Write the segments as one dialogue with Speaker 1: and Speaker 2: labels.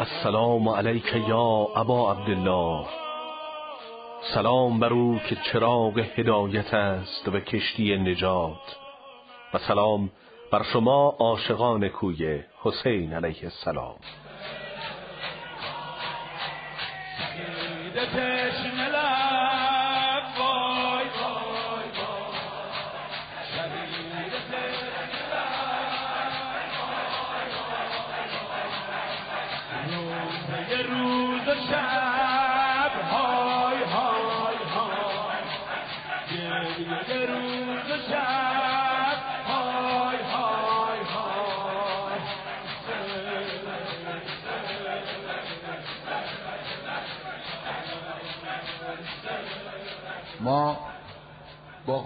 Speaker 1: السلام علیک یا ابا عبدالله سلام بر او که چراغ هدایت است و کشتی نجات و سلام بر شما عاشقان کوی حسین علیه السلام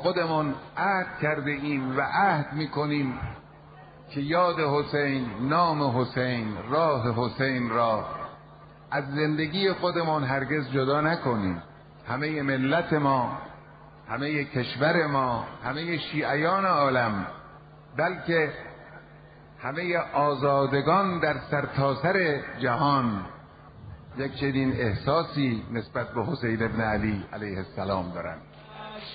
Speaker 2: خودمون عهد کرده ایم و عهد می‌کنیم که یاد حسین نام حسین راه حسین را از زندگی خودمان هرگز جدا نکنیم. همه ملت ما همه کشور ما همه شیعیان عالم بلکه همه آزادگان در سرتاسر جهان یک چنین احساسی نسبت به حسین ابن علی علیه السلام دارند.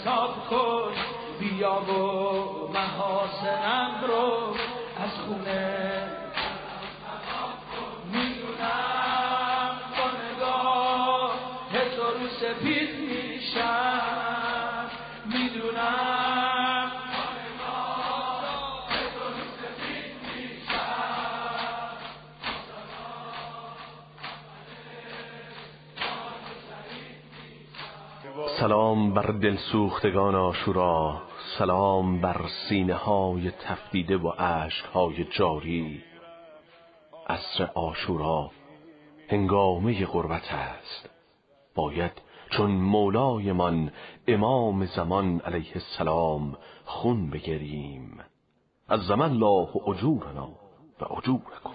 Speaker 3: حساب کن. بیا و محاسنم رو از خونه
Speaker 1: سلام بر دلسوختگان آشورا سلام بر سینه های تفدیده و عشق های جاری. عصر آشورا هنگامه غربت است. باید چون مولایمان امام زمان علیه السلام خون بگریم از زمان الله اجورنا و اجورکم.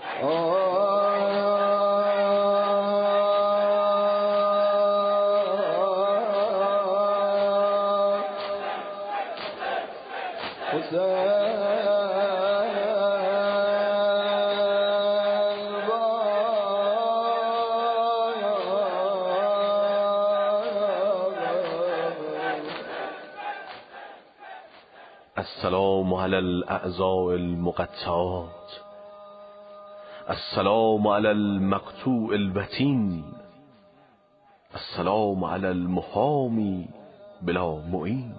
Speaker 1: السلام على الأعزاء المقطعات السلام على المقطوع البتين. السلام على المحامي بلا معين.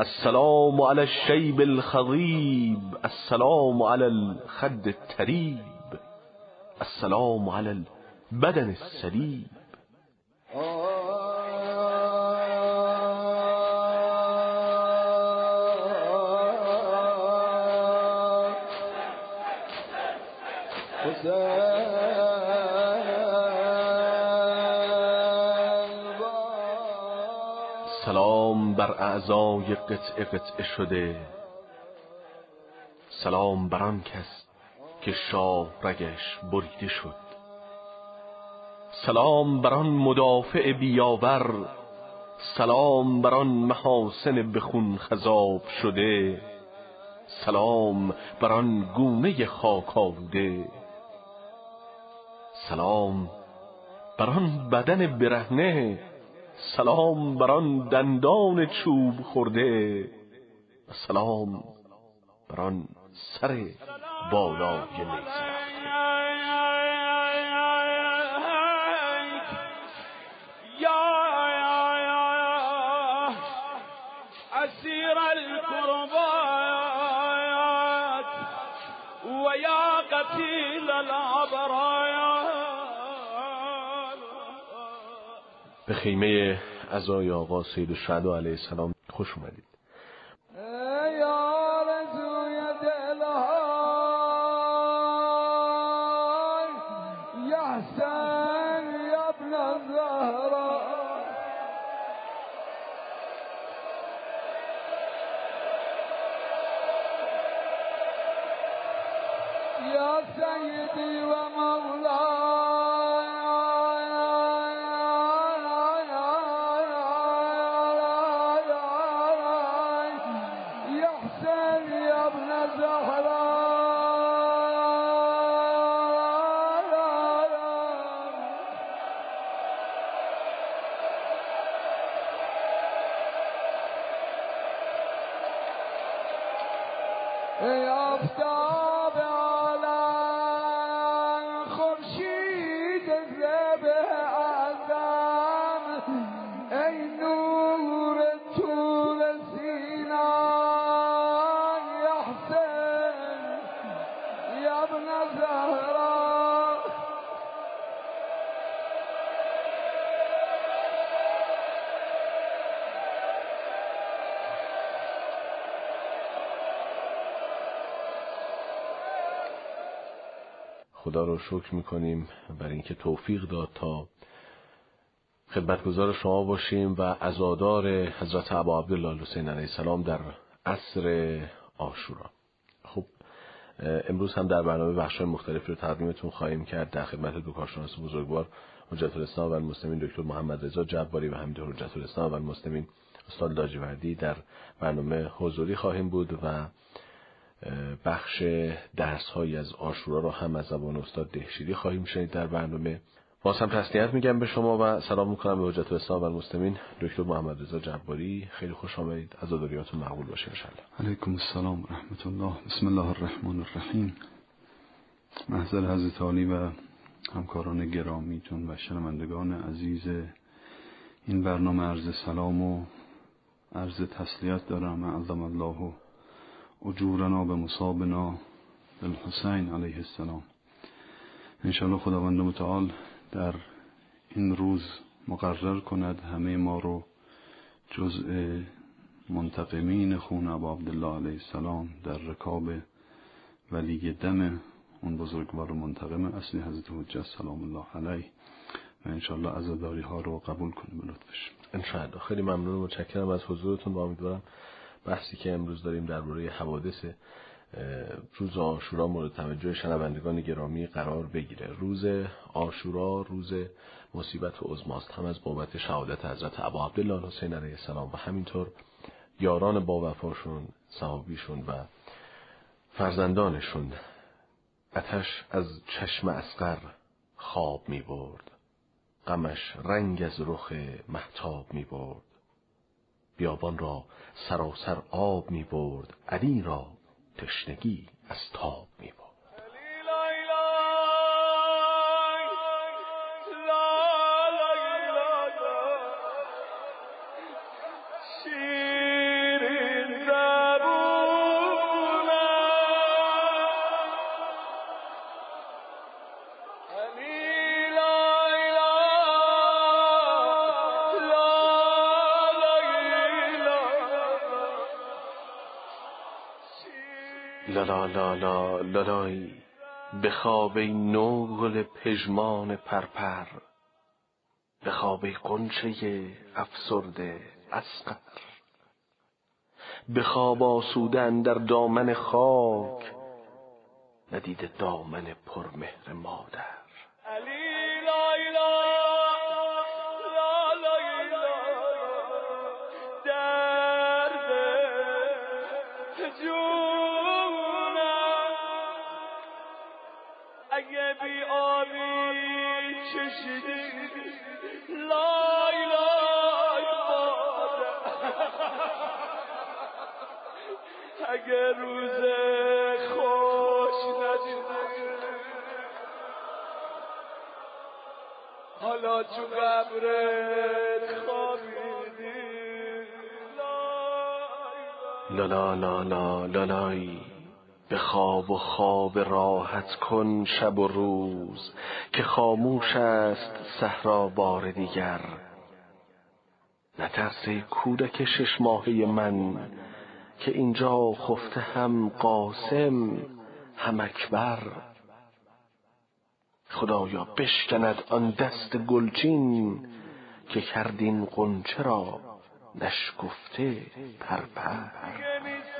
Speaker 1: السلام على الشيب الخضيب. السلام على الخد التريب. السلام على البدن السليب. سلام بر اعضای قطعه قطعه شده. سلام بر آن کس که شاه رگش بریده شد. سلام بر آن مدافع بیاور. سلام بر آن محاسن بخون خذاب شده. سلام بر آن گونه خاک آلوده سلام بر آن بدن برهنه سلام بر آن دندان چوب خورده و سلام بر آن سر بالای نیزه رفته
Speaker 3: اسیر الكربات
Speaker 1: خیمه عزای آقا سید الشهدا علیه السلام خوش اومدید. شکر می‌کنیم برای اینکه توفیق داد تا خدمتگزار شما باشیم و عزادار حضرت ابا عبدالله حسین علیه السلام در عصر آشورا. خب امروز هم در برنامه بخش مختلفی رو تقدیمتون خواهیم کرد در خدمت دو کارشناس بزرگوار حجت الاسلام و المسلمین دکتر محمد رضا جباری و همینطور حجت الاسلام و المسلمین استاد لاجوردی در برنامه حضوری خواهیم بود و بخش درس هایی از آشورا رو هم از زبان استاد دهشیری خواهیم شنید در برنامه. باز هم تسلیت میگم به شما و سلام می‌کنم به حجت الاسلام و المسلمین دکتر محمد رضا جباری. خیلی خوش آمدید. عزاداریاتون مقبول باشه انشالله
Speaker 4: علیکم السلام و رحمت الله بسم الله الرحمن الرحیم. محضر حضرت عالی و همکاران گرامیتون و شنوندگان عزیز این برنامه عرض سلام و عرض تسلیت دارم. اعظم الله اجورنا به مصابنا بالحسین علیه السلام. انشاءالله خداوند متعال در این روز مقرر کند همه ما رو جزء منتقمین خون ابا عبدالله علیه السلام در رکاب ولی دم اون بزرگوار منتقم اصلی حضرت حجت سلام الله علیه. و انشاءالله عزاداری ها رو قبول کنه به لطفش.
Speaker 1: انشاءالله. خیلی ممنون و متشکرم از حضورتون و امیدوارم بحثی که امروز داریم درباره حوادث روز آشورا مورد توجه شنوندگان گرامی قرار بگیره. روز آشورا روز مصیبت و عظماست. هم از بابت شهادت حضرت ابا عبدالله حسین علیه السلام و همینطور یاران با وفاشون صحابیشون و فرزندانشون اتش از چشم اسقر خواب می برد غمش رنگ از رخ محتاب می برد بیابان را سراسر آب می برد علی را تشنگی از تاب می برد لا لا لا لا لالای به خواب ای نوگل پژمان پرپر به خواب ای قنچه افسرده اسقر. به خواب آسودن در دامن خاک ندیده دامن پرمهر مادر.
Speaker 3: بی آبی چشیدی؟ لای لای اگه روز خوش ندیدی. حالا تو قبرت خوابیدی.
Speaker 1: لا لا لا لا لالای به خواب و خواب راحت کن شب و روز که خاموش است صحرا بار دیگر. نترس ای کودک شش ماهه من که اینجا خفته هم قاسم هم اکبر. خدایا بشکند آن دست گلچین که کردین قنچه را نشکفته پرپر.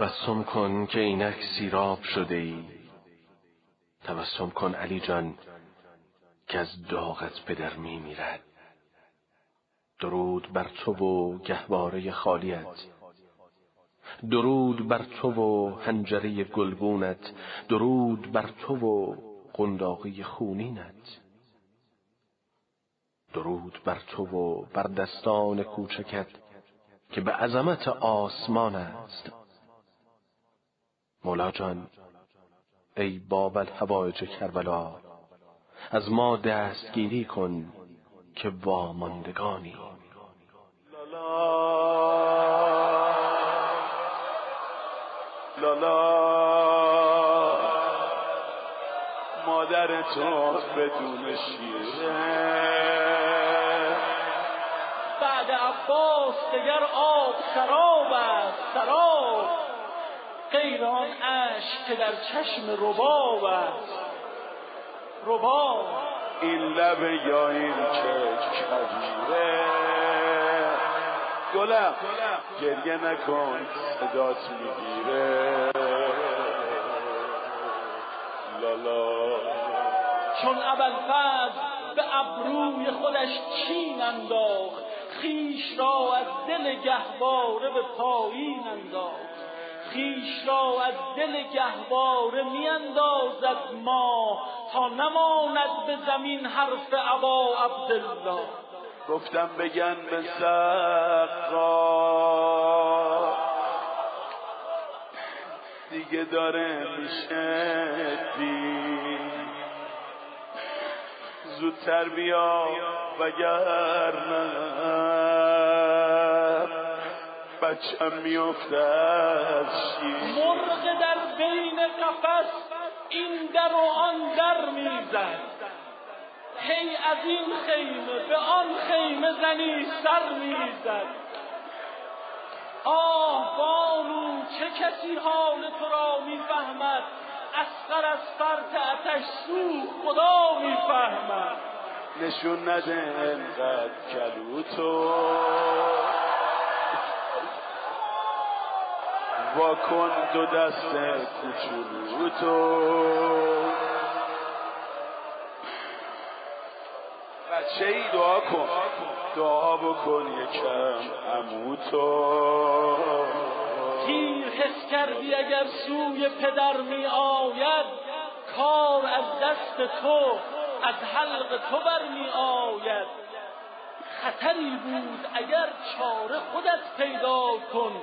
Speaker 1: تبسم کن که اینک سیراب شده ای. تبسم کن علی جان که از داغت پدر می میرد. درود بر تو و گهواره خالیت. درود بر تو و هنجره گلگونت درود بر تو و قنداقی خونینت. درود بر تو و بر دستان کوچکت که به عظمت آسمان است. مولا جان ای باب الحوائج کربلا از ما دستگیری کن که واماندگانی.
Speaker 3: لالا مادر تو بدون شیره. بعد عباس دگر آب سراب است سراب غیر آن اشک که در چشم رباب است رباب این لبه یا این کج کبیره گلم گریه نکن صدات می‌گیره. لالا چون اول به ابروی خودش چین انداخت خیش را از دل گهواره به پایین انداخت. خیش را از دل گهواره میاندازد ما تا نماند به زمین حرف ابا عبدالله. گفتم بگن به سقا. دیگه داره میشه دین. زودتر بیا وگرنه. بچم میفته مرغ در بین قفس این در و آن در می‌زد. هی از این خیمه به آن خیمه زنی سر می‌زد. آه بانو چه کسی حال تو را می‌فهمد؟ اسقر از فرط اتش سو خدا می‌فهمد. نشون نده انقدر کلو تو. واکن دو دست کوچولو تو. بچه ای دعا کن. دعا بکن یکم امو تو. تیر حس کردی اگر سوی پدر می آید کار از دست تو از حلق تو بر می آید. خطری بود اگر چاره خودت پیدا کن.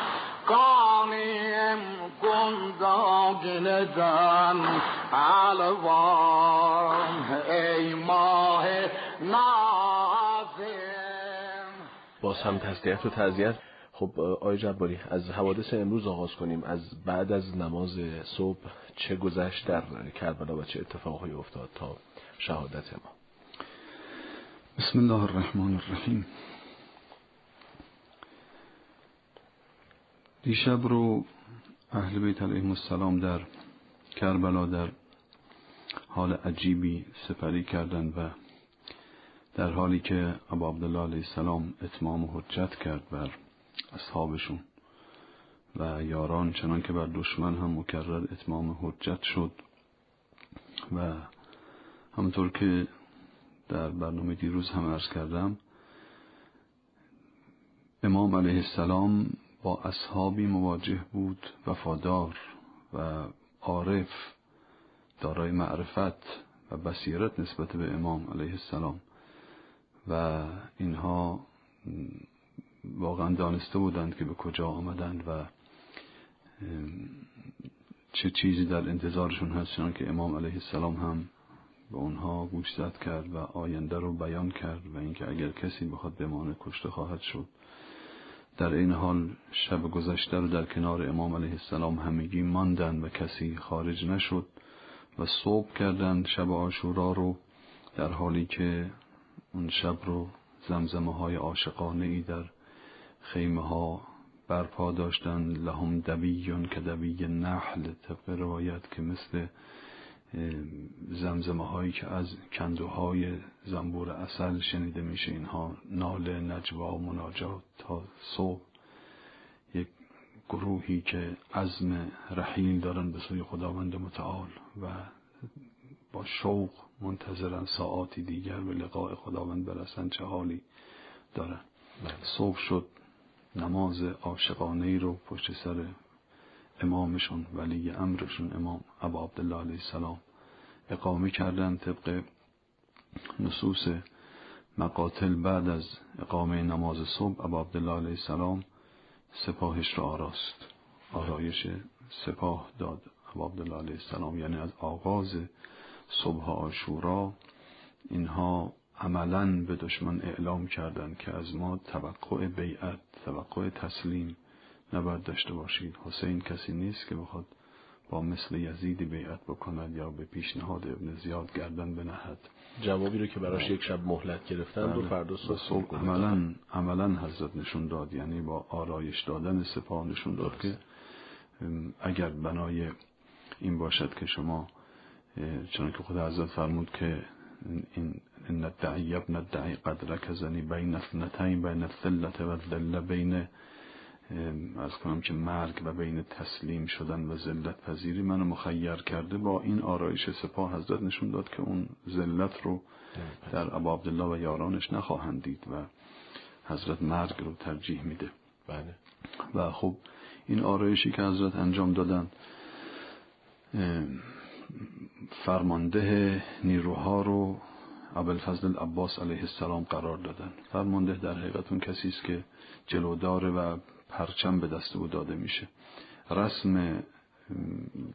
Speaker 5: گنداگندن الوان ای ماه نازم.
Speaker 1: باز هم تسلیت و تعذیت خب آقای جباری از حوادث امروز آغاز کنیم. از بعد از نماز صبح چه گذشت در کربلا و چه اتفاقهایی افتاد تا شهادت ما؟
Speaker 4: بسم الله الرحمن الرحیم. دیشب رو اهل بیت علیهم السلام در کربلا در حال عجیبی سپری کردند و در حالی که ابا عبدالله علیه السلام اتمام حجت کرد بر اصحابشون و یاران چنان که بر دشمن هم مکرر اتمام حجت شد و همونطور که در برنامه دیروز هم عرض کردم امام علیه السلام با اصحابی مواجه بود وفادار و عارف دارای معرفت و بصیرت نسبت به امام علیه السلام. و اینها واقعا دانسته بودند که به کجا آمدند و چه چیزی در انتظارشون هست چنان که امام علیه السلام هم به اونها گوش زد کرد و آینده رو بیان کرد و اینکه اگر کسی بخواد بمانه کشته خواهد شد. در این حال شب گذشته رو در کنار امام علیه السلام همگی ماندن و کسی خارج نشد و صبح کردند شب آشورا رو در حالی که اون شب رو زمزمه های عاشقانه ای در خیمه ها برپا داشتن لهم دبیون که دبی نحل طبق روایت که مثل زمزمه هایی که از کندوهای زنبور اصل شنیده میشه. اینها ناله نجوا و مناجات تا صبح. یک گروهی که عزم رحیل دارن به سوی خداوند متعال و با شوق منتظرن ساعاتی دیگر به لقاء خداوند برسن. چه حالی دارن؟ بله. صبح شد. نماز عاشقانه رو پشت سر امامشون ولی امرشون امام ابا عبدالله علیه السلام اقامه کردن طبق نصوص مقاتل بعد از اقامه نماز صبح ابا عبدالله علیه السلام سپاهش را آراست. آرایش سپاه داد ابا عبدالله علیه السلام یعنی از آغاز صبح آشورا. اینها عملا به دشمن اعلام کردند که از ما توقع بیعت توقع تسلیم نباید داشته باشید. حسین کسی نیست که بخواد با مثل یزید بیعت بکند یا به پیشنهاد ابن زیاد گردن بنهد
Speaker 1: جوابی رو که براش یک شب مهلت گرفتن رو بله. فردا صبح
Speaker 4: عملا عملا حضرت نشون داد یعنی با آرایش دادن سپاه نشون داد که اگر بنای این باشد که شما چون که خود حضرت فرمود که این ان الدعی ابن الدعی قد رکزنی بین اثنتین بین الثلت و بین از کنم که مرگ و بین تسلیم شدن و ذلت پذیری منو مخیر کرده با این آرایش سپاه حضرت نشون داد که اون ذلت رو در ابا عبدالله و یارانش نخواهند دید و حضرت مرگ رو ترجیح میده.
Speaker 1: بله.
Speaker 4: و خب این آرایشی که حضرت انجام دادن فرمانده نیروها رو ابوالفضل عباس علیه السلام قرار دادن. فرمانده در حقیقت اون کسی است که جلودار و پرچم به دست او داده میشه رسم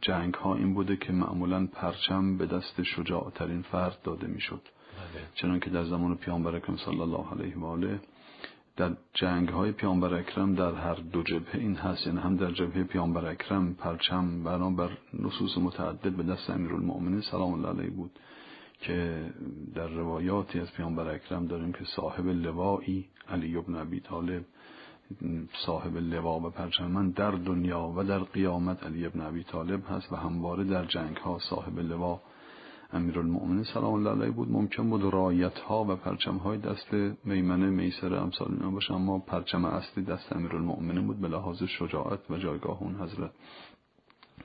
Speaker 4: جنگ ها این بوده که معمولا پرچم به دست شجاعترین فرد داده می‌شد بله. چنان که در زمان پیامبر اکرم صلی الله علیه و آله در جنگ های پیامبر اکرم در هر دو جبهه این هست یعنی هم در جبهه پیامبر اکرم پرچم بر نصوص متعدد به دست امیرالمؤمنین سلام الله علیه بود که در روایاتی از پیامبر اکرم داریم که صاحب لوایی علی ابن ابی طالب صاحب لوا و پرچم در دنیا و در قیامت علی ابن ابی طالب هست و همواره در جنگ ها صاحب لوا امیرالمؤمنین سلام الله علیه بود. ممکن بود رایت ها و پرچم های دست میمنه میسر امثال اینا باشه اما پرچم اصلی دست امیرالمؤمنین بود به لحاظ شجاعت و جایگاه اون حضرت.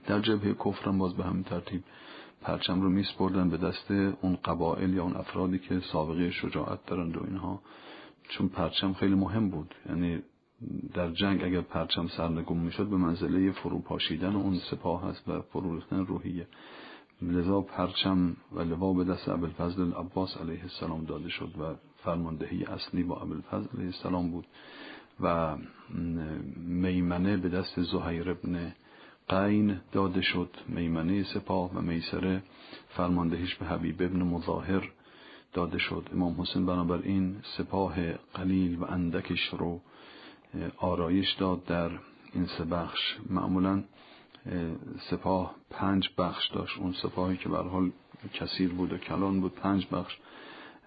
Speaker 4: در جبهه کفرم باز به همین ترتیب پرچم رو میسپردن به دست اون قبائل یا اون افرادی که سابقه شجاعت دارند و اینها. چون پرچم خیلی مهم بود. یعنی در جنگ اگر پرچم سرنگون می‌شد به منزله فروپاشیدن اون سپاه هست و فروریختن روحیه. لذا پرچم و لوا به دست ابوالفضل عباس علیه السلام داده شد و فرماندهی اصلی با ابوالفضل علیه السلام بود و میمنه به دست زهیر ابن قین داده شد. میمنه سپاه و میسره فرماندهیش به حبیب ابن مظاهر داده شد. امام حسین بنابراین سپاه قلیل و اندکش رو آرایش داد در این سه بخش. معمولا سپاه پنج بخش داشت. اون سپاهی که به حال کثیر بود و کلان بود پنج بخش.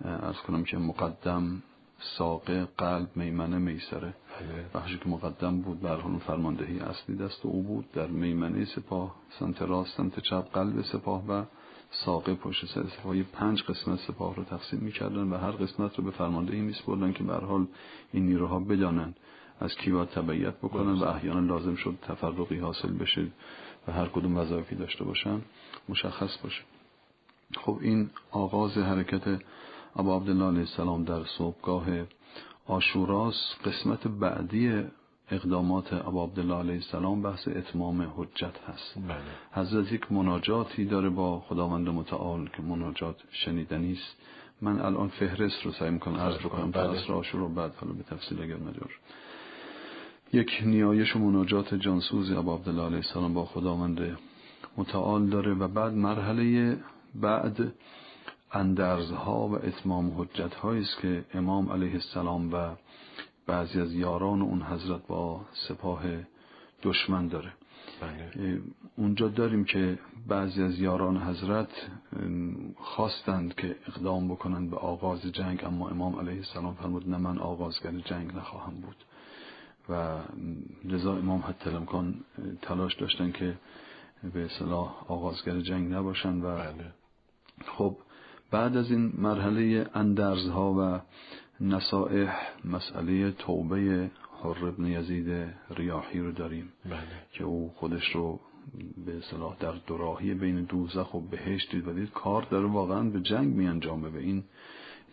Speaker 4: از کنم که مقدم ساقه قلب میمنه میسره. بله. بخشی که مقدم بود به حال فرماندهی اصلی دست او بود. در میمنه سپاه سمت راست سمت چپ قلب سپاه و ساقه پشت سر. سپاه پنج قسمت سپاه رو تقسیم می‌کردن و هر قسمت رو به فرماندهی میسپردن که به حال این نیروها بدانند. از کی باید تبعیت بکنن و احیانا لازم شد تفرقی حاصل بشه و هر کدوم وظایفی داشته باشن مشخص باشه خب این آغاز حرکت ابا عبدالله علیه السلام در صبحگاه آشوراس قسمت بعدی اقدامات ابا عبدالله علیه السلام بحث اتمام حجت هست
Speaker 1: بله.
Speaker 4: حضرت یک مناجاتی داره با خداوند متعال که مناجات شنیدنی است من الان فهرست رو سعی می‌کنم عرض بکنم
Speaker 1: بله.
Speaker 4: عصر آشورا بعد حالا به تفصیل اگر شد. یک نیایش و مناجات جانسوز ابا عبدالله علیه السلام با خداوند متعال داره و بعد مرحله بعد اندرزها و اتمام حجت هایی است که امام علیه السلام و بعضی از یاران اون حضرت با سپاه دشمن داره
Speaker 1: بله.
Speaker 4: اونجا داریم که بعضی از یاران حضرت خواستند که اقدام بکنند به آغاز جنگ اما امام علیه السلام فرمود نه من آغازگر جنگ نخواهم بود و لذا امام حتی امکان تلاش داشتن که به اصلاح آغازگر جنگ نباشن و
Speaker 1: بله.
Speaker 4: خب بعد از این مرحله اندرزها و نصائح مسئله توبه حر ابن یزید ریاحی رو داریم
Speaker 1: بله.
Speaker 4: که او خودش رو به اصلاح در دوراهی بین دوزخ و بهشت دید و دید کار داره واقعا به جنگ می انجامه و این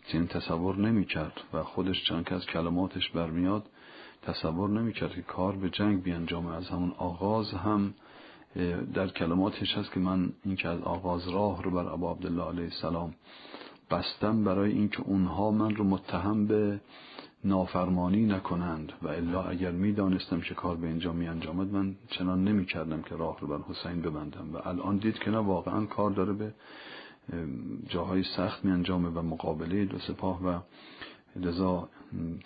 Speaker 4: چنین تصور نمی کرد و خودش چند که از کلماتش برمیاد تصور نمی کرد که کار به جنگ بیانجامه. از همون آغاز هم در کلماتش هست که من این که از آغاز راه رو بر ابا عبدالله علیه السلام بستم برای اینکه اونها من رو متهم به نافرمانی نکنند. و الا اگر می‌دانستم که کار به اینجا می انجامد من چنان نمی کردم که راه رو بر حسین ببندم. و الان دید که نه واقعا کار داره به جاهای سخت می انجامه و مقابله دو سپاه و لذا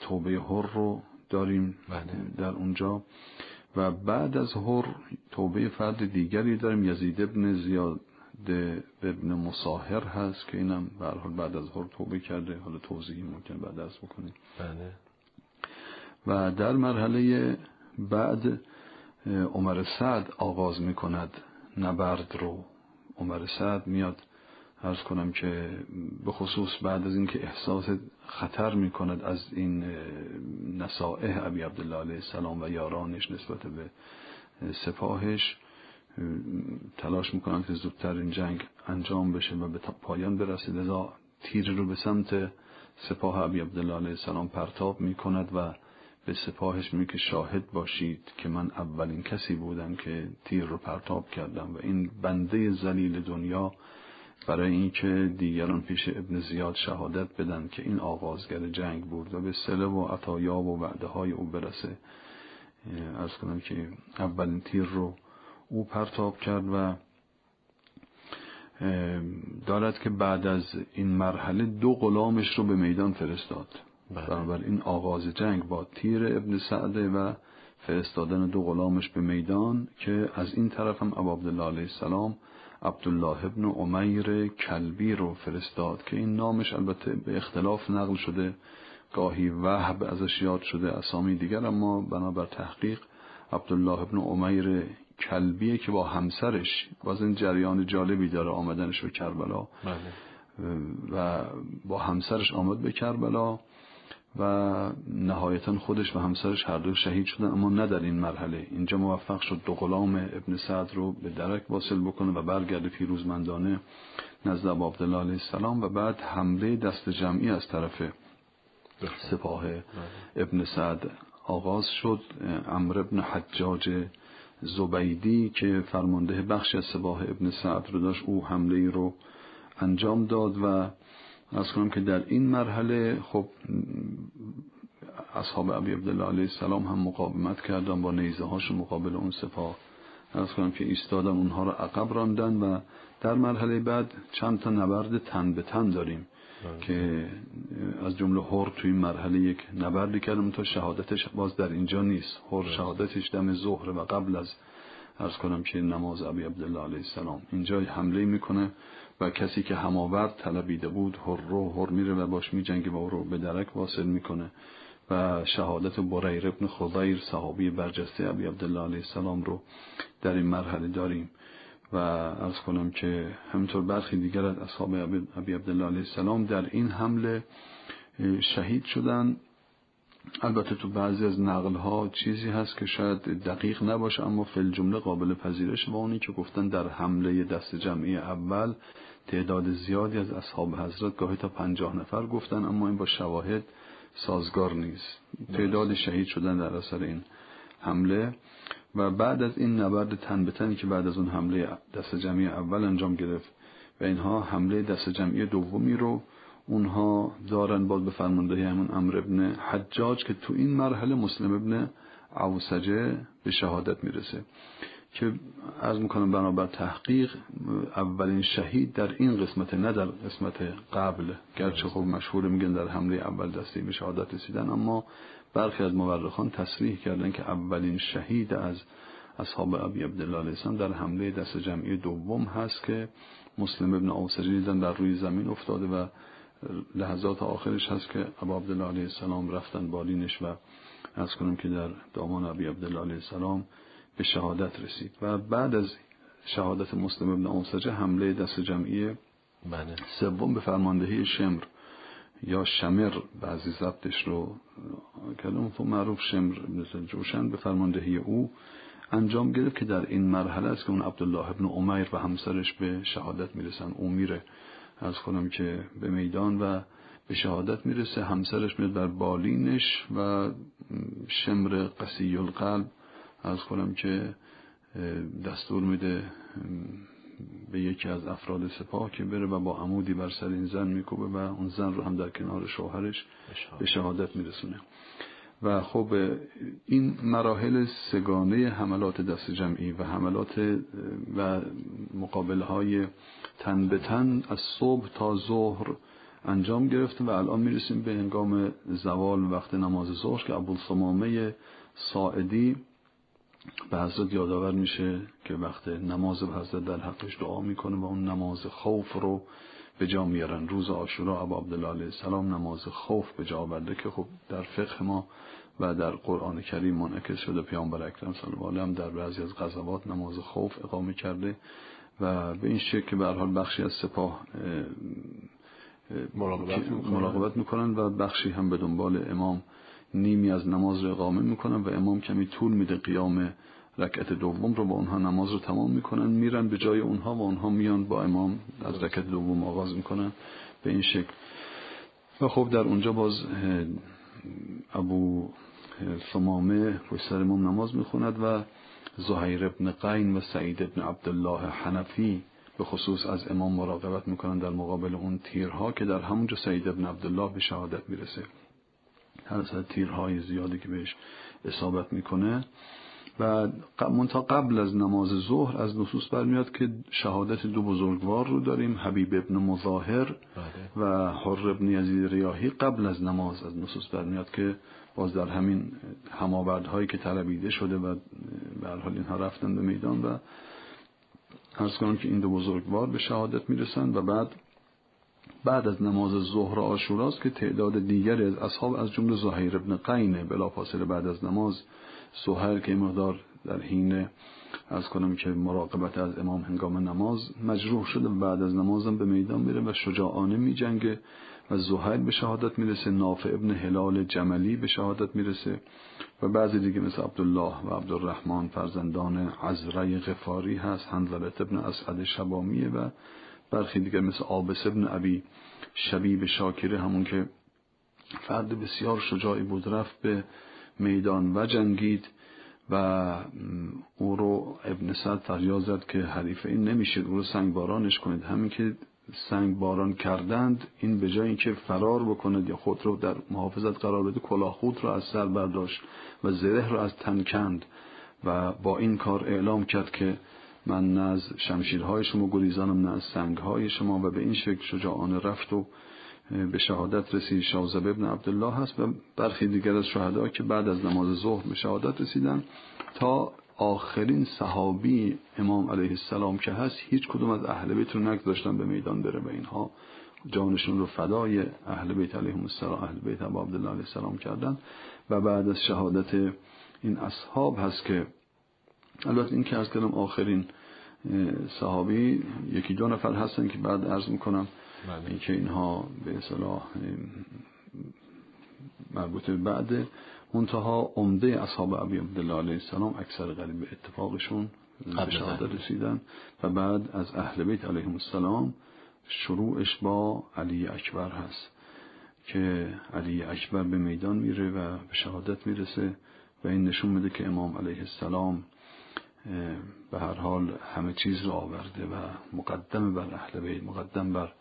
Speaker 4: توبه هر رو داریم در اونجا. و بعد از هر توبه فرد دیگری داریم. یزید ابن زیاد ابن مصاهر هست که اینم به حال بعد از هر توبه کرده. حالا توضیحی ممکن بعد از بکنیم.
Speaker 1: بله.
Speaker 4: و در مرحله بعد عمر سعد آغاز می کند نبرد رو عمر سعد میاد. ارز کنم که به خصوص بعد از اینکه احساس خطر می کند از این نصائح ابی عبدالله علیه السلام و یارانش نسبت به سپاهش تلاش می‌کنند که زودتر این جنگ انجام بشه و به پایان برسه. لذا تیر رو به سمت سپاه ابی عبدالله علیه السلام پرتاب می‌کند و به سپاهش میگه شاهد باشید که من اولین کسی بودم که تیر رو پرتاب کردم و این بنده زلیل دنیا برای اینکه دیگران پیش ابن زیاد شهادت بدن که این آغازگر جنگ بود و به سله و عطایا و وعده های او برسه. از کنم که اولین تیر رو او پرتاب کرد و دارد که بعد از این مرحله دو غلامش رو به میدان فرستاد. این آغاز جنگ با تیر ابن سعده و فرستادن دو غلامش به میدان که از این طرف هم ابو عبدالله علیه السلام عبدالله ابن عمیر کلبی رو فرستاد که این نامش البته به اختلاف نقل شده گاهی وهب ازش یاد شده اسامی دیگر اما بنابر تحقیق عبدالله ابن عمیر کلبیه که با همسرش باز این جریان جالبی داره آمدنش به کربلا و با همسرش آمد به کربلا و نهایتا خودش و همسرش هر دو شهید شدن اما نه در این مرحله. اینجا موفق شد دو غلام ابن سعد رو به درک واصل بکنه و برگرده پیروزمندانه نزد ابو عبدالله علیه السلام و بعد حمله دست جمعی از طرف سپاه ابن سعد آغاز شد. امر ابن حجاج زبیدی که فرمانده بخش از سپاه ابن سعد رو داشت او حمله رو انجام داد و از کنم که در این مرحله خب اصحاب ابی عبدالله علیه السلام هم مقاومت کردن با نیزه هاش مقابل اون سپاه. از کنم که ایستادن اونها رو عقب راندن و در مرحله بعد چند تا نبرد تن به تن داریم که از جمله هر توی این مرحله یک نبردی کردم تا شهادتش باز در اینجا نیست. هر شهادتش دم ظهر و قبل از ارز کنم که نماز ابی عبدالله علیه السلام. اینجا حمله می‌کنه. و کسی که هماورد طلبیده بود هر رو هر میره و باش میجنگه و او رو به درک واصل می‌کنه. و شهادت بریر ابن خضیر صحابی برجسته ابی عبدالله علیه السلام رو در این مرحله داریم. و ارز کنم که همینطور برخی دیگر از اصحاب ابی عبدالله علیه السلام در این حمله شهید شدن. البته تو بعضی از نقل ها چیزی هست که شاید دقیق نباشه اما فل جمله قابل پذیرش و اونی که گفتن در حمله دست جمعی اول تعداد زیادی از اصحاب حضرت گاهی تا پنجاه نفر گفتن اما این با شواهد سازگار نیست. تعداد شهید شدن در اثر این حمله. و بعد از این نبرد تن به تنی که بعد از اون حمله دست جمعی اول انجام گرفت. و اینها حمله دست جمعی دومی رو اونها دارن باز به فرماندهی همون امر ابن حجاج که تو این مرحله مسلم ابن عوسجه به شهادت می‌رسه. که از می‌کنم بنابر تحقیق اولین شهید در این قسمت نه در قسمت قبل. گرچه خب مشهور میگن در حمله اول دستی به شهادت رسیدن اما برخی از مورخان تصریح کردن که اولین شهید از اصحاب ابی عبدالله علیه در حمله دست جمعی دوم هست که مسلم ابن اوسجی دیدن در روی زمین افتاده و لحظات آخرش هست که ابا عبدالله علیه السلام رفتن بالینش و از کنم که در دامان ابی عبدالله علیه السلام به شهادت رسید. و بعد از شهادت مسلم ابن اوسجه حمله دست جمعی
Speaker 1: بله.
Speaker 4: سوم به فرماندهی شمر یا شمر بعضی ضبطش رو کلم تو معروف شمر مثل جوشن به فرماندهی او انجام گرفت که در این مرحله است که اون عبدالله ابن عمیر و همسرش به شهادت می‌رسن. او میره از کنم که به میدان و به شهادت می‌رسه همسرش میاد بر بالینش و شمر قسی القلب از کنم که دستور میده به یکی از افراد سپاه که بره و با عمودی بر سر این زن میکوبه و اون زن رو هم در کنار شوهرش به شهادت میرسونه. و خب این مراحل سگانه حملات دست جمعی و حملات و مقابله های تن به تن از صبح تا ظهر انجام گرفته و الان می‌رسیم به هنگام زوال وقت نماز ظهر که ابوالصمامه ساعدی به حضرت یادآور میشه که وقت نماز به حضرت در حقش دعا می‌کنه و اون نماز خوف رو به جا میارن. روز آشورا ابا عبدالله علیه السلام نماز خوف به جا آورده که خب در فقه ما و در قرآن کریم منعکس شده. پیامبر اکرم صلی الله علیه در بعضی از غزوات نماز خوف اقامه کرده و به این شکل که به حال بخشی از سپاه مراقبت می‌کنن و بخشی هم به دنبال امام نیمی از نماز رو اقامه می‌کنن و امام کمی طول میده قیام رکعت دوم رو با اونها نماز رو تمام می‌کنن میرن به جای اونها و اونها میان با امام از رکعت دوم آغاز می‌کنن به این شکل. و خب در اونجا باز ابو ثمامه پشت سر امام نماز می‌خوند و زهیر ابن قین و سعید ابن عبدالله حنفی به خصوص از امام مراقبت می‌کنن در مقابل اون تیرها که در همونجا سعید ابن عبدالله به شهادت می‌رسه. هر از تیرهای زیادی که بهش اصابت می‌کنه. و منتها قبل از نماز ظهر از نصوص برمیاد که شهادت دو بزرگوار رو داریم حبیب ابن مظاهر
Speaker 1: بله.
Speaker 4: و حر ابن یزید ریاهی قبل از نماز از نصوص برمیاد که باز در همین هماوردهایی که طلبیده شده و به حال اینها رفتن به میدان و ارز کنم که این دو بزرگوار به شهادت می‌رسن و بعد بعد از نماز ظهر آشوراست که تعداد دیگری از اصحاب از جمله زهیر ابن قینه بلافاصله بعد از نماز سوهر که مقدار در حین از کنم که مراقبت از امام هنگام نماز مجروح شده بعد از نمازم به میدان میره و شجاعانه میجنگه و زهیر به شهادت می‌رسه نافع ابن هلال جملی به شهادت می‌رسه و بعضی دیگه مثل عبدالله و عبدالرحمن فرزندان عزرای غفاری هست هنزلت ابن اسعد شبامیه و برخی دیگر مثل آبس ابن ابی شبیب شاکره همون که فرد بسیار شجاعی بود رفت به میدان و جنگید و او رو ابن سعد فریاد زد که حریف این نمیشه او رو سنگ بارانش کنید. همین که سنگ باران کردند این به جای اینکه فرار بکند یا خود رو در محافظت قرار بده کلاه خود رو از سر برداشت و زره رو از تن کند و با این کار اعلام کرد که من نه از شمشیرهای شما گریزانم نه از سنگهای شما و به این شکل شجاعانه رفت و به شهادت رسید. شاذب ابن عبدالله هست و برخی دیگر از شهدا که بعد از نماز ظهر به شهادت رسیدن. تا آخرین صحابی امام علیه السلام که هست هیچ کدوم از اهل بیت رو نگذاشتن به میدان بره و اینها جانشون رو فدای اهل بیت علیهم السلام اهل بیت ابا عبدالله علیه السلام کردن. و بعد از شهادت این اصحاب هست که البته این که از کردم آخرین صحابی یکی دو نفر هستن که بعد عرض می‌کنم
Speaker 1: بله.
Speaker 4: اینکه اینها به اصطلاح مربوط به بعد منتها عمده اصحاب ابی عبدالله علیه السلام اکثر قریب به اتفاقشون به شهادت رسیدن و بعد از اهل بیت علیهم السلام شروعش با علی اکبر هست که علی اکبر به میدان میره و به شهادت می‌رسه و این نشون میده که امام علیه السلام به هر حال همه چیز رو آورده و مقدم بر اهل بیت مقدم بر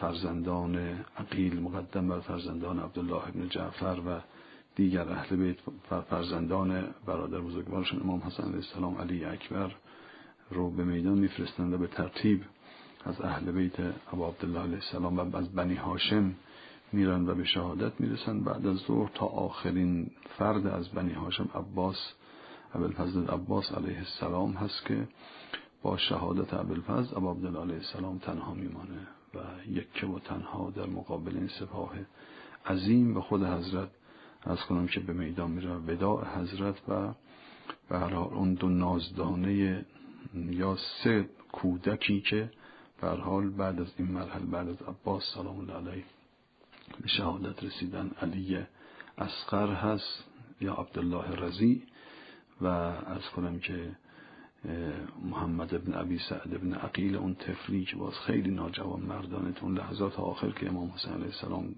Speaker 4: فرزندان عقیل مقدم بر فرزندان عبدالله ابن جعفر و دیگر اهل بیت فرزندان برادر بزرگوارشون امام حسن علیه السلام علی اکبر رو به میدان میفرستند و به ترتیب از اهل بیت ابو عبدالله علیه السلام و از بنی هاشم میرن و به شهادت می‌رسن بعد از ظهر تا آخرین فرد از بنی هاشم عباس ابوالفضل عباس علیه السلام هست که با شهادت ابوالفضل ابو عبدالله علیه السلام تنها میمانه. و یکه و تنها در مقابل این سپاه عظیم به خود حضرت از کنم که به میدان میره وداع حضرت و به اون دو نازدانه یا سه کودکی که به حال بعد از این مرحله بعد از عباس سلام الله علیه به شهادت رسیدن علی اسقر هست یا عبدالله رضی و از کنم که محمد ابن ابی سعد ابن عقیل اون تفلی که باز خیلی ناجوان مردانه اون لحظات آخر که امام حسین علیه السلام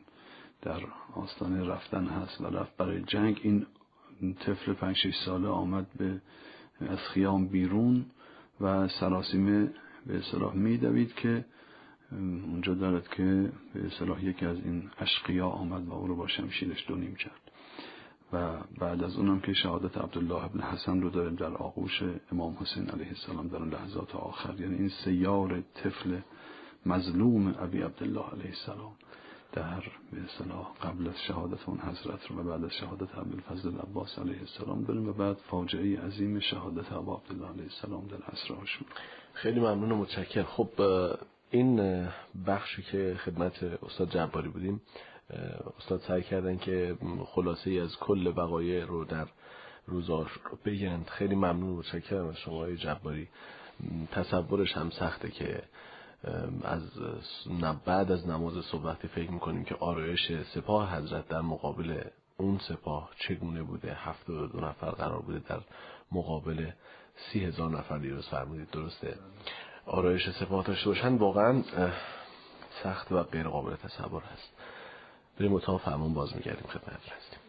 Speaker 4: در آستانه رفتن هست و رفت برای جنگ. این طفل پنج شش ساله آمد به از خیام بیرون و سراسیمه به اصطلاح میدوید که اونجا دارد که به اصطلاح یکی از این اشقیا آمد و او رو با شمشیرش دونیم کرد. و بعد از اونم که شهادت عبدالله ابن حسن رو داریم در آغوش امام حسین علیه السلام در اون لحظات آخر. یعنی این سیار طفل مظلوم ابی عبدالله علیه السلام در به اصطلاح قبل از شهادت اون حضرت رو و بعد از شهادت ابوالفضل عباس علیه السلام داریم و بعد فاجعه عظیم شهادت ابا عبدالله علیه السلام در عصر
Speaker 1: خیلی ممنون و متشکر خب این بخشی که خدمت استاد جباری بودیم استاد سعی کردن که خلاصه ای از کل وقایع رو در روزاش رو بگن. خیلی ممنون و متشکرم از شما جباری. تصورش هم سخته که از بعد از نماز صبح وقتی فکر می‌کنیم که آرایش سپاه حضرت در مقابل اون سپاه چگونه بوده؟ هفت و دو نفر قرار بوده در مقابل سی هزار نفر دیروز فرمودید. درسته؟ آرایش سپاه داشته باشن واقعا سخت و غیر قابل تصور هست. بریم اتاق فرمان باز میگردیم خدمت. هستیم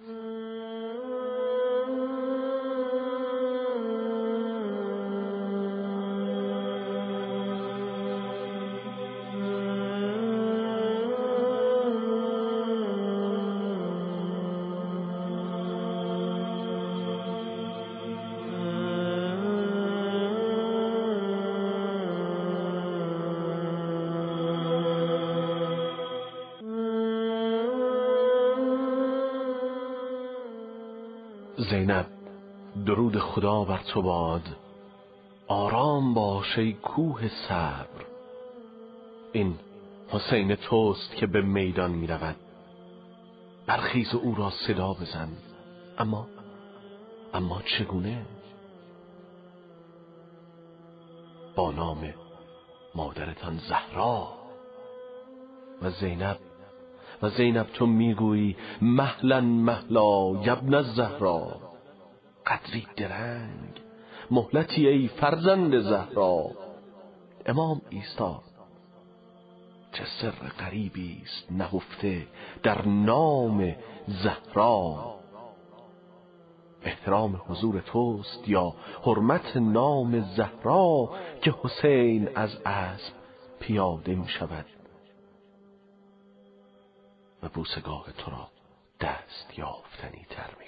Speaker 1: خدا بر تو باد آرام باش ای کوه صبر. این حسین توست که به میدان می رود. برخیز او را صدا بزن. اما اما چگونه؟ با نام مادرتان زهرا. و زینب و زینب تو می‌گویی محلا محلا یبن الزهرا. قدری درنگ. مهلتی ای فرزند زهرا. امام ایستاد چه سر غریبی است نهفته در نام زهرا. احترام حضور توست یا حرمت نام زهرا که حسین از اسب پیاده می شود. و بوسگاه تو را دست یافتنی تر می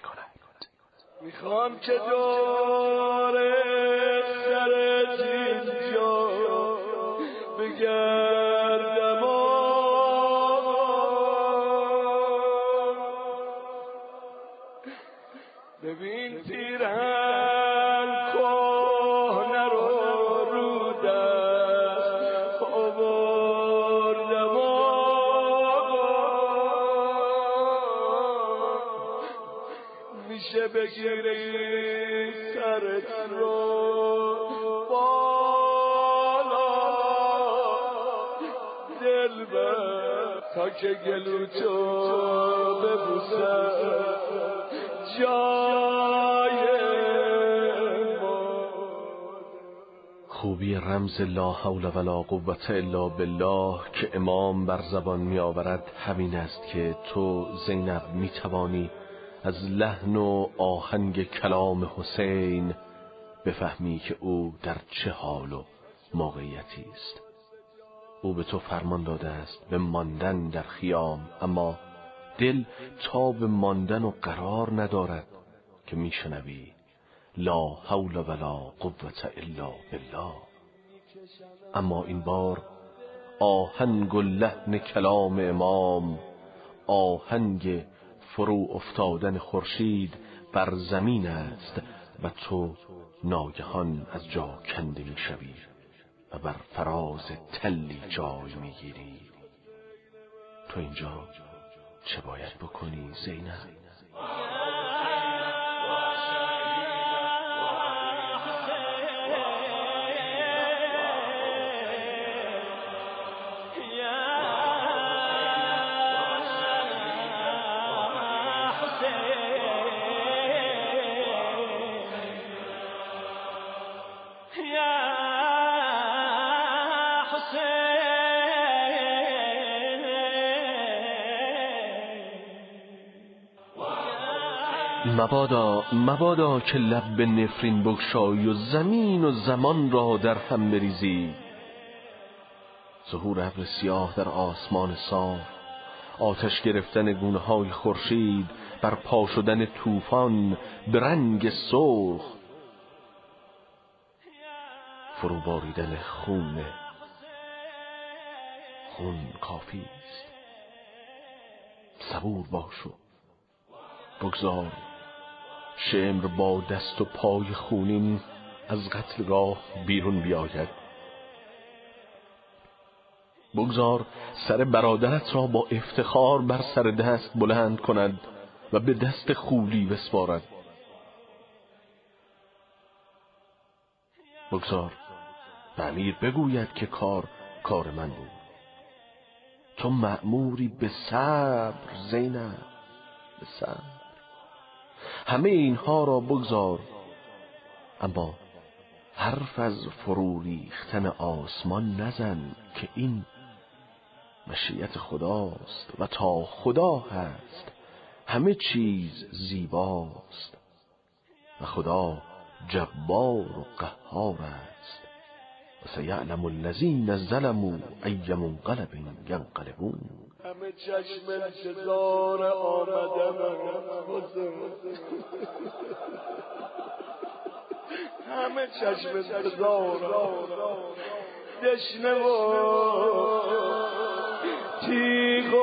Speaker 3: می‌خوام که دور سر جا بگردم بگیری سرت رو بالا دل تا که گلو تو ببوسم
Speaker 1: خوبی رمز لا حول ولا قوت الا بالله که امام بر زبان می آورد همین است که تو زینب می توانی از لحن و آهنگ کلام حسین بفهمی که او در چه حال و موقعیتی است. او به تو فرمان داده است به ماندن در خیام اما دل تا به ماندن و قرار ندارد که میشنوی. لا حول ولا قوت الا بالله. اما این بار آهنگ و لحن کلام امام آهنگ فرو افتادن خورشید بر زمین است و تو ناگهان از جا کنده می‌شوی و بر فراز تلی جای می‌گیری. تو اینجا چه باید بکنی زینب؟ مبادا مبادا که لب به نفرین بگشایی و زمین و زمان را در هم بریزی. ظهور ابر سیاه در آسمان صاف آتش گرفتن گونه های خورشید بر پا شدن طوفان به رنگ سرخ. فرو باریدن خون خون کافی است. صبور باشو بگذار. شمر با دست و پای خونین از قتلگاه بیرون بیاید. بگذار سر برادرت را با افتخار بر سر دست بلند کند و به دست خولی بسپارد. بگذار به امیر بگوید که کار کار من بود. تو مأموری به صبر زینب به صبر. همه اینها را بگذار. اما حرف از فرو ریختن آسمان نزن که این مشیت خداست و تا خدا هست همه چیز زیباست و خدا جبار و قهار است. و سیعلم الذین ظلموا ای منقلب ینقلبون.
Speaker 6: همه چشم انتظار آمدن همه چشم انتظار. دشنه و تیغ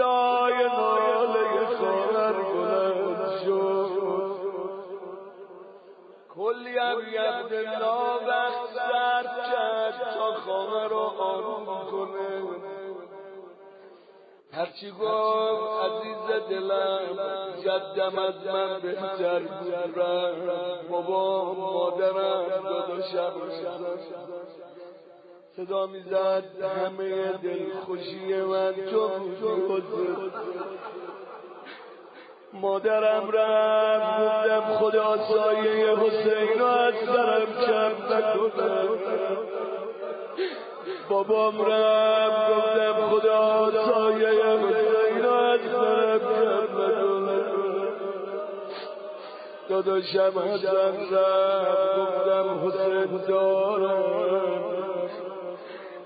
Speaker 6: صدای ناله خواهر بلند شد. کلی هم عبدالله وقت صرف کرد تا خانه رو آروم کنه. هرچی گفت عزیز دلم جدم از من بهتر بود. بابا مادرم داداشم. صدا می‌زد همه دل خوشی من تو بودی مادرم رم گفتم خدا سایه حسین از سرم کم نکنه. بابام رم گفتم خدا سایه حسین از سرم کم نکنه. داداشم حسن رم گفتم حسین دارم.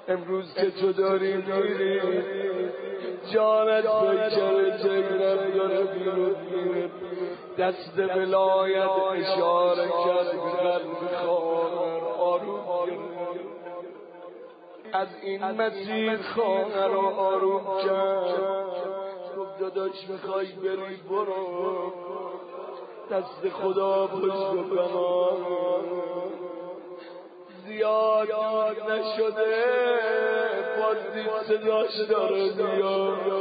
Speaker 6: امروز که تو داری میری جانت پیکر جگرم داره بیرون میره. دست ولایت اشاره کرد قلب خواهر آروم
Speaker 3: از این مسیر خانه رو آروم کرد. گفت داداش می‌خوای بری برو. دست خدا پشت بمان زیاد نشده بازی صداش داره بیاد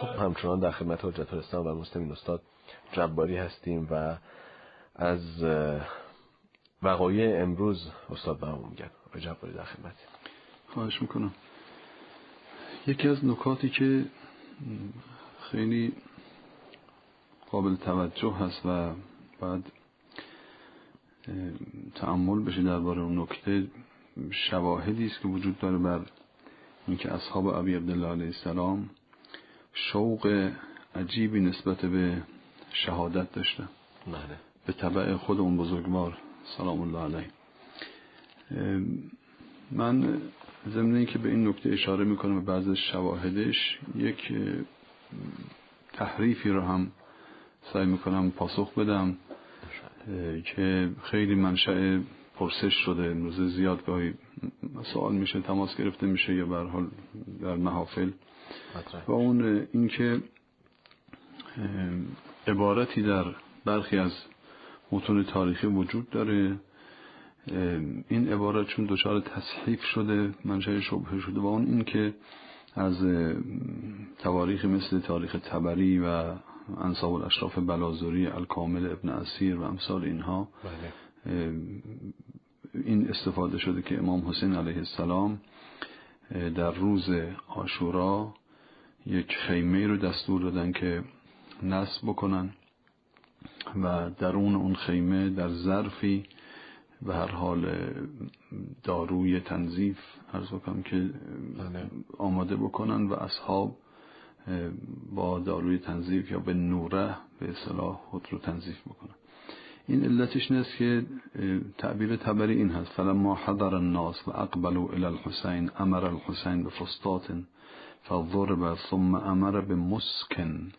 Speaker 1: خب همچنان در خدمت حجت الاسلام و مسلمین استاد جباری هستیم و از وقایع امروز استاد برامون میگن آقای جباری در خدمت.
Speaker 4: خواهش می‌کنم. یکی از نکاتی که خیلی قابل توجه هست و بعد تعمل بشه درباره اون نکته شواهدی است که وجود داره بر اینکه اصحاب ابی عبدالله علیه السلام شوق عجیبی نسبت به شهادت داشتن.
Speaker 1: بله.
Speaker 4: به طبع خود اون بزرگوار. سلام الله علیه. من ضمن اینکه به این نکته اشاره می‌کنم و بعض شواهدش یک تحریفی رو هم سعی می‌کنم پاسخ بدم که خیلی منشأ پرسش شده امروز زیاد گاهی سوال میشه تماس گرفته میشه یا به حال در محافل. و اون اینکه عبارتی در برخی از متون تاریخی وجود داره این عبارت چون دچار تصحیف شده منشأ شبهه شده و اون اینکه از تواریخ مثل تاریخ تبری و انصاب الاشراف بلازوری الکامل ابن اسیر و امثال اینها
Speaker 1: بله.
Speaker 4: این استفاده شده که امام حسین علیه السلام در روز آشورا یک خیمه رو دستور دادن که نصب بکنن و درون اون خیمه در ظرفی به هر حال داروی تنظیف ارز بکنم که
Speaker 1: بله.
Speaker 4: آماده بکنن و اصحاب با داروی تنظیف یا به نوره به اصطلاح خود رو تنظیف بکنن. این علتش نیست که تعبیر تبری این هست. فلما حضر الناس و اقبلوا الى الحسین امر الحسین به فستات فضرب ثم امر به مسکن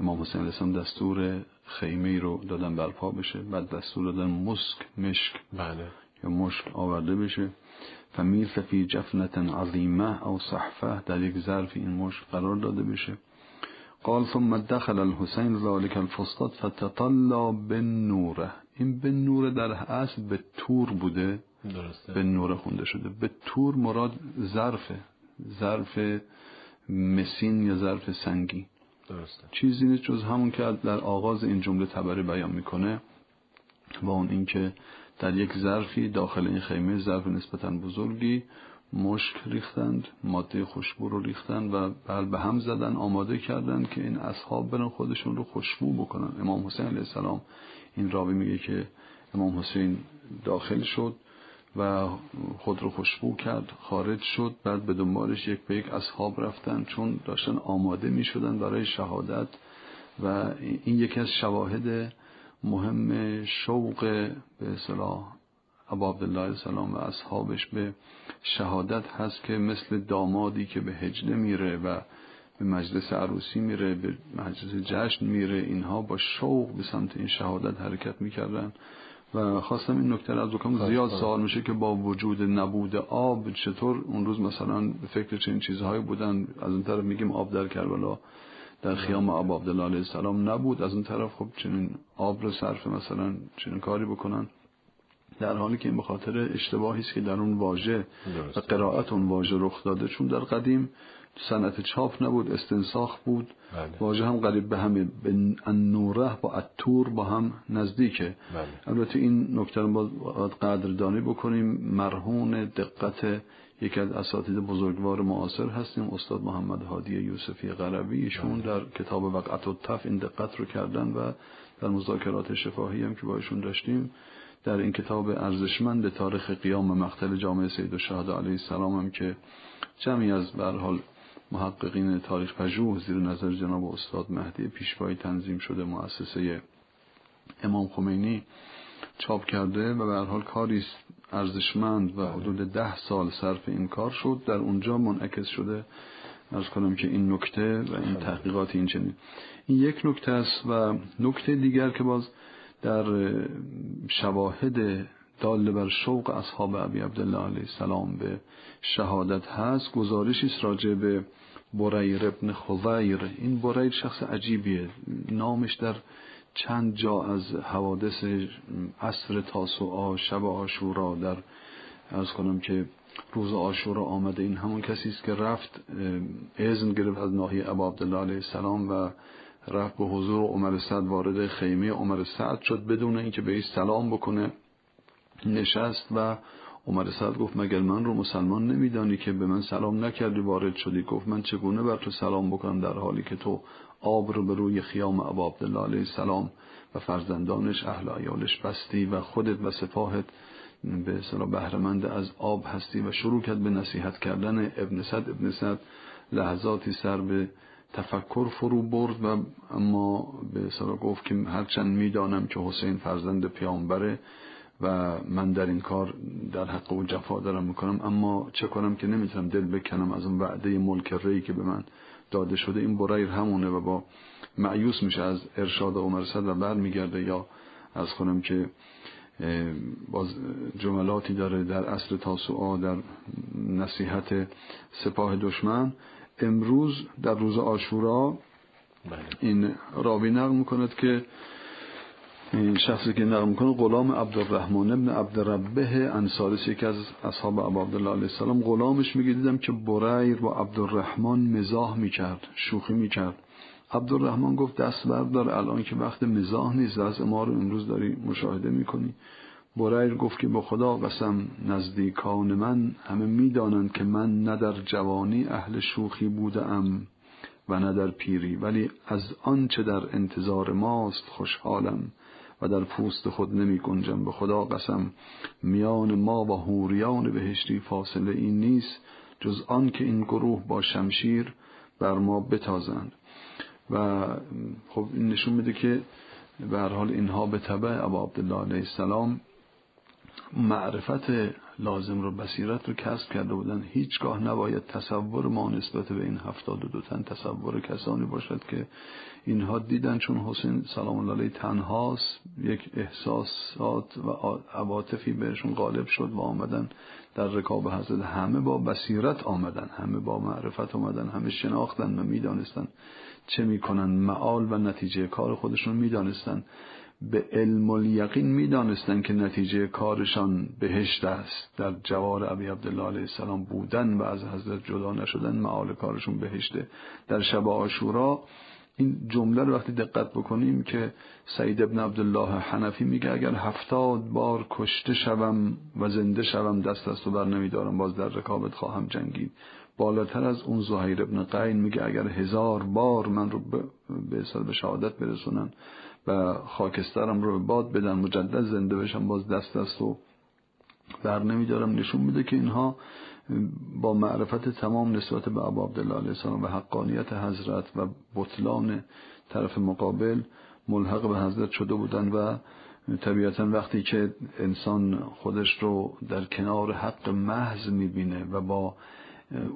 Speaker 4: امام حسین علیه دستور خیمه رو دادن برپا بشه بعد دستور دادن مسک مشک
Speaker 1: بله.
Speaker 4: یا مشک آورده بشه. فمیس فی جفنت عظیمه او صحفه در یک ظرف این مشک قرار داده بشه. قال ثم دخل الحسین ذلك الفسطاط فتطلع بالنوره. این به نوره در اصل به تور بوده.
Speaker 1: درسته.
Speaker 4: به نوره خونده شده. به تور مراد ظرفه ظرف مسین یا ظرف سنگی.
Speaker 1: درسته.
Speaker 4: چیزی نیست جز همون که در آغاز این جمله تبری بیان می‌کنه با اون اینکه در یک ظرفی داخل این خیمه ظرف نسبتا بزرگی مشک ریختند ماده خوشبو رو ریختند و بل به هم زدن آماده کردند که این اصحاب برن خودشون رو خوشبو بکنن. امام حسین علیه السلام این راوی میگه که امام حسین داخل شد. و خود رو خوشبو کرد خارج شد بعد به دنبالش یک به یک اصحاب رفتن چون داشتن آماده می شدن برای شهادت و این یکی از شواهد مهم شوق به اصطلاح ابا عبدالله السلام و اصحابش به شهادت هست که مثل دامادی که به هجله میره و به مجلس عروسی میره به مجلس جشن میره اینها با شوق به سمت این شهادت حرکت می‌کردن. و خواستم این نکته از بکنم. زیاد سوال میشه که با وجود نبود آب چطور؟ اون روز مثلا به فکر چنین چیزهایی بودن. از اون طرف میگیم آب در کربلا در خیام ابا عبدالله علیه السلام نبود. از اون طرف خب چنین آب رو صرف مثلا چنین کاری بکنن. در حالی که این به خاطر اشتباهی است که در اون واژه و قرائت اون واژه رخ داده. چون در قدیم صنعت چاپ نبود استنساخ بود.
Speaker 1: بله.
Speaker 4: واژه هم قریب به همه به النوره با اتور با هم نزدیکه.
Speaker 1: بله.
Speaker 4: البته این نکته رو باید قدردانی بکنیم. مرهون دقت یکی از اساتید بزرگوار معاصر هستیم استاد محمد هادی یوسفی غربی. ایشون در کتاب وقعت و تف این دقت رو کردن و در مذاکرات شفاهی هم که با ایشون داشتیم در این کتاب ارزشمند تاریخ قیام و مقتل جامعه سید الشهدا علیه السلام هم که جمعی از به حال محققین تاریخ پژوه زیر نظر جناب استاد مهدی پیشوای تنظیم شده مؤسسه امام خمینی چاپ کرده و به هر حال کاری است ارزشمند و حدود ده سال صرف این کار شد. در اونجا منعکس شده ارز کنم که این نکته و این تحقیقات این چنین. این یک نکته است و نکته دیگر که باز در شواهد دال بر شوق اصحاب ابی عبدالله علیه السلام به شهادت هست گزارشی است راجع به بریر ابن خویر این بریر شخص عجیبیه. نامش در چند جا از حوادث عصر تاسوعا شب آشورا در ارز کنم که روز آشورا آمده. این همون کسی است که رفت اذن گرفت از ناحیه ابا عبدالله علیه السلام و رفت به حضور عمر سعد وارد خیمه عمر سعد شد بدون اینکه به سلام بکنه. نشست و عمر سعد گفت مگر من رو مسلمان نمیدانی که به من سلام نکردی وارد شدی؟ گفت من چگونه بر تو سلام بکنم در حالی که تو آب رو به روی خیام ابا عبدالله علیه السلام و فرزندانش اهل ایالش بستی و خودت و سپاهت به اصطلاح بهرهمند از آب هستی و شروع کرد به نصیحت کردن ابن صد ابن صد لحظاتی سر به تفکر فرو برد و اما به اصطلاح گفت که هرچند می‌دانم که حسین فرزند پیامبره و من در این کار در حق او جفا دارم می‌کنم. اما چه کنم که نمی‌تونم دل بکنم از اون وعده ملک ری که به من داده شده. این بریر همونه و با معیوس میشه از ارشاد عمر صد و برمیگرده یا از کنم که باز جملاتی داره در اصل تاسوعا در نصیحت سپاه دشمن. امروز در روز آشورا بله. این راوی نقل می‌کند که این شخصی که نقل می‌کنه غلام عبدالرحمن ابن عبدالربه انصارس یکی از اصحاب ابو عبدالله علیه السلام. غلامش میگه دیدم که بریر با عبدالرحمن مزاح می‌کرد شوخی می‌کرد. عبدالرحمن گفت دست بردار الان که وقت مزاح نیست از ما رو امروز داری مشاهده می‌کنی. بریر گفت که به خدا قسم نزدیکان من همه می‌دانند که من نه در جوانی اهل شوخی بودم و نه در پیری ولی از آنچه در انتظار ماست خوشحالم. و در پوست خود نمی گنجم به خدا قسم میان ما و هوریان بهشتی فاصله این نیست جز آن که این گروه با شمشیر بر ما بتازند. و خب این نشون میده که به هر حال اینها به تبع ابا عبدالله علیه السلام معرفت لازم رو بصیرت رو کسب کرده بودن. هیچگاه نباید تصور ما نسبت به این هفتاد و دو تن تصور کسانی باشد که اینها دیدن چون حسین سلام الله علیه تنهاست یک احساسات و عواطفی بهشون غالب شد و آمدن در رکاب حضرت. همه با بصیرت آمدن همه با معرفت آمدن همه شناختن و می‌دانستن چه می‌کنن. معال و نتیجه کار خودشون می‌دانستن. به علم الیقین می‌دانستند که نتیجه کارشان بهشت است. در جوار ابی عبدالله علیه السلام بودن و از حضرت جدا نشدن معال کارشون بهشته. در شب آشورا این جمله رو وقتی دقت بکنیم که سعید ابن عبدالله حنفی میگه اگر هفتاد بار کشته شوم و زنده شوم دست از تو بر نمیدارم باز در رکابت خواهم جنگید. بالاتر از اون زهیر ابن قین میگه اگر هزار بار من رو به, به شهادت برسونن و خاکسترم رو به باد بدن مجدد زنده بشم باز دست دست و بر نمیدارم. نشون میده که اینها با معرفت تمام نسبت به ابا عبدالله علیه السلام و حقانیت حضرت و بطلان طرف مقابل ملحق به حضرت شده بودن و طبیعتا وقتی که انسان خودش رو در کنار حق محض می‌بینه و با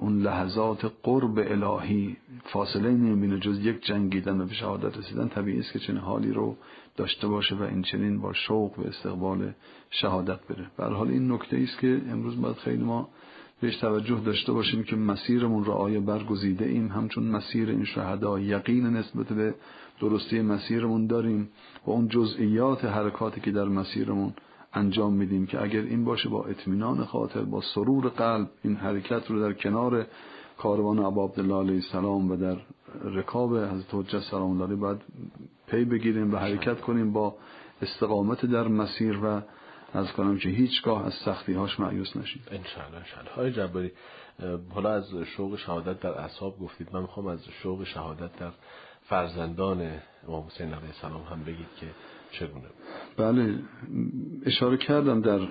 Speaker 4: اون لحظات قرب الهی. فاصله نمی‌بینه جز یک جنگیدن و به شهادت رسیدن طبیعی است که چنین حالی رو داشته باشه و این چنین با شوق به استقبال شهادت بره. به حال این نکته است که امروز باید خیلی ما بهش توجه داشته باشیم که مسیرمون را آیا برگزیده ایم. همچون مسیر این شهدا یقین نسبت به درستی مسیرمون داریم و اون جزئیات حرکاتی که در مسیرمون انجام میدیم که اگر این باشه با اطمینان خاطر با سرور قلب این حرکت رو در کنار کاروان ابا عبدالله علیه السلام و در رکاب حضرت حجت سلام الله باید پی بگیریم و حرکت کنیم با استقامت در مسیر و از کنم که هیچگاه از سختی هاش معیوس نشید.
Speaker 1: انشاءالله انشاءالله. های جباری حالا از شوق شهادت در اصحاب گفتید. من می‌خوام از شوق شهادت در فرزندان امام حسین علیه السلام هم بگید که چگونه
Speaker 4: بله اشاره کردم در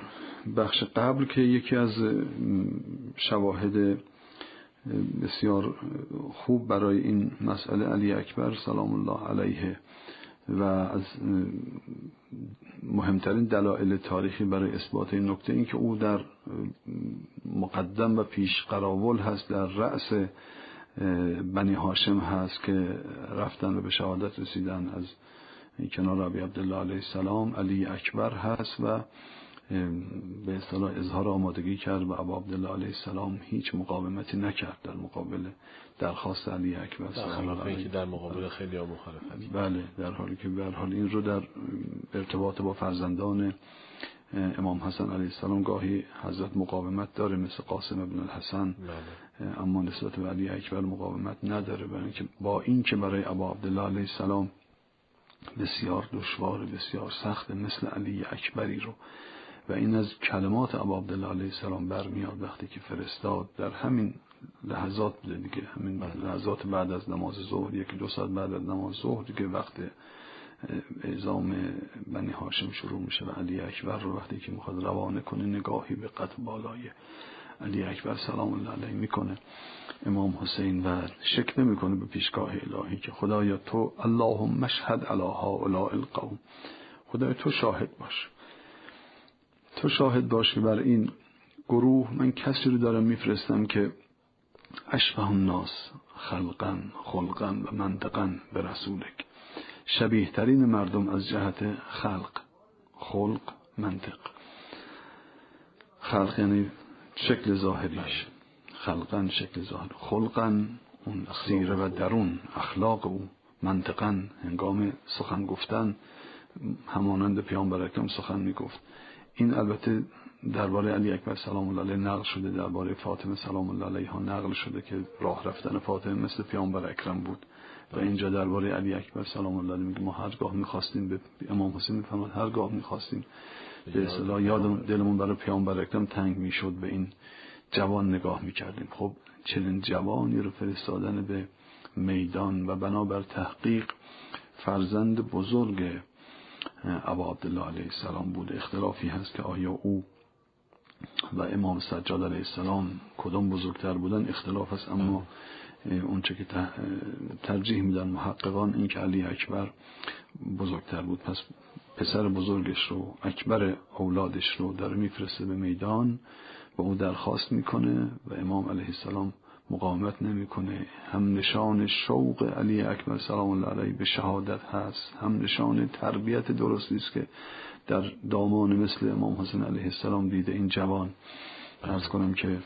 Speaker 4: بخش قبل که یکی از شواهد بسیار خوب برای این مسئله علی اکبر سلام الله علیه و از مهمترین دلایل تاریخی برای اثبات این نکته این که او در مقدم و پیش قراول هست در رأس بنی هاشم هست که رفتن و به شهادت رسیدن از کنار ابی عبدالله علیه السلام علی اکبر هست و به اصطلاح اظهار آمادگی کرد و ابا عبدالله علیه السلام هیچ مقاومتی نکرد در مقابل درخواست علی اکبر
Speaker 1: در که در مقابل خیلی مخالفت
Speaker 4: بله در حالی که به حال این رو در ارتباط با فرزندان امام حسن علیه السلام گاهی حضرت مقاومت داره مثل قاسم ابن الحسن. بله. اما نسبت به علی اکبر مقاومت نداره برای که با این که برای ابا عبدالله علیه السلام بسیار دشوار بسیار سخت مثل علی اکبری رو. و این از کلمات ابا عبدالله علیه السلام برمیاد وقتی که فرستاد. در همین لحظات بوده دیگه همین بله. لحظات بعد از نماز ظهر یکی دو ساعت بعد از نماز ظهر دیگه وقت اعزام بنی هاشم شروع میشه و علی اکبر رو. وقتی که می‌خواد روانه کنه نگاهی به قط بالای علی اکبر سلام الله علیه می‌کنه. امام حسین و شک نمی‌کنه به پیشگاه الهی که خدایا تو اللهم مشهد علی هؤلاء القوم. خدایا تو شاهد باش. تو شاهد باش بر این گروه من کسی رو دارم میفرستم که اشبه الناس خلقا خلقا و منطقا به رسولک. شبیه ترین مردم از جهت خلق. خلق منطق. خلق یعنی شکل ظاهریش. خلقا شکل ظاهر. خلقا اون سیره و درون اخلاق او. منطقا هنگام سخن گفتن همانند پیامبر اکرم سخن می‌گفت. این البته درباره علی اکبر سلام الله علیه نقل شده درباره فاطمه سلام الله علیها نقل شده که راه رفتن فاطمه مثل پیامبر اکرم بود. و اینجا درباره علی اکبر سلام الله علیه میگه ما هرگاه می‌خواستیم به امام حسین می‌فهمد هرگاه می‌خواستیم به اصطلاح یادم دلمون برای پیامبر اکرم تنگ می‌شد به این جوان نگاه می‌کردیم. خب چنین جوانی رو فرستادن به میدان و بنابر تحقیق فرزند بزرگ ابا عبدالله علیه السلام بود. اختلافی هست که آیا او و امام سجاد علیه السلام کدام بزرگتر بودن؟ اختلاف است اما اونچه که ترجیح میدن محققان این که علی اکبر بزرگتر بود. پس پسر بزرگش رو اکبر اولادش رو در میفرسته به میدان و او درخواست می‌کنه و امام علیه السلام مقاومت نمی‌کنه. هم نشان شوق علی اکبر سلام الله علیه به شهادت هست هم نشان تربیت درستی است که در دامان مثل امام حسین علیه السلام دیده این جوان. ارز کنم که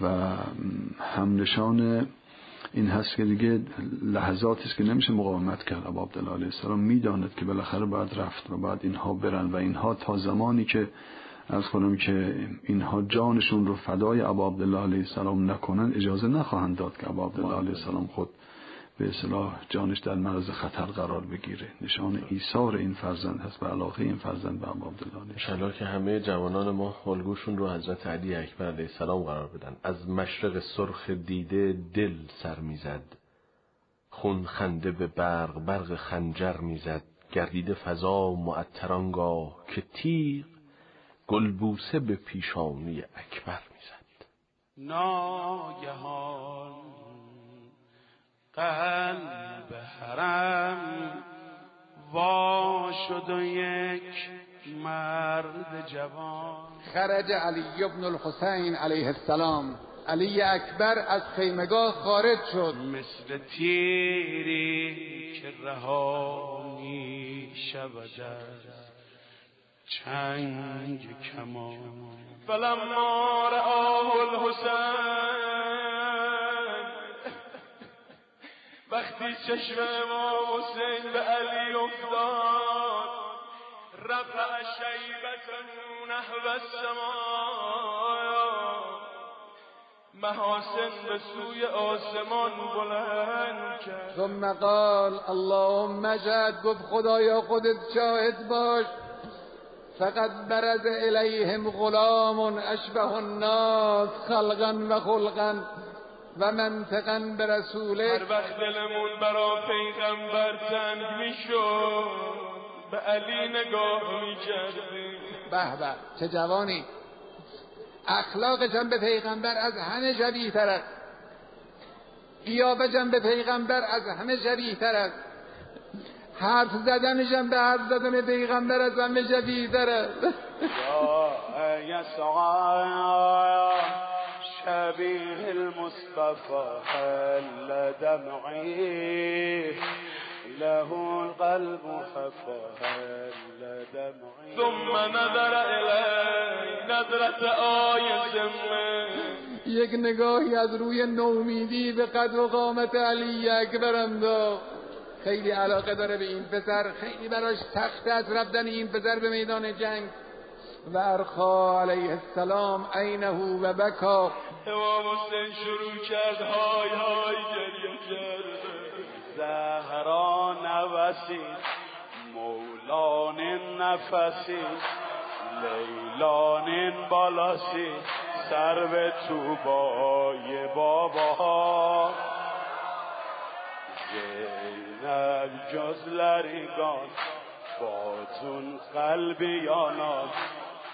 Speaker 4: و هم نشان این هست که دیگه لحظاتی است که نمیشه مقاومت کرد. ابا عبدالله علیه السلام می‌داند که بالاخره باید رفت و بعد اینها برن و اینها تا زمانی که از کنم که اینها جانشون رو فدای ابا عبدالله علیه السلام نکنن اجازه نخواهند داد که ابا عبدالله علیه السلام خود به اصلاح جانش در معرض خطر قرار بگیره. نشان ایثار این فرزند هست و علاقه این فرزند به ابا عبدالله
Speaker 1: که همه جوانان ما الگوشون رو حضرت علی اکبر علیه السلام قرار بدن. از مشرق سرخ دیده دل سر می‌زد. خون خنده به برق برق خنجر می‌زد. گردید فضا معطرانگاه که تیغ گلبوسه به پیشانی اکبر می‌زد.
Speaker 3: ناگهان قلب حرم وا شد و یک مرد جوان.
Speaker 2: خرج علی ابن الحسین علیه السلام. علی اکبر از خیمگاه خارج شد.
Speaker 3: مثل تیری که رها می شود چنگ کمان. فلما رآه الحسین وقتی چشم امام حسین به علی افتاد رفع شیبت نحو السماء. محاسن به سوی آسمان بلند کرد.
Speaker 2: ثم قال اللهم جد گفت خدایا خودت شاهد باش. فقط برز الیهم غلام اشبه الناس خلقا و خلقا. و منطقا به رسوله
Speaker 3: هر وقت دلمون برا پیغمبر تنگ می‌شد به علی نگاه می‌کردیم.
Speaker 2: به به چه جوانی. اخلاقش هم به پیغمبر از همه شبیه تر است. قیافش به پیغمبر از همه شبیه تر است. حرف زدنشم به حرف زدن پیغمبر از همه شدیدتر است.
Speaker 3: شبيه المصطفى هل دمعي له القلب خفى هل دمعي ثم نظر إلي نظرة آية
Speaker 2: یک نگاهی از روی نومیدی به قدر و قامت علی اکبر انداخت. خیلی علاقه داره به این پسر خیلی براش سخت است رفتن این پسر به میدان جنگ. و ارخا علیه السلام عینه و بکا.
Speaker 3: امام حسین شروع کرد های های گریه کرد. زهرا نوسی مولان نفسی لیلان بالاسی سر به توبای بابا. زینب جز لریگان باتون قلبیانان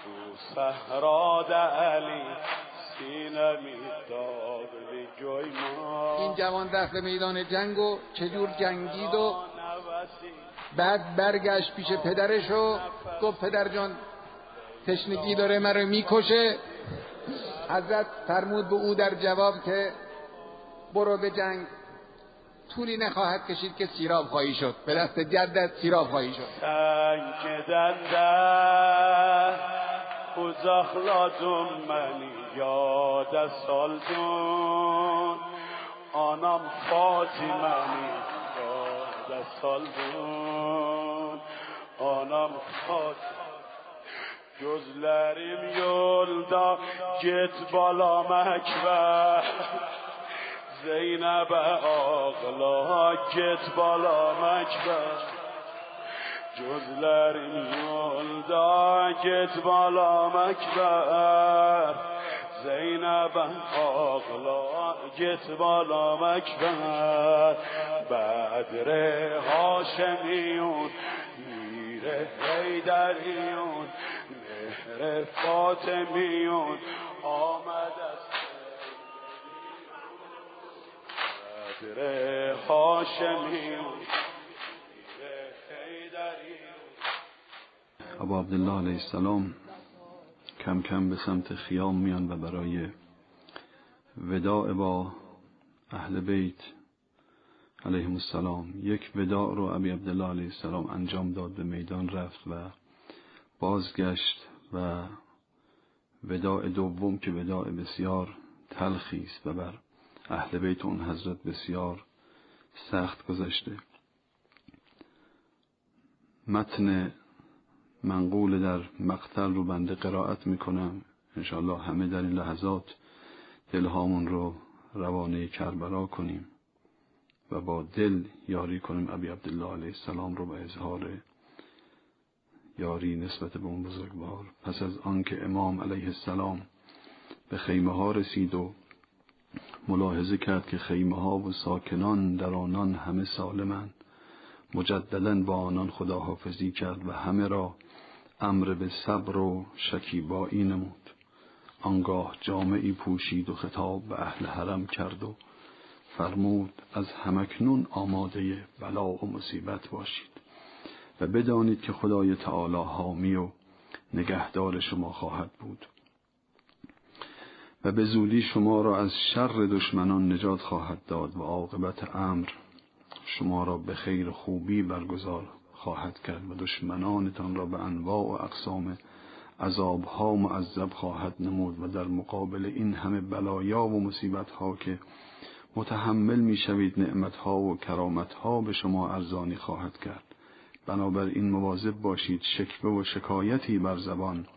Speaker 3: تو صحرا علی سینه میداغ جوی ما.
Speaker 2: این جوان رفت به میدان جنگ و چجور جنگید و بعد برگشت پیش پدرش و گفت پدر جان تشنگی داره مرا می‌کشه. حضرت فرمود به او در جواب که برو به جنگ. طولی نخواهد کشید که سیراب خواهی شد. به دست جدت سیراب خواهی شد.
Speaker 3: سنگ دنده خوزاخلادم منی یاد سالدون آنام فاطمنی یاد سالدون آنام فاطمه Gözlerim yolda git balam ekber Zeynep'e ağla git balam ekber Gözlerim yolda git balam ekber Zeynep'e ağla git balam ekber Bedre Haşemiyun Mire Heyderiyun مهر فاطمیون آمد بدر هاشمیون
Speaker 4: ابا عبدالله علیه السلام کم کم به سمت خیام میان و برای وداع با اهل بیت علیهم السلام. یک وداع رو ابی عبدالله علیه السلام انجام داد به میدان رفت و بازگشت و وداع دوم که وداع بسیار تلخی است و بر اهل بیت اون حضرت بسیار سخت گذشته. متن منقول در مقتل رو بنده قرائت می‌کنم. انشاءالله همه در این لحظات دلهامون رو روانه کربلا کنیم و با دل یاری کنیم. ابی عبدالله علیه السلام رو به اظهار یاری نسبت به اون بزرگوار. پس از آنکه امام علیه السلام به خیمه ها رسید و ملاحظه کرد که خیمه ها و ساکنان در آنان همه سالمند مجددا با آنان خداحافظی کرد و همه را امر به صبر و شکیبایی نمود. آنگاه جامعی پوشید و خطاب به اهل حرم کرد و فرمود از همکنون آماده بلا و مصیبت باشید و بدانید که خدای تعالی حامی و نگهدار شما خواهد بود و به زودی شما را از شر دشمنان نجات خواهد داد و عاقبت امر شما را به خیر خوبی برگزار خواهد کرد و دشمنانتان را به انواع و اقسام عذابها معذب خواهد نمود و در مقابل این همه بلایا و مصیبتها که متحمل می‌شوید نعمتها و کرامتها به شما ارزانی خواهد کرد. بنابراین مواظب باشید شکوه و شکایتی بر زبان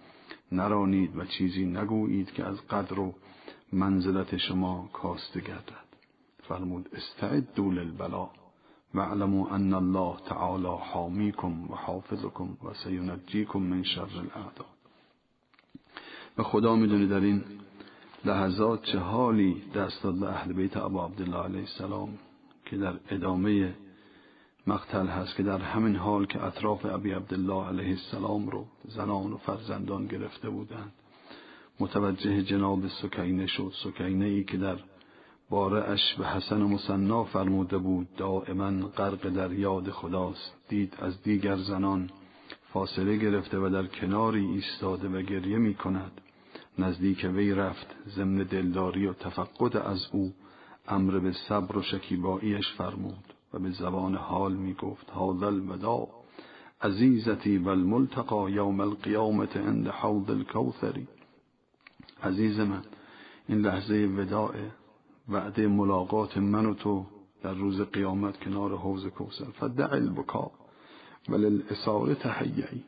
Speaker 4: نرانید و چیزی نگویید که از قدر و منزلت شما کاسته گردد. فرمود استعدوا للبلا واعلموا ان الله تعالی حامیکم و حافظکم و سینجیکم من شر الاعداء و خدا می‌دونه در این لحظات چه حالی دست داد به اهل بیت ابا عبدالله علیه السلام که در ادامه مقتل هست که در همین حال که اطراف ابی عبدالله علیه السلام رو زنان و فرزندان گرفته بودند. متوجه جناب سکینه شد. سکینه ای که در باره اش به حسن مسنا فرموده بود دائما غرق در یاد خداست. دید از دیگر زنان فاصله گرفته و در کناری ایستاده و گریه می کند نزدیک وی رفت ضمن دلداری و تفقد از او امر به صبر و شکیباییش فرمود و به زبان حال می گفت هذا الوداع عزیزتی و الملتقا یوم القیامت عند حوض الكوثری عزیز من این لحظه وداع وعده ملاقات من و تو در روز قیامت کنار حوض کوثر. فدع البکا وللاساره تحیعی.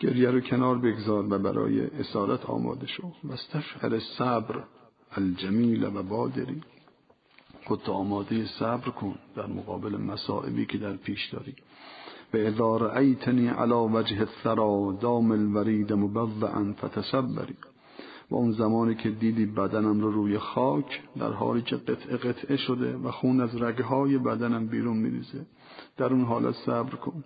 Speaker 4: گریه رو کنار بگذار و برای اسارت آماده شو. و استشعر صبر الجمیل و بادری. خود آماده صبر کن در مقابل مصائبی که در پیش داری. و اذا رأیتنی علی وجه الثرا دام الورید مبضعا فتصبری و اون زمانی که دیدی بدنم رو روی خاک در حالی که قطعه قطعه شده و خون از رگهای بدنم بیرون میریزه. در اون حالت صبر کن.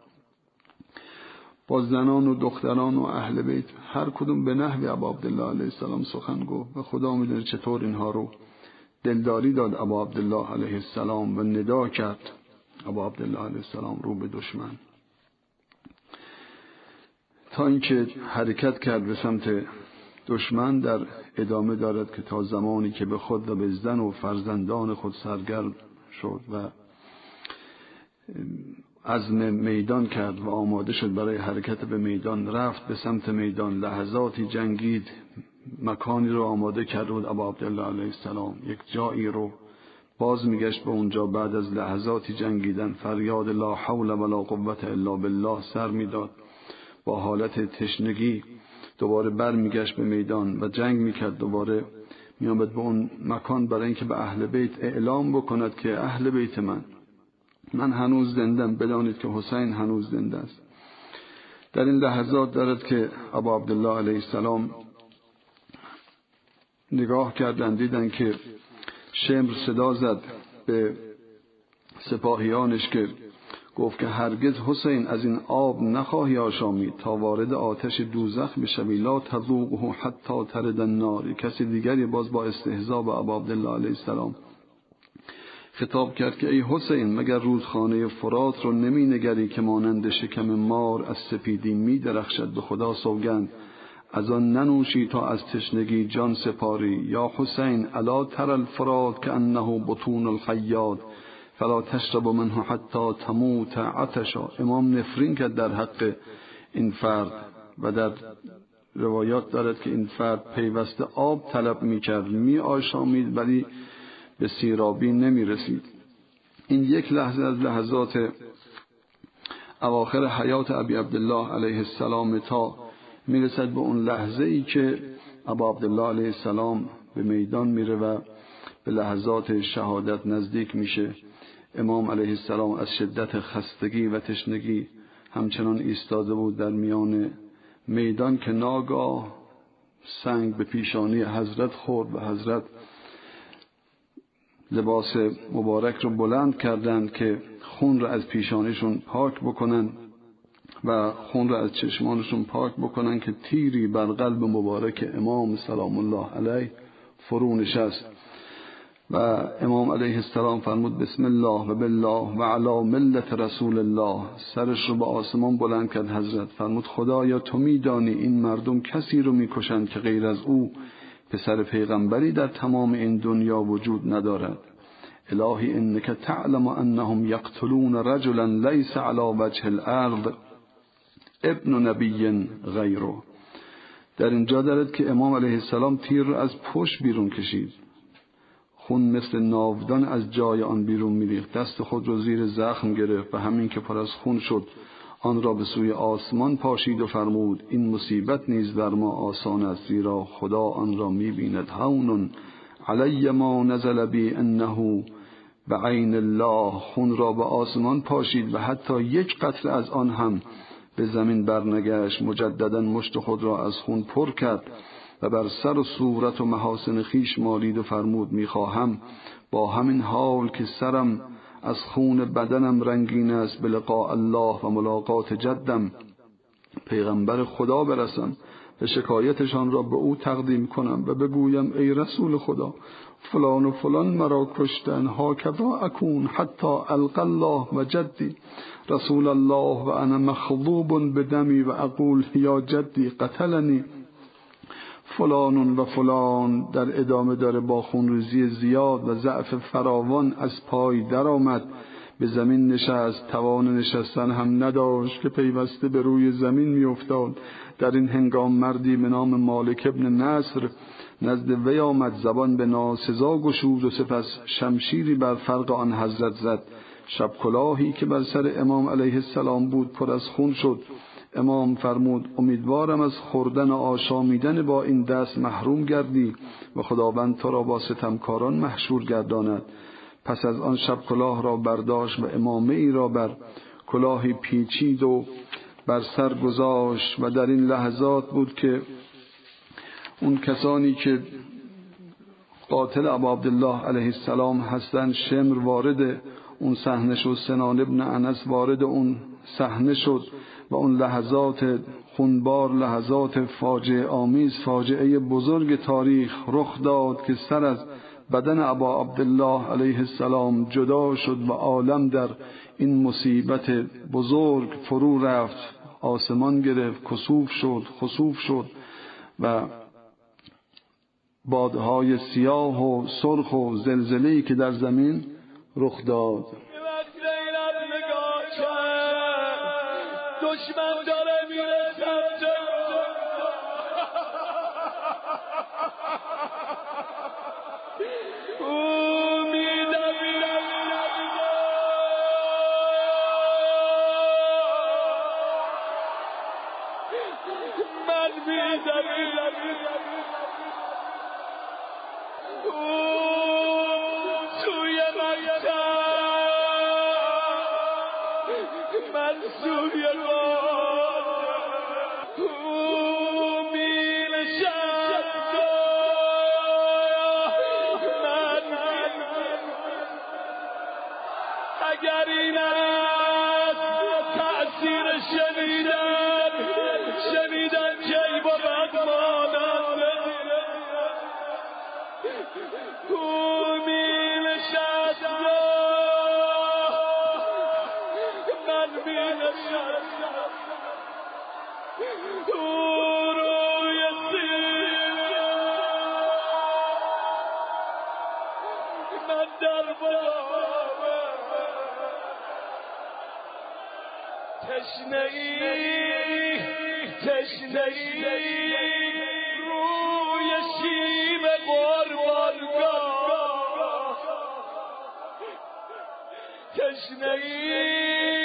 Speaker 4: با زنان و دختران و اهل بیت هر کدوم به نحو ابا عبدالله علیه السلام سخن گفت و خدا می‌دونه چطور اینها رو دلداری داد ابا عبدالله علیه السلام و ندا کرد ابا عبدالله علیه السلام رو به دشمن. تا اینکه حرکت کرد به سمت دشمن در ادامه دارد که تا زمانی که به خود و به زن و فرزندان خود سرگرم شد و عزم میدان کرد و آماده شد برای حرکت به میدان رفت به سمت میدان لحظاتی جنگید مکانی رو آماده کرد. بود ابا عبدالله علیه السلام یک جایی رو باز میگشت به اونجا. بعد از لحظاتی جنگیدن فریاد لا حول ولا قوت الا بالله سر می‌داد. با حالت تشنگی دوباره بر میگشت به میدان و جنگ می‌کرد دوباره میامد به اون مکان برای اینکه به اهل بیت اعلام بکند که اهل بیت من. من هنوز زندم بدانید که حسین هنوز زنده است. در این لحظات دارد که ابا عبدالله علیه السلام نگاه کردند دیدن که شمر صدا زد به سپاهیانش که گفت که هرگز حسین از این آب نخواهی آشامید تا وارد آتش دوزخ بشوی. لا تذوقه حتی ترد النار. کسی دیگری باز با استهزا به ابا علیه السلام خطاب کرد که ای حسین مگر رودخانه فرات رو نمی نگری که مانند شکم مار از سپیدی می درخشد؟ به خدا سوگند. از آن ننوشی تا از تشنگی جان سپاری. یا حسین الا تر الفرات که انه بطون الحیات فلا تشرب منه حتی تموت. عطشا امام نفرین کرد در حق این فرد و در روایات دارد که این فرد پیوسته آب طلب می کرد می آشامید ولی به سیرابی نمی رسید این یک لحظه از لحظات اواخر حیات ابی عبدالله علیه السلام تا می‌رسد به اون لحظه ای که ابا عبدالله علیه السلام به میدان میره و به لحظات شهادت نزدیک میشه. امام علیه السلام از شدت خستگی و تشنگی همچنان ایستاده بود در میان میدان که ناگاه سنگ به پیشانی حضرت خورد و حضرت لباس مبارک رو بلند کردند که خون رو از پیشانیشون پاک بکنن و خون رو از چشمانشون پاک بکنن که تیری بر قلب مبارک امام سلام الله علیه فرو نشست و امام علیه السلام فرمود بسم الله و بالله و علا ملت رسول الله. سرش رو به آسمان بلند کرد حضرت. فرمود خدایا تو میدانی این مردم کسی رو می‌کشند که غیر از او؟ پسر پیغمبری در تمام این دنیا وجود ندارد. الهی انک تعلم انهم یقتلون رجلا لیس علی وجه الارض ابن نبی غیره. در اینجا دارد که امام علیه السلام تیر از پشت بیرون کشید. خون مثل ناودان از جای آن بیرون میریخت. دست خود را زیر زخم گرفت و همین که پر از خون شد آن را به سوی آسمان پاشید و فرمود این مصیبت نیز بر ما آسان است زیرا خدا آن را می‌بیند. هون علی ما نزل بی انه به عین الله. خون را به آسمان پاشید و حتی یک قطره از آن هم به زمین برنگشت. مجددا مشت خود را از خون پر کرد. و بر سر و صورت و محاسن خیش مالید و فرمود می‌خواهم. با همین حال که سرم از خون بدنم رنگین است به لقاء الله و ملاقات جدم پیغمبر خدا برسم و شکایتشان را به او تقدیم کنم و بگویم ای رسول خدا فلان و فلان مرا کشتن هاکذا اکون حتی القى الله و جدی. رسول الله و انا مخضوب بدمی و اقول یا جدی قتلنی. فلان و فلان در ادامه داره با خونریزی زیاد و ضعف فراوان از پای درآمد. به زمین نشست توان نشستن هم نداشت که پیوسته به روی زمین میافتاد. در این هنگام مردی به نام مالک ابن نصر نزد وی آمد زبان به ناسزا گشود و سپس شمشیری بر فرق آن حضرت زد. شب کلاهی که بر سر امام علیه السلام بود پر از خون شد. امام فرمود امیدوارم از خوردن و آشامیدن با این دست محروم گردی و خداوند تو را با ستمکاران محشور گرداند. پس از آن شب کلاه را برداشت و امامه ای را بر کلاهی پیچید و بر سر گذاشت و در این لحظات بود که اون کسانی که قاتل ابا عبدالله علیه السلام هستند شمر وارد اون صحنه شد سنان ابن انس وارد اون صحنه شد. و اون لحظات خونبار لحظات فاجعه آمیز فاجعه بزرگ تاریخ رخ داد که سر از بدن ابا عبدالله علیه السلام جدا شد و عالم در این مصیبت بزرگ فرو رفت. آسمان گرفت کسوف شد خسوف شد و بادهای سیاه و سرخ و زلزله‌ای که در زمین رخ داد.
Speaker 3: دشمن داره میره سمت او میدویره من میدویرم توی تشنه ای تشنه ای روی شیم قربانگاه. تشنه ای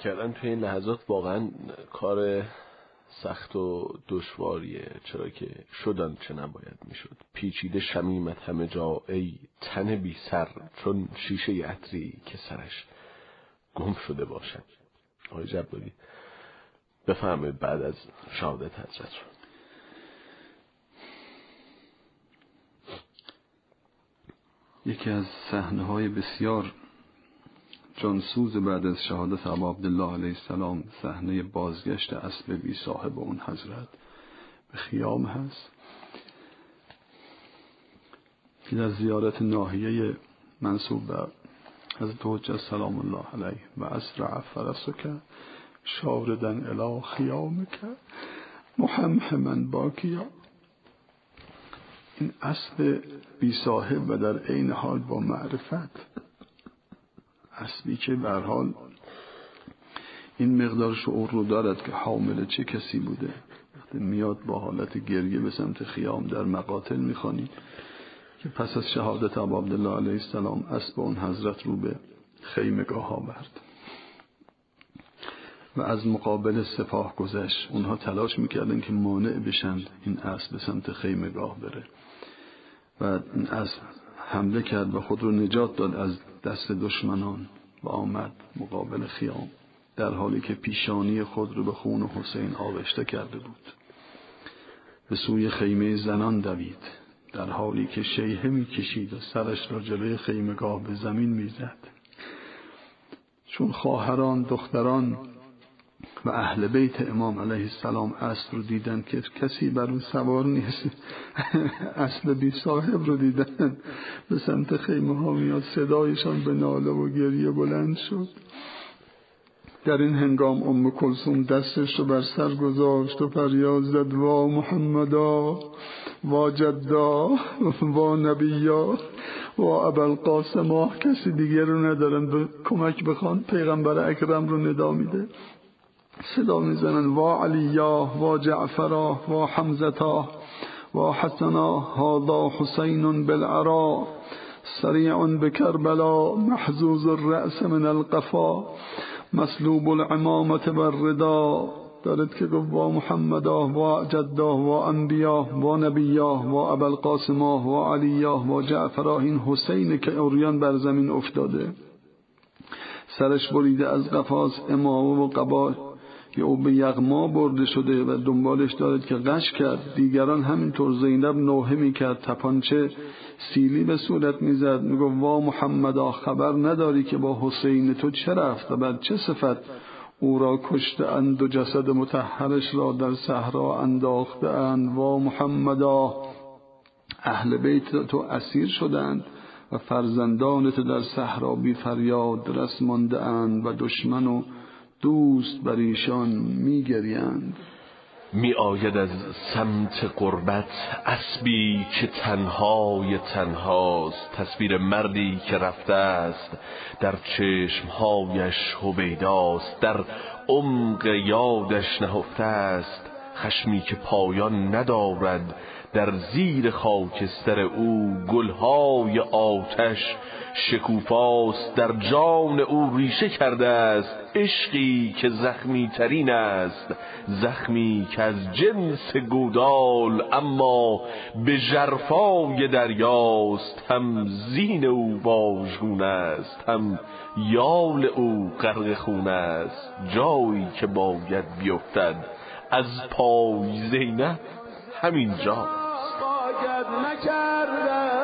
Speaker 1: کردن توی این لحظات واقعا کار سخت و دشواریه. چرا که شدن چه نباید می‌شد. پیچیده شمیمت همه جا. ای تن بی سر چون شیشه عطری که سرش گم شده باشد. آقای جباری بفهمید بعد از شهادت حضرت رو.
Speaker 4: یکی از صحنه های بسیار جانسوز بعد از شهادت ابا عبدالله علیه السلام صحنه بازگشت اسب بی صاحب اون حضرت به خیام هست. که در زیارت ناحیه منصوب به حضرت حجت سلام الله علیه و اسرع فرسک شاردن الی خیامک محمحمن باکیا. این اسب بی صاحب و در عین حال با معرفت اسبی که حال این مقدار شعور رو دارد که حامل چه کسی بوده. وقتی میاد با حالت گریه به سمت خیام در مقاتل می‌خوانی که پس از شهادت ابا عبدالله علیه السلام اسب اون حضرت رو به خیمگاه آورد. و از مقابل سپاه گذشت. اونها تلاش می‌کردن که مانع بشن این اسب به سمت خیمگاه بره. و این اسب حمله کرد و خود رو نجات داد از دست دشمنان. و آمد مقابل خیام در حالی که پیشانی خود رو به خون حسین آغشته کرده بود. به سوی خیمه زنان دوید در حالی که شیهه می‌کشید و سرش را جلوی خیمگاه به زمین می‌زد. چون خواهران دختران و اهل بیت امام علیه السلام اصل رو دیدن که کسی بر اون سوار نیست. اصل بی صاحب رو دیدن. به سمت خیمه ها میاد صدایشان به ناله و گریه بلند شد. در این هنگام ام کلسوم دستش رو بر سر گذاشت و فریاد زد وا محمدا وا جدا وا نبیا وا ابوالقاسم کسی دیگر رو ندارن. به کمک بخوان پیغمبر اکرم رو ندا میده. صدا می‌زنن. وا علیا وا جعفرا وا حمزتا وا حسنا هذا حسین بالعرا سریع بكربلا محزوز الرأس من القفا مسلوب العمامة والردا دارد که گفت وا محمدا وا جدا وا انبیا وا نبیا وا ابوالقاسما وا علیا وا جعفرا. این حسین که اوریان بر زمین افتاده. سرش بریده از قفاس امامه و قبا. که او به یغما برده شده و دنبالش دارد که غش کرد. دیگران همینطور زینب نوحه می‌کرد تپانچه سیلی به صورت می‌زد. میگو وا محمدا خبر نداری که با حسین تو چه رفت و بر چه صفت؟ او را کشته اند و جسد متحرش را در صحرا انداخته اند. وا محمدا اهل بیت تو اسیر شدند و فرزندانت در صحرا بی فریاد رسمانده اند و دشمن و دوست بر ایشان میگریند.
Speaker 1: می آید از سمت قربت اسبی که تنهای تنهاست تصویر مردی که رفته است. در چشمهایش هویداست در عمق یادش نهفته است. خشمی که پایان ندارد در زیر خاکستر او گلهای آتش شکوفاست در جان او ریشه کرده است. عشقی که زخمی ترین است زخمی که از جنس گودال اما به جرفای دریاست. هم زین او واژگون است هم یال او غرق خون است. جایی که باید بیفتد از پای زینب همین جا به مقدار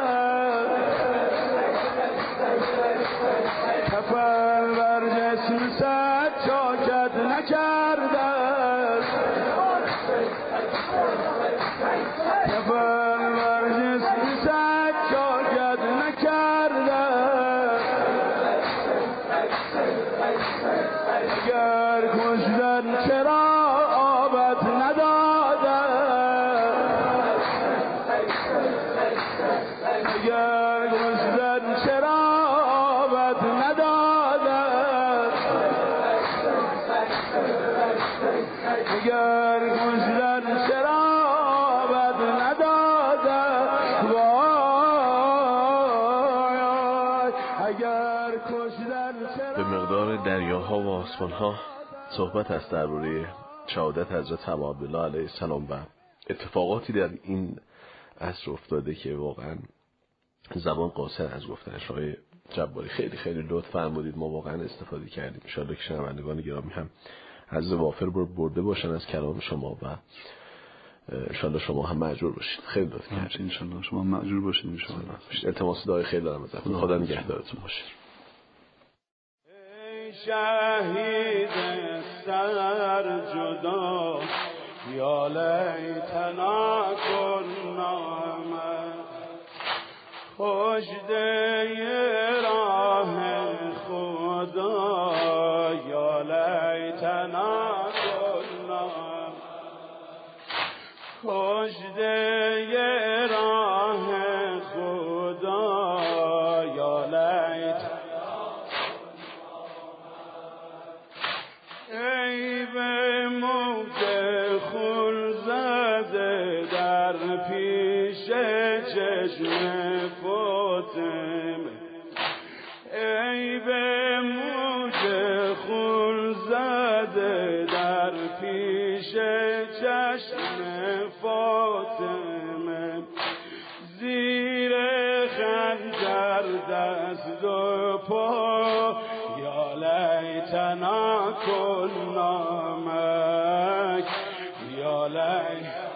Speaker 1: صحبت است درباره شهادت حضرت عبدالله علیه السلام و اتفاقاتی در این عصر افتاده که واقعا زبان قاصر از گفتنش آقای جباری. خیلی خیلی لطف فرمودید. ما واقعا استفاده کردیم. ان که شنوندگان گرامی هم از وافر برده باشن از کلام شما و انشالله شما هم مجبور باشید. خیلی لطف کردید.
Speaker 4: انشالله شما مجبور باشید. انشالله
Speaker 1: التماس دعای خیلی دارم ازتون. خدا نگهدارتون. باشه
Speaker 3: شهید سر جدا. یا لیتنا کننا خوشده راه خدا. یا لیتنا کننا خوشده راه چشم ای به موج خون زده در پیش چشم فاطمه. زیر خنجر دست و پا یا لیتنا کننا مک یا لیتنا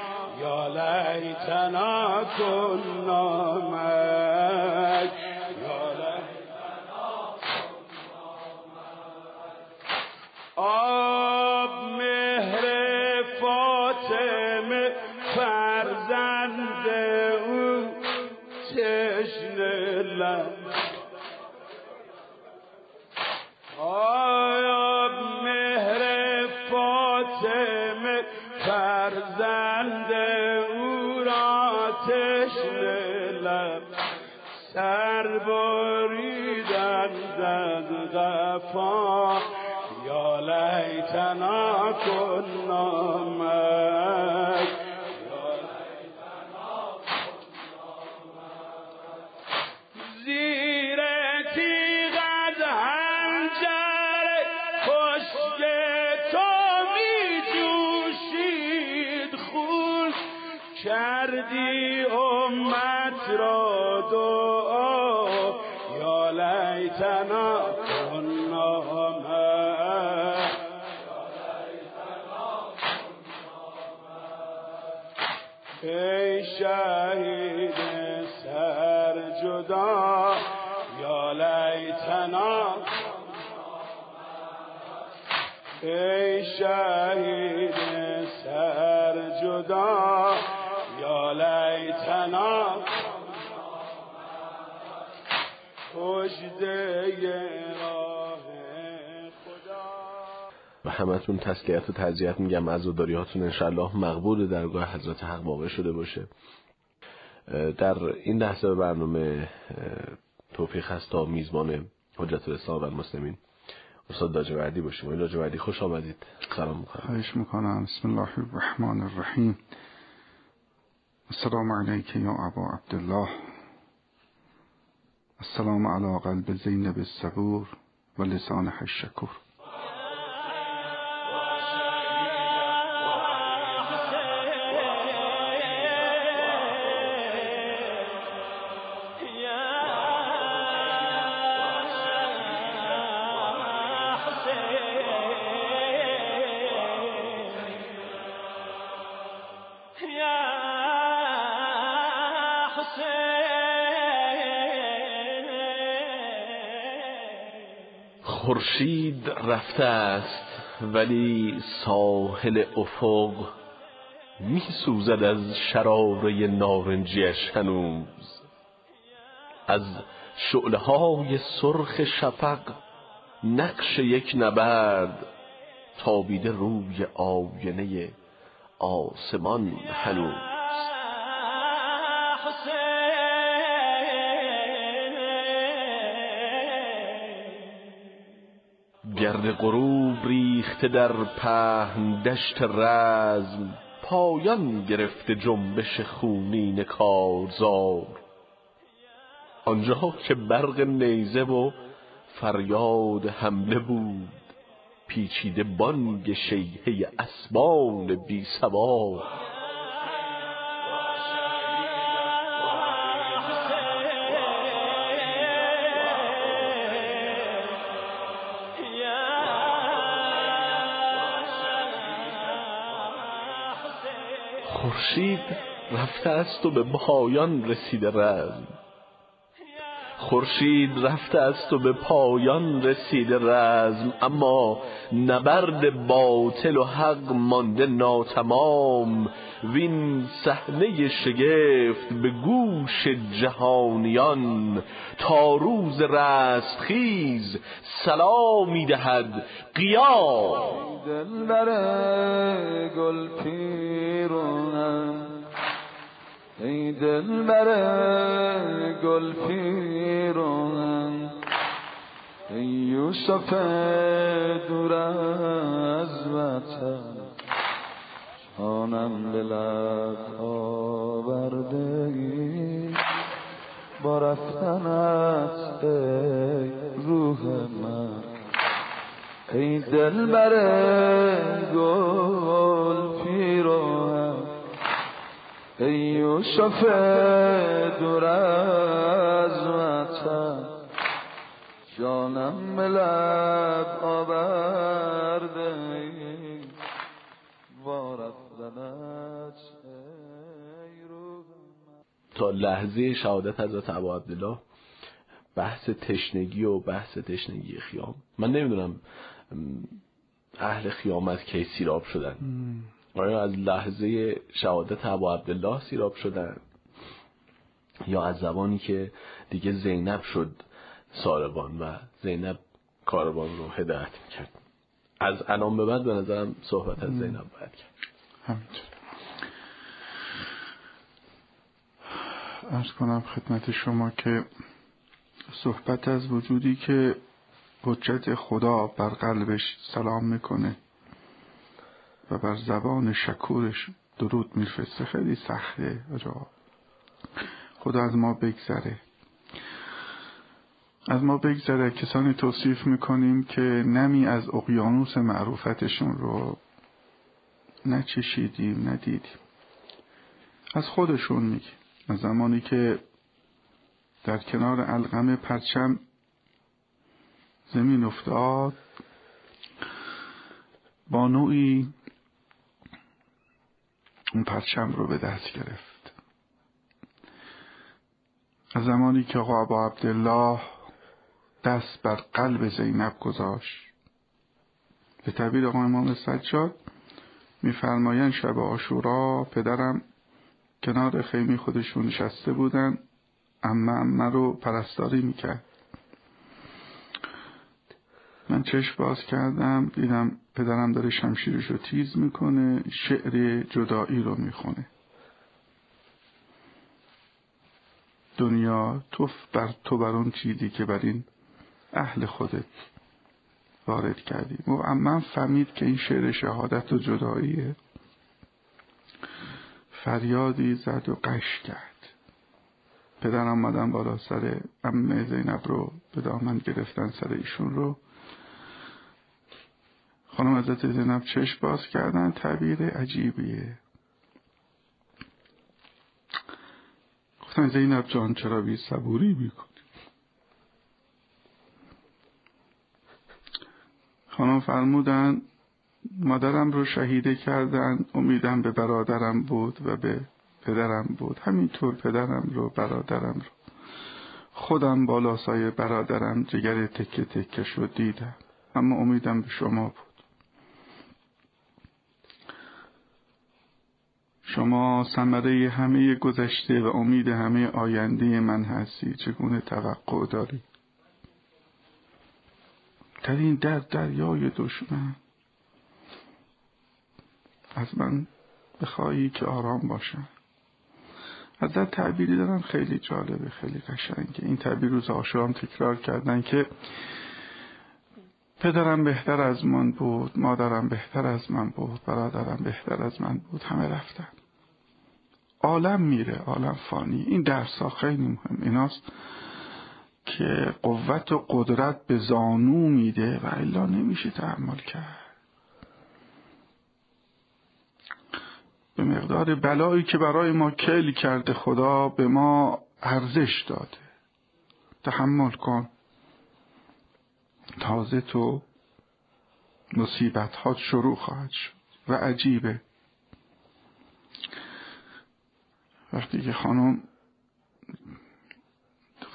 Speaker 3: لیتنا کننا مک یا لیتنا آب از غفا یا لیتنا کننا شهید سر جدا یا لیتنا. ای شهید سر جدا یا لیتنا.
Speaker 1: و همتون تسلیت و تعذیت میگم. از هاتون انشالله مقبول درگاه حضرت حق واقع شده باشه. در این لحظه برنامه توفیق هست تا میزبان حجت الاسلام و المسلمین. استاد لاجوردی باشیم. و لاجوردی خوش آمدید. سلام می‌کنم.
Speaker 4: خواهش می‌کنم. بسم الله الرحمن الرحیم. السلام عليك يا أبا عبد الله السلام على قلب زينب الصبور ولسانها الشكور
Speaker 1: خورشید رفته است ولی ساحل افق می سوزد از شراره نارنجیش هنوز. از شعله های سرخ شفق نقش یک نبرد تابیده روی آینه آسمان هنوز. گرد غروب ریخته در پهن دشت رزم پایان گرفته جنبش خونین کارزار. آنجا که برق نیزه و فریاد حمله بود پیچیده بانگ شیهه اسبان بی سوار خورشید رفته است و به پایان رسیده رزم خورشید رفته است و به پایان رسیده رزم اما نبرد باطل و حق مانده ناتمام. وین صحنه شگفت به گوش جهانیان تا روز رستخیز سلامی دهد قیام.
Speaker 7: دلبر گل پیرونم ای دلبر گل پیرونم ای یوسف دور از وطن جانم به لب آورده ای با رفتنت روح من. ای دلبر گل پیرونم ای یوسف دور از وطن. جانم به لب آورده
Speaker 1: تا لحظه شهادت حضرت ابا عبدالله بحث تشنگی و بحث تشنگی خیام. من نمی‌دونم اهل خیام از کی سیراب شدن. آیا از لحظه شهادت ابا عبدالله سیراب شدن. یا از زبانی که دیگه زینب شد ساربان و زینب کاروان رو هدایت می‌کرد. از انام به بعد به نظرم صحبت از زینب باید کرد.
Speaker 8: همینطور. ارز کنم خدمت شما که صحبت از وجودی که حجت خدا بر قلبش سلام می‌کنه. و بر زبان شکورش درود میفرسته خیلی سخته آجا. خدا از ما بگذره. از ما بگذره. کسانی توصیف می‌کنیم که نمی از اقیانوس معروفتشون رو نچشیدیم ندیدیم از خودشون میگه از زمانی که در کنار القم پرچم زمین افتاد با نوعی اون پرچم رو به دست گرفت. از زمانی که آقا ابا عبدالله دست بر قلب زینب گذاشت به تعبیر آقا امام سجاد میفرمایند شب آشورا پدرم کنار خیمی خودشون نشسته بودن اما امه رو پرستاری می‌کرد. من چشم باز کردم دیدم پدرم داره شمشیرش رو تیز می‌کنه شعر جدایی رو می‌خونه. دنیا توف بر تو بر اون چیزی که بر این اهل خودت وارد کردی. من فهمید که این شعر شهادت و جداییه. فریادی زد و قش کرد. پدرم آمدن بالا سر امه زینب رو به دامن گرفتن سر ایشون رو. خانم حضرت زینب چشم باز کردن. تعبیر عجیبیه. گفتن زینب جان چرا بی صبوری می‌کنی؟ خانم فرمودن مادرم رو شهیده کردن امیدم به برادرم بود و به پدرم بود. همینطور پدرم رو برادرم رو. خودم بالا سایه برادرم جگر تکه تکه شد دیدم. اما امیدم به شما بود. شما ثمره همه گذشته و امید همه آینده من هستی. چگونه توقع داری؟ در این در دریای دشمن از من بخواهی که آرام باشم. ازت تعبیری دارم خیلی جالبه خیلی قشنگه. این تعبیر روز آشورام تکرار کردن که پدرم بهتر از من بود مادرم بهتر از من بود برادرم بهتر از من بود. همه رفتن. عالم میره عالم فانی. این درس ها خیلی مهم. ایناست که قوت و قدرت به زانو میده و الا نمیشه تحمل کرد. به مقدار بلایی که برای ما کل کرده خدا به ما ارزش داده. تحمل کن. تازه تو مصیبت ها شروع خواهد شد و عجیبه. وقتی که خانم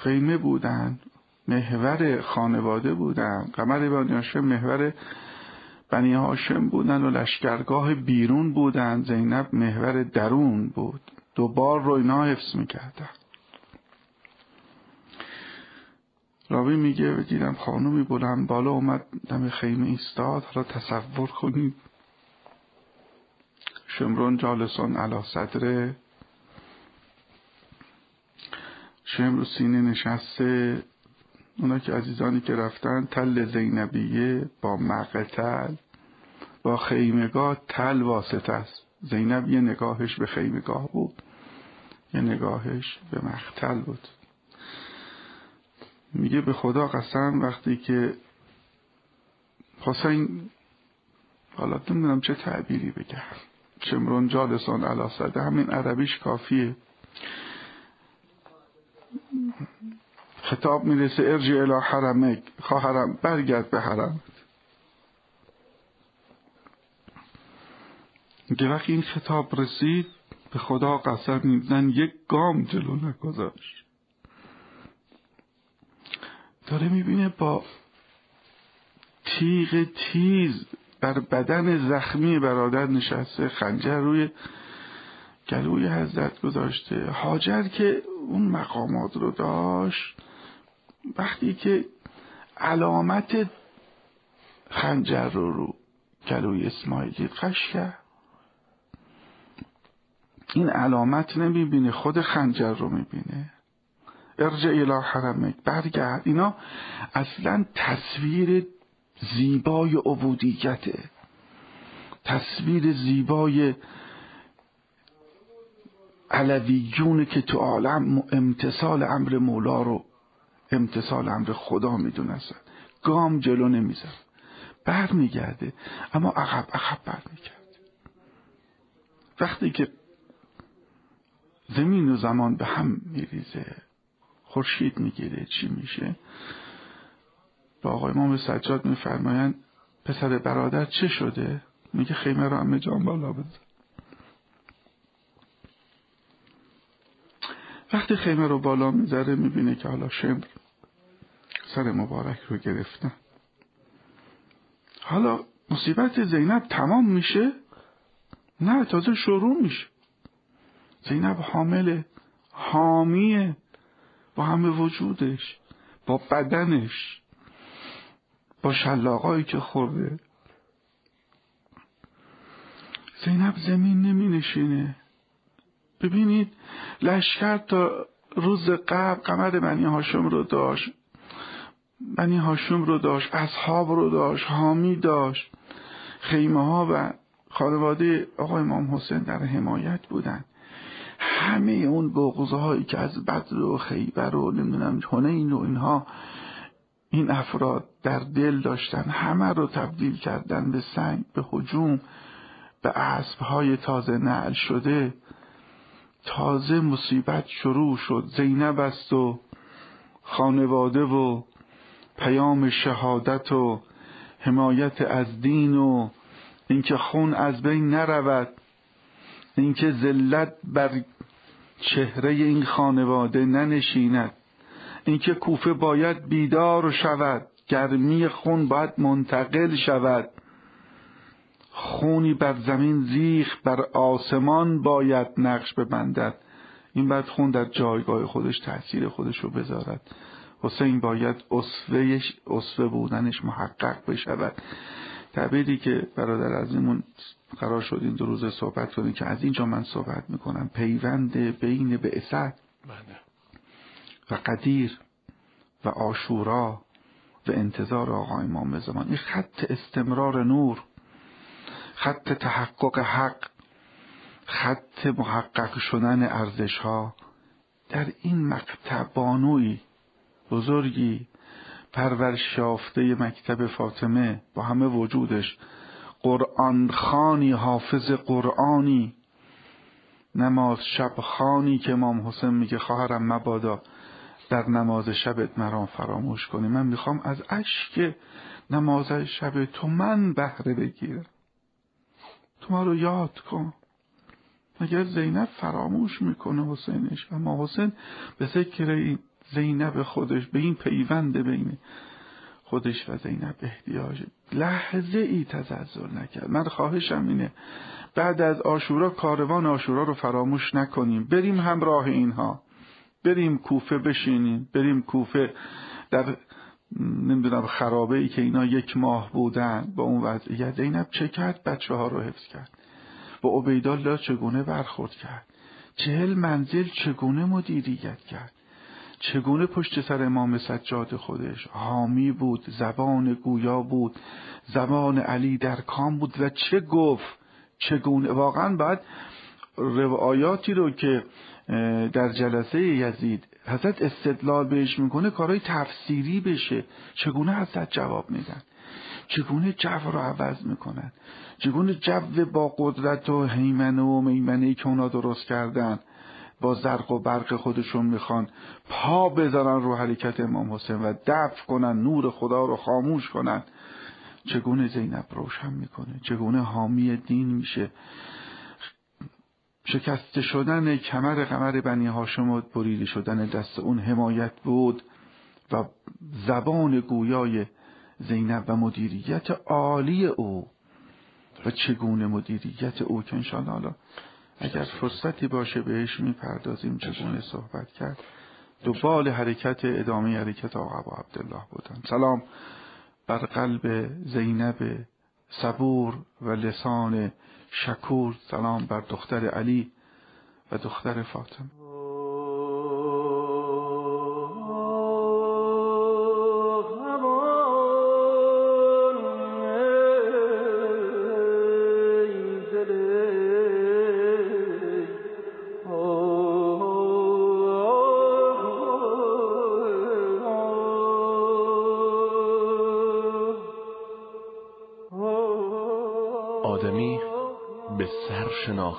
Speaker 8: قیمه بودن محور خانواده بودن قمر بانی هاشم محور بنی هاشم بودن و لشکرگاه بیرون بودن زینب محور درون بود. دوبار رو اینا حفظ می‌کردن. راوی میگه دیدم خانومی بلند بالا اومد دم خیمه ایستاد حالا تصور کنید. شمرون جالسون علا صدره. شم رو سینه نشسته؟ اونا که عزیزانی که رفتن تل زینبیه با مقتل با خیمگاه تل واسطه است. زینب یه نگاهش به خیمگاه بود. یه نگاهش به مقتل بود. میگه به خدا قسم وقتی که حسین حالا نمی‌دونم چه تعبیری بگم. شمرون جالسان علا صده همین عربیش کافیه. خطاب می‌رسه ارجی الى حرمک خواهرم برگرد به حرم وقتی این خطاب رسید به خدا قسم میزن یک گام جلو نگذاشت. داره می‌بینه با تیغ تیز بر بدن زخمی برادر نشسته خنجر روی گلوی حضرت گذاشته. حاجر که اون مقامات رو داشت. وقتی که علامت خنجر رو رو گلوی اسماعیل دید قش کرد. این علامت نمی‌بینه خود خنجر رو می‌بینه. ارجع الى حرمک برگرد. اینا اصلا تصویر زیبای عبودیته. تصویر زیبای علویونه که تو عالم امتصال امر مولا رو امتصال امر خدا می‌دونستن. گام جلو نمیزن بر میگرده اما عقب عقب بر میگرده وقتی که زمین و زمان به هم میریزه خورشید می‌گیره چی میشه؟ با آقای امام سجاد میفرمایند پسر برادر چه شده؟ میگه خیمه رو همه جان بالا بزن وقتی خیمه رو بالا می‌ذاره می‌بینه که حالا شمر سر مبارک رو گرفتن حالا مصیبت زینب تمام میشه؟ نه تازه شروع میشه. زینب حامله حامیه با همه وجودش با بدنش با شلاقایی که خورده. زینب زمین نمی نشینه ببینید لشکر تا روز قبل قمر بنی هاشم رو داشت. بنی هاشم رو داشت اصحاب رو داشت حامی داشت. خیمه ها و خانواده آقای امام حسین در حمایت بودن. همه اون بغضه هایی که از بدر و خیبر و نمی‌دونم حنین و اینها این افراد در دل داشتن. همه رو تبدیل کردن به سنگ به حجوم به اسب های تازه نعل شده. تازه مصیبت شروع شد. زینب است و خانواده و پیام شهادت و حمایت از دین و اینکه خون از بین نرود اینکه ذلت بر چهره این خانواده ننشیند اینکه کوفه باید بیدار شود گرمی خون باید منتقل شود. خونی بر زمین زیخ بر آسمان باید نقش ببندد. این بعد خون در جایگاه خودش تاثیر خودش رو بذارد. حسین باید اصفهش اصفه بودنش محقق بشود. تعبیری که برادر عزیزمون قرار شد این دو روز صحبت کنیم که از اینجا من صحبت می‌کنم. پیوند بین بعثت و قدیر و آشورا و انتظار آقا امام زمان این خط استمرار نور خط تحقق حق خط محقق شدن ارزش ها در این مقطع بانوی بزرگی پرورش یافته مکتب فاطمه با همه وجودش. قرآن خانی حافظ قرآنی. نماز شب خانی که امام حسین میگه خواهرم مبادا در نماز شبت مرام فراموش کنی. من می‌خوام از اشک نماز شب تو من بهره بگیرم. تو ما رو یاد کن. مگر زینب فراموش می‌کنه حسینش؟ اما حسین به ذکر زینب خودش به این پیوند بین خودش و زینب احتیاج لحظه ای تزلزل نکرد. من خواهشم اینه بعد از آشورا کاروان آشورا رو فراموش نکنیم. بریم همراه اینها. بریم کوفه بشینیم. بریم کوفه در نمی‌دونم خرابه ای که اینا یک ماه بودن. با اون وضعیت. زینب چه کرد بچه ها رو حفظ کرد. با عبیدالله چگونه برخورد کرد؟ چهل منزل چگونه مدیریت کرد؟ چگونه پشت سر امام سجاد خودش؟ حامی بود زبان گویا بود زبان علی در کام بود و چه گفت؟ چگونه؟ واقعا بعد روایاتی رو که در جلسه یزید حضرت استدلال بهش می‌کنه کارهای تفسیری بشه. چگونه حضرت جواب میدن؟ چگونه جو رو عوض می‌کنن؟ چگونه جو با قدرت و حیمنه و میمنه که اونا درست کردن با زرق و برق خودشون می‌خوان پا بذارن رو حرکت امام حسین و دفع کنن نور خدا رو خاموش کنن؟ چگونه زینب روشن می‌کنه؟ چگونه حامی دین میشه؟ شکسته شدن کمر قمر بنی هاشم و بریده شدن دست اون حمایت بود و زبان گویای زینب و مدیریت عالی او و چگونه مدیریت او که انشاءالله اگر فرصتی باشه بهش می‌پردازیم چگونه صحبت کرد. دوبال حرکت ادامه حرکت آقا و عبدالله بودن. سلام. بر قلب زینب صبور و لسان شکور سلام بر دختر علی و دختر فاطمه.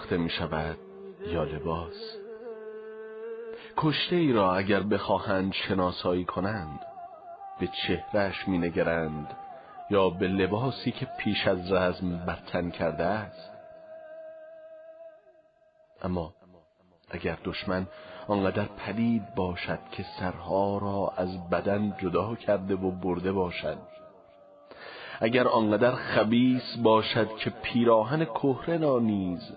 Speaker 1: شناخته می شود یا لباس کشته ای را اگر بخواهند شناسایی کنند به چهرش می نگرند یا به لباسی که پیش از رزم برتن کرده است. اما اگر دشمن آنقدر پلید باشد که سرها را از بدن جدا کرده و برده باشد اگر آنقدر خبیس باشد که پیراهن کهره را نیز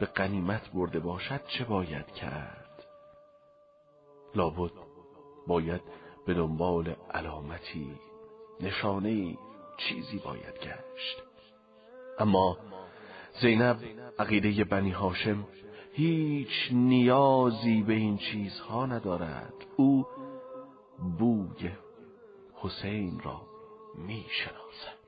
Speaker 1: به قنیمت برده باشد چه باید کرد؟ لابد باید به دنبال علامتی نشانه چیزی باید گشت. اما زینب عقیده بنی هاشم هیچ نیازی به این چیزها ندارد. او بوی حسین را می شناسد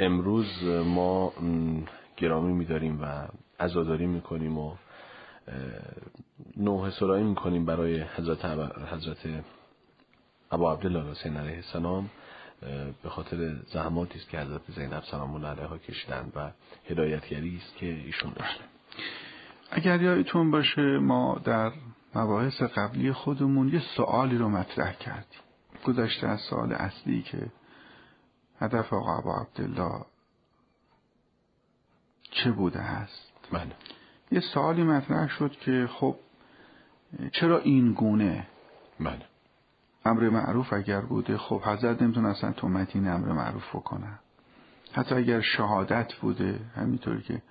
Speaker 1: امروز ما گرامی میداریم و عزاداری می‌کنیم و نوح سرایی می‌کنیم برای حضرت حضرت ابا عبدالله حسین علیه السلام. به خاطر زحماتی است که حضرت زینب سلام الله علیها کشیدن و هدایتگری است که ایشون داشتن
Speaker 8: اگر یادتون باشه ما در مباحث قبلی خودمون یه سوالی رو مطرح کردیم. گذشته از سوال اصلی که هدف آقا ابا عبدالله چه بوده هست
Speaker 1: بله.
Speaker 8: یه سوالی مطرح شد که خب چرا این گونه
Speaker 1: بله.
Speaker 8: امر معروف اگر بوده خب حضرت نمی‌تونستن تو متین امر معروف بکنن حتی اگر شهادت بوده همینطوری که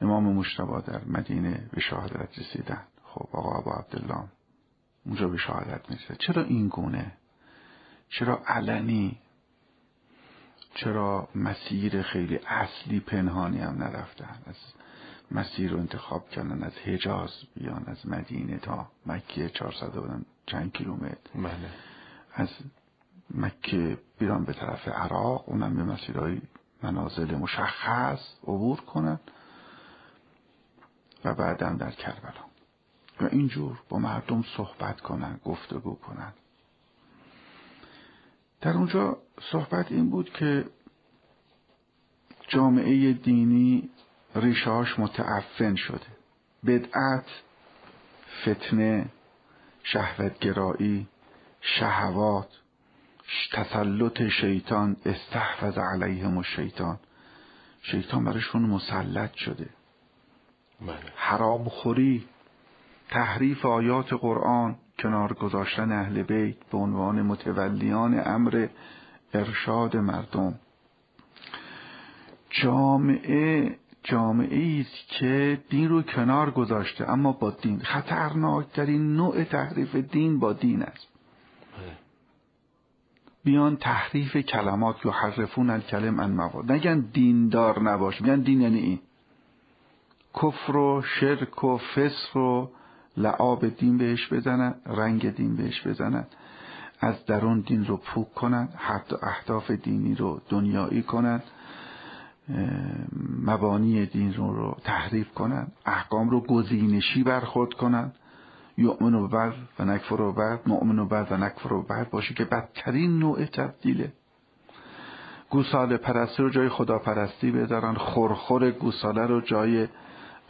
Speaker 8: امام مشتبا در مدینه به شهادت رسیدن. خب آقا ابا عبدالله اونجا به شهادت می‌رسه. چرا این گونه؟ چرا علنی چرا مسیر خیلی اصلی پنهانی هم نرفتن؟ از مسیر رو انتخاب کردن از حجاز بیان از مدینه تا مکه 400 بودن چند کیلومتر.
Speaker 1: بله.
Speaker 8: از مکه بیران به طرف عراق اونم به مسیرهای منازل مشخص عبور کنن و بعدم در کربلا. و اینجور با مردم صحبت کنن گفتگو کنن. در اونجا صحبت این بود که جامعه دینی ریشهاش متعفن شده. بدعت فتنه شهوتگرایی شهوات تسلط شیطان استحفظ علیهم الشیطان شیطان. براشون مسلط شده.
Speaker 1: بله.
Speaker 8: حرام خوری تحریف آیات قرآن. کنار گذاشتن اهل بیت به عنوان متولیان امر ارشاد مردم. جامعه جامعه است که دین رو کنار گذاشته اما با دین. خطرناکترین نوع تحریف دین با دین است. بیان تحریف کلمات یا حرفون الکلم ان مواد نگن دیندار نباش میگن دین یعنی این. کفر و شرک و فسق و لعاب دین بهش بزنن رنگ دین بهش بزنن. از درون دین رو پوک کنن حتی اهداف دینی رو دنیایی کنن مبانی دین رو, رو تحریف کنن احکام رو گزینشی برخورد کنن. یؤمن و بعد و نکفر و بعد مؤمن و بعد و نکفر و بعد باشه که بدترین نوع تبدیله. گوساله پرستی رو جای خدا پرستی بذارن خورخور گوساله رو جای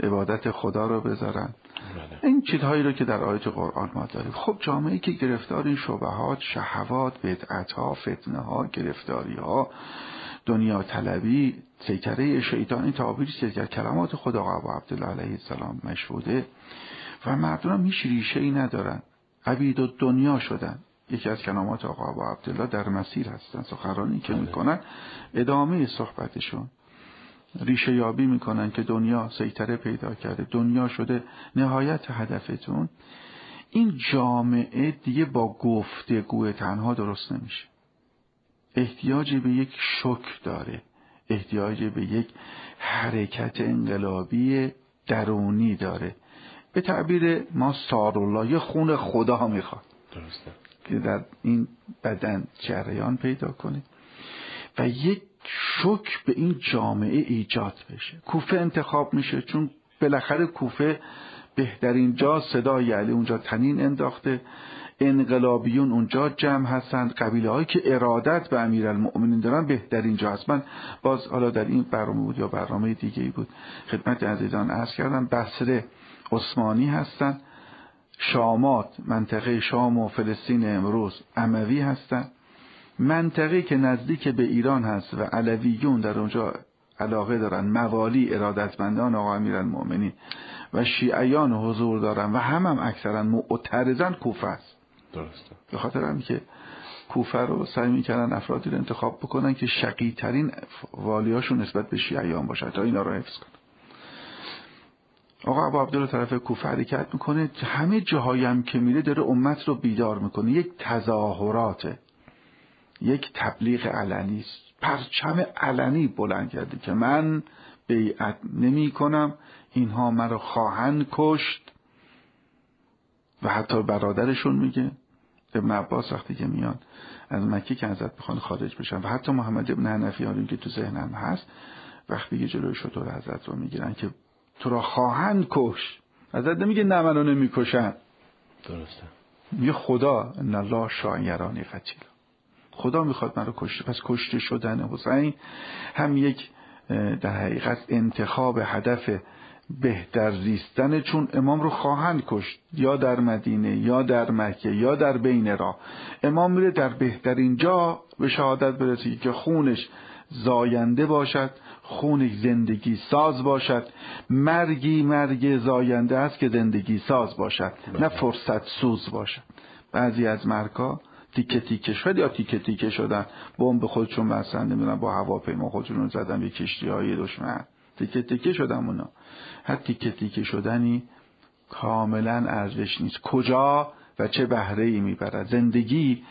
Speaker 8: عبادت خدا رو بذارن. این چیزهایی رو که در آیت قرآن ما داریم. خب جامعه که گرفتار این شبهات شهوات بدعت ها فتنه ها گرفتاری ها دنیا طلبی سیطره شیطان این تعابیری که در کلمات خدا آقا عبدالله علیه السلام مشهوده و مردم هم هیچ ریشه ای ندارن. عبید و دنیا شدن. یکی از کلمات آقا عبدالله در مسیر هستن. سخنرانی که می‌کنن ادامه صحبتشون. ریشه یابی می‌کنن که دنیا سیطره پیدا کرده. دنیا شده نهایت هدفتون. این جامعه دیگه با گفتگو تنها درست نمیشه. احتیاج به یک شک داره. احتیاج به یک حرکت انقلابی درونی داره. به تعبیر ما سارالله یه خون خدا می‌خواد.
Speaker 1: درسته.
Speaker 8: که در این بدن جریان پیدا کنه. و یک شک به این جامعه ایجاد بشه. کوفه انتخاب میشه چون بالاخره کوفه بهترین جا صدای علی اونجا تنین انداخته. انقلابیون اونجا جمع هستند. قبیله هایی که ارادت به امیرالمؤمنین دارن بهترین جا هست. من باز حالا در این برنامه بود یا برنامه دیگه ای بود خدمت عزیزان عرض کردم بصره عثمانی هستند. شامات منطقه شام و فلسطین امروز اموی هستند. منطقه که نزدیک به ایران هست و علویون در اونجا علاقه دارن موالی ارادتمندان آقا امیرالمؤمنین و شیعیان حضور دارن و هم هم اکثرا معترضن کوفه است.
Speaker 1: درسته.
Speaker 8: به خاطر هم که کوفه رو سعی می‌کردن افرادی رو انتخاب بکنن که شقی ترین والیاشون نسبت به شیعیان باشه تا اینا رو حفظ کنن. آقا ابو عبدالله طرف کوفه حرکت می‌کنه همه جاهایی هم که میره داره امت رو بیدار می‌کنه. یک تظاهراته یک تبلیغ علنی است. پرچم علنی بلند کرده که من بیعت نمی کنم اینها مرا خواهند کشت. و حتی برادرشون میگه ابن عباس وقتی که میان از مکه که ازت بخوان خارج بشن. و حتی محمد ابن حنفی حالی که تو ذهنم هست وقتی که جلوی شطور حضرت رو می‌گیرن که تو را خواهند کش حضرت نمیگه نه منو نمی‌کشن.
Speaker 1: درسته.
Speaker 8: میگه خدا ان الله شاعرانی قتیل خدا می‌خواد من رو کشته پس کشته شدن حسین هم یک در حقیقت انتخاب هدف بهتر زیستن چون امام رو خواهند کشت یا در مدینه یا در مکه یا در بین راه امام میره در بهترین جا به شهادت برسه که خونش زاینده باشد خونش زندگی ساز باشد. مرگی مرگ زاینده است که زندگی ساز باشد نه فرصت سوز باشد. بعضی از مرگا تیکه تیکه شد یا تیکه تیکه شدن؟ بمب خودشون بستن نمی‌دونم با هواپیما خودشون رو زدن به کشتی های دشمن. تیکه تیکه شدن اونا. هر تیکه تیکه شدنی کاملا ارزش نیست. کجا و چه بهره ای می‌برد؟ زندگی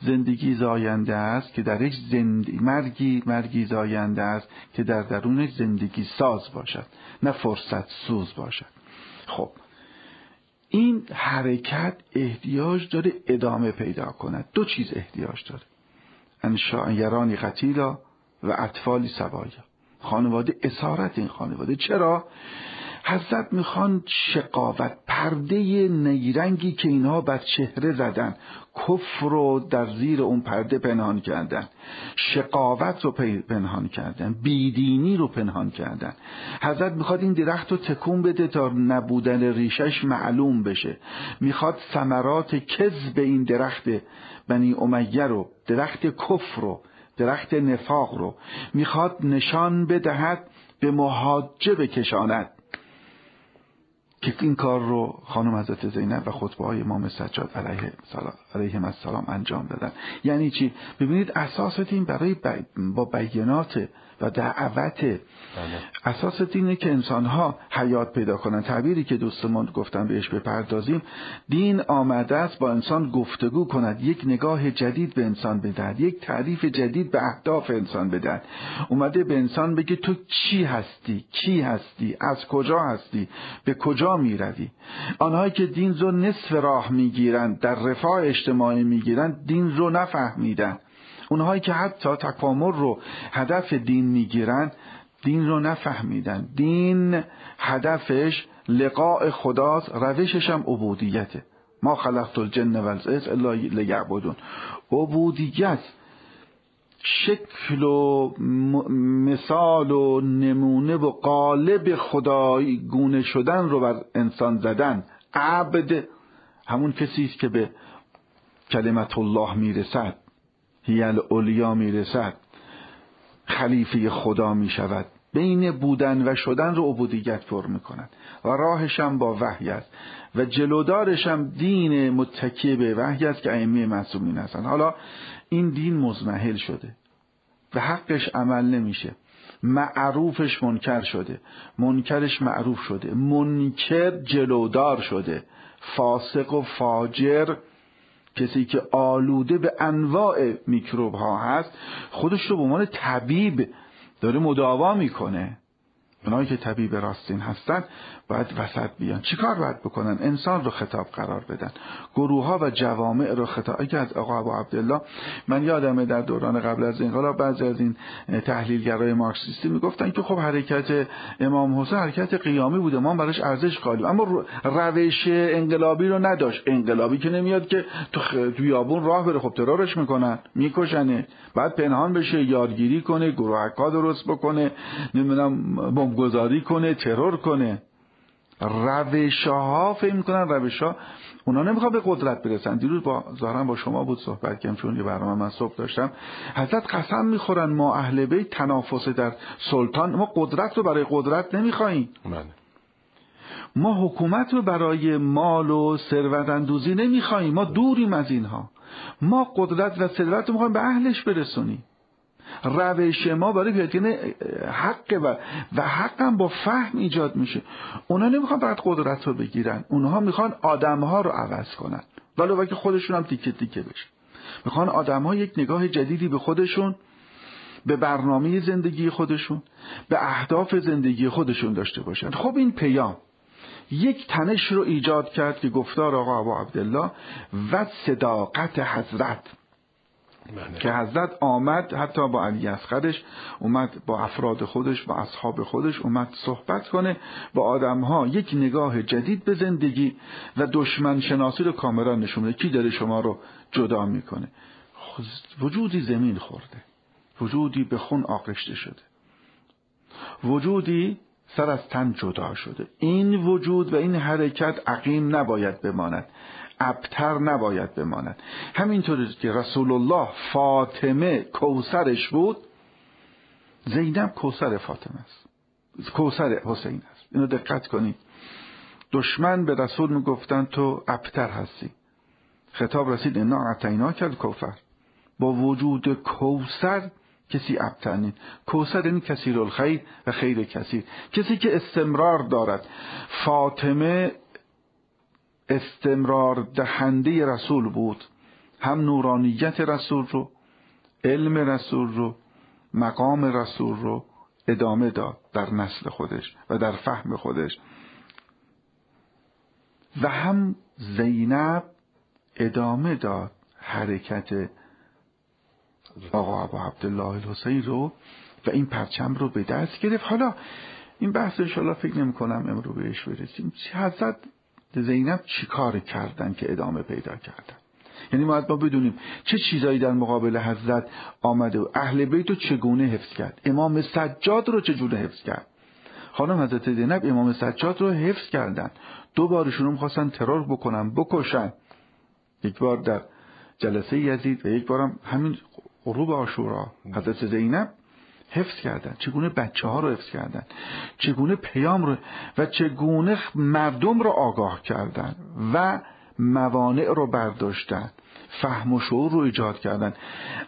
Speaker 8: زندگی زاینده است که در یک زندگی مرگی مرگی زاینده است که در درونش زندگی ساز باشد نه فرصت سوز باشد. خب این حرکت احتیاج داره ادامه پیدا کند. دو چیز احتیاج داره. انشاعیرانی قتیلا و اطفالی سوایا. خانواده اسارت این خانواده. چرا؟ حضرت می‌خوان شقاوت پرده نیرنگی که اینها بر چهره زدن کفر رو در زیر اون پرده پنهان کردن شقاوت رو پنهان کردن بیدینی رو پنهان کردن. حضرت می‌خواد این درخت رو تکون بده تا نبودن ریشش معلوم بشه. می‌خواد ثمرات کذب این درخت بنی امیه رو درخت کفر رو درخت نفاق رو. می‌خواد نشان بدهد به محاجه بکشاند. که این کار رو خانم حضرت زینب و خطبه های امام سجاد علیه علیه السلام انجام دادن. یعنی چی؟ ببینید اساس این برای با بیانات و دعوت. اساس اینه که انسان ها حیات پیدا کنن. تعبیری که دوستمون گفتن بهش بپردازیم. دین آمده است با انسان گفتگو کند. یک نگاه جدید به انسان بدهد. یک تعریف جدید به اهداف انسان بدهد. اومده به انسان بگه تو چی هستی؟ کی هستی؟ از کجا هستی؟ به کجا می‌روی؟ آنهایی که دین رو نصف راه می‌گیرند در رفاه اجتماعی می‌گیرند دین رو نفهمیدن. اونهایی که حتی تکامل رو هدف دین می‌گیرن دین رو نفهمیدن. دین هدفش لقاء خداست روشش هم عبودیته. ما خلقت الجن والانس الا لیعبدون. عبودیت شکل و مثال و نمونه و قالب خدای گونه شدن رو بر انسان زدن. عبد همون کسی است که به کلمت الله می‌رسد هیل اولیا می‌رسد خلیفه خدا می‌شود. بین بودن و شدن رو عبودیت پر می‌کند و راهشم با وحی است و جلودارشم دین متکی به وحی است که ائمه معصومین هستند. حالا این دین مزمحل شده و حقش عمل نمیشه. معروفش منکر شده منکرش معروف شده منکر جلودار شده فاسق و فاجر کسی که آلوده به انواع میکروب ها هست خودش رو به عنوان طبیب داره مداوا می‌کنه. اونایی که طبیب راستین هستن باید وسط بیان. چیکار باید بکنن؟ انسان رو خطاب قرار بدن. گروه ها و جوامع رو خطاب. اگه از آقا ابو عبدالله من یادمه در دوران قبل از انقلاب بعضی از این تحلیلگرای مارکسیستی می‌گفتن که خب حرکت امام حسین حرکت قیامی بوده. ما براش ارزش قائلیم اما روش انقلابی رو نداشت. انقلابی که نمیاد که تو بیابون راه بره. خب ترورش می‌کنن. میکشنه. بعد پنهان بشه یادگیری کنه گروهکا درست بکنه نمی‌دونم بمبگذاری کنه ترور کنه. روش ها فکر می‌کنن روش ها اونا نمی‌خواد به قدرت برسن. دیروز با ظاهرا با شما بود صحبت کردم چون یه برنامه من صبح داشتم. حضرت قسم می‌خورن ما اهل بیت تنافس در سلطان ما قدرت رو برای قدرت نمی‌خوایم ما حکومت رو برای مال و ثروت اندوزی نمی‌خوایم ما دوریم از اینها. ما قدرت و ثروت رو می‌خوایم به اهلش برسونیم. روش ما برای پیداکردن حق و و حقم با فهم ایجاد میشه. اونا نمی‌خوان فقط قدرت رو بگیرن. اونها می‌خوان آدمها رو عوض کنن. ولو که خودشون هم تیکه تیکه بشه. می‌خوان آدمها یک نگاه جدیدی به خودشون به برنامه زندگی خودشون به اهداف زندگی خودشون داشته باشن. خب این پیام یک تنش رو ایجاد کرد که گفتار آقا ابا عبدالله و صداقت حضرت.
Speaker 1: بله.
Speaker 8: که حضرت آمد حتی با علی اصغرش اومد با افراد خودش با اصحاب خودش اومد صحبت کنه با آدم ها یک نگاه جدید به زندگی و دشمن شناسی رو کاملا نشون میده. کی داره شما رو جدا می‌کنه؟ وجودی زمین خورده. وجودی به خون آغشته شده. وجودی سر از تن جدا شده. این وجود و این حرکت عقیم نباید بماند. ابتر نباید بماند. همینطور که رسول الله فاطمه کوسرش بود زینب کوسر فاطمه است. کوسر حسین است. اینو دقت کنید. دشمن به رسول می‌گفتن تو ابتر هستی. خطاب رسید انا اعطینا کرد کوفر با وجود کوسر کسی ابتر نیست. کوسر این کثیر الخیر و خیر کثیر. کسی که استمرار دارد. فاطمه استمرار دهنده رسول بود. هم نورانیت رسول رو علم رسول رو مقام رسول رو ادامه داد در نسل خودش و در فهم خودش. و هم زینب ادامه داد حرکت آقا ابا عبدالله الحسین رو و این پرچم رو به دست گرفت. حالا این بحث انشاءالله فکر نمی کنم امرو بهش برسیم. حضرت زینب چیکار کردن که ادامه پیدا کردن؟ یعنی ما باید بدونیم چه چیزایی در مقابل حضرت آمده و اهل بیت رو چگونه حفظ کرد؟ امام سجاد رو چگونه حفظ کرد؟ خانم حضرت زینب امام سجاد رو حفظ کردن. دو بارشون رو می‌خواستن ترور بکنن بکشن. یک بار در جلسه یزید و یک بارم همین غروب آشورا حضرت زینب حفظ کردن چگونه بچه ها رو حفظ کردن چگونه پیام رو و چگونه مردم رو آگاه کردن و موانع رو برداشتن فهم و شعور رو ایجاد کردن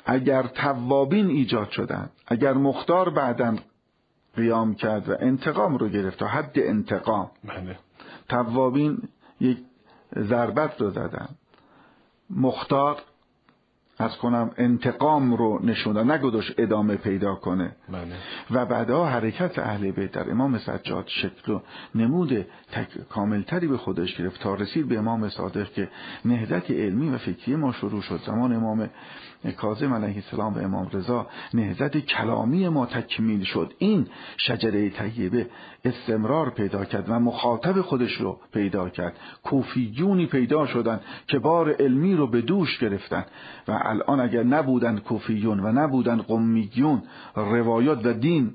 Speaker 8: اگر توابین ایجاد شدن اگر مختار بعدا قیام کرد و انتقام رو گرفت تا حد انتقام
Speaker 1: بله.
Speaker 8: توابین یک ضربت رو زدن مختار از کنم انتقام رو نشوندن نگذاش ادامه پیدا کنه.
Speaker 1: بله.
Speaker 8: و بعدها حرکت اهل بیت در امام سجاد شکل و نمود تک کاملتری به خودش گرفت تا رسید به امام صادق که نهضت علمی و فکری ما شروع شد. زمان امام کاظم علیه السلام و امام رضا نهضت کلامی ما تکمیل شد. این شجره طیبه استمرار پیدا کرد و مخاطب خودش رو پیدا کرد. کوفیونی پیدا شدن که بار علمی رو به دوش گرفتن. و الان اگر نبودن کوفیون و نبودن قمیون روایات و دین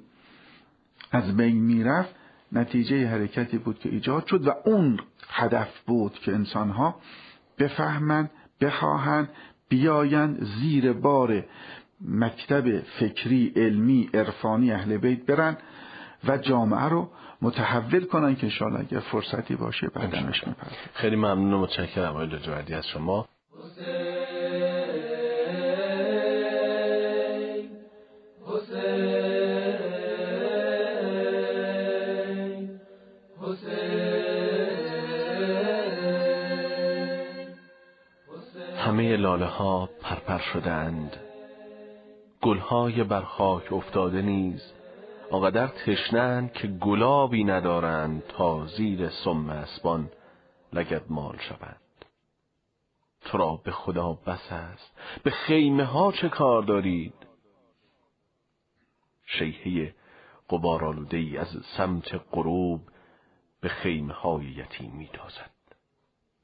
Speaker 8: از بین می‌رفت نتیجه حرکتی بود که ایجاد شد و اون هدف بود که انسانها بفهمند بخواهند بیایند زیر بار مکتب فکری علمی عرفانی اهل بیت برن و جامعه رو متحول کنن که انشاءالله اگر فرصتی باشه بعدمش میپرد
Speaker 1: خیلی ممنون و متشکرم آقای لجوردی از شما. لاله ها پرپر شدند. گلهای بر خاک افتاده نیز آقدر تشنند که گلابی ندارند تا زیر سم اسبان لگد مال شوند. تو را به خدا بس است. به خیمه ها چه کار دارید؟ شیهه قبارالوده ای از سمت غروب به خیمه های یتیم میتازد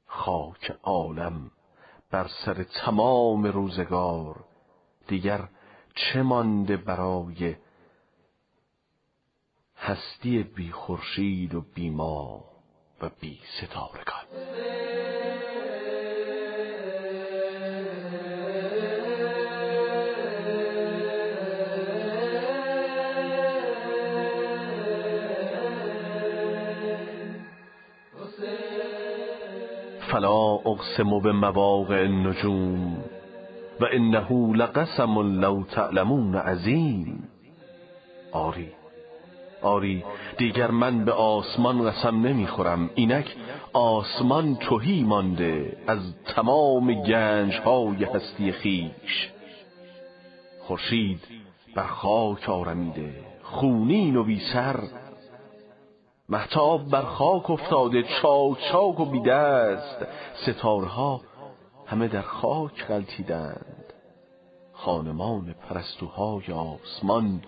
Speaker 1: خاک عالم بر سر تمام روزگار دیگر چه مانده برای هستی بی خورشید و بی ما و بی ستارگان فلا اقسم به مواقع النجوم و انه لقسم لو تعلمون عظیم. آری آری دیگر من به آسمان قسم نمی‌خورم. اینک آسمان توهی مانده از تمام گنج های هستی خیش. خورشید بر خاک آرمیده خونین و بی سر محتاب بر خاک افتاده چاک چاک و بیدست. ستارها همه در خاک غلطیدند. خانمان پرستوهای آسمان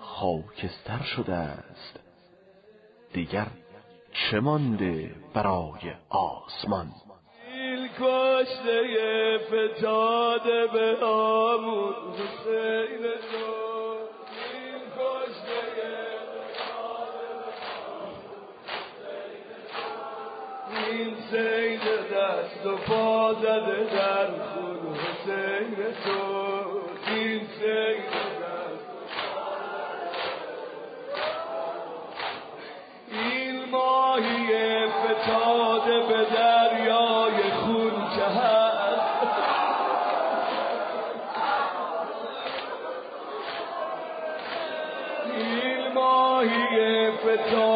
Speaker 1: خاکستر شده است دیگر چه مانده برای آسمان؟
Speaker 7: کشته فتاده به آمون حسین سید دست و پا در خون حسین تو. این سید دست این ماهی فتاده به دریای خون که هست این ماهی فتاده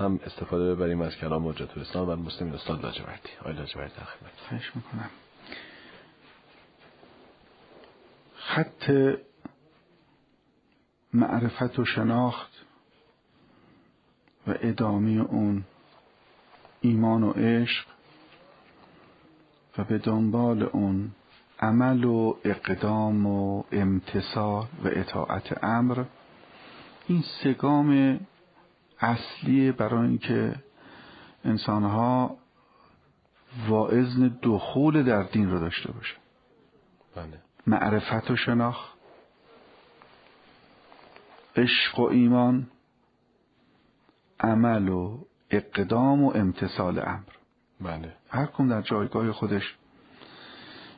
Speaker 1: هم استفاده ببریم از کلام حجت الاسلام و مسلم استاد لاجوردی. آقای لاجوردی در خدمت
Speaker 8: می‌کنم. خط معرفت و شناخت و ادامه اون ایمان و عشق و به دنبال اون عمل و اقدام و امتصال و اطاعت امر این سگام اصلی برای اینکه انسانها واعظن دخول در دین رو داشته باشه.
Speaker 1: بله.
Speaker 8: معرفت و شناخت عشق و ایمان عمل و اقدام و امتصال امر.
Speaker 1: بله.
Speaker 8: هر کم در جایگاه خودش.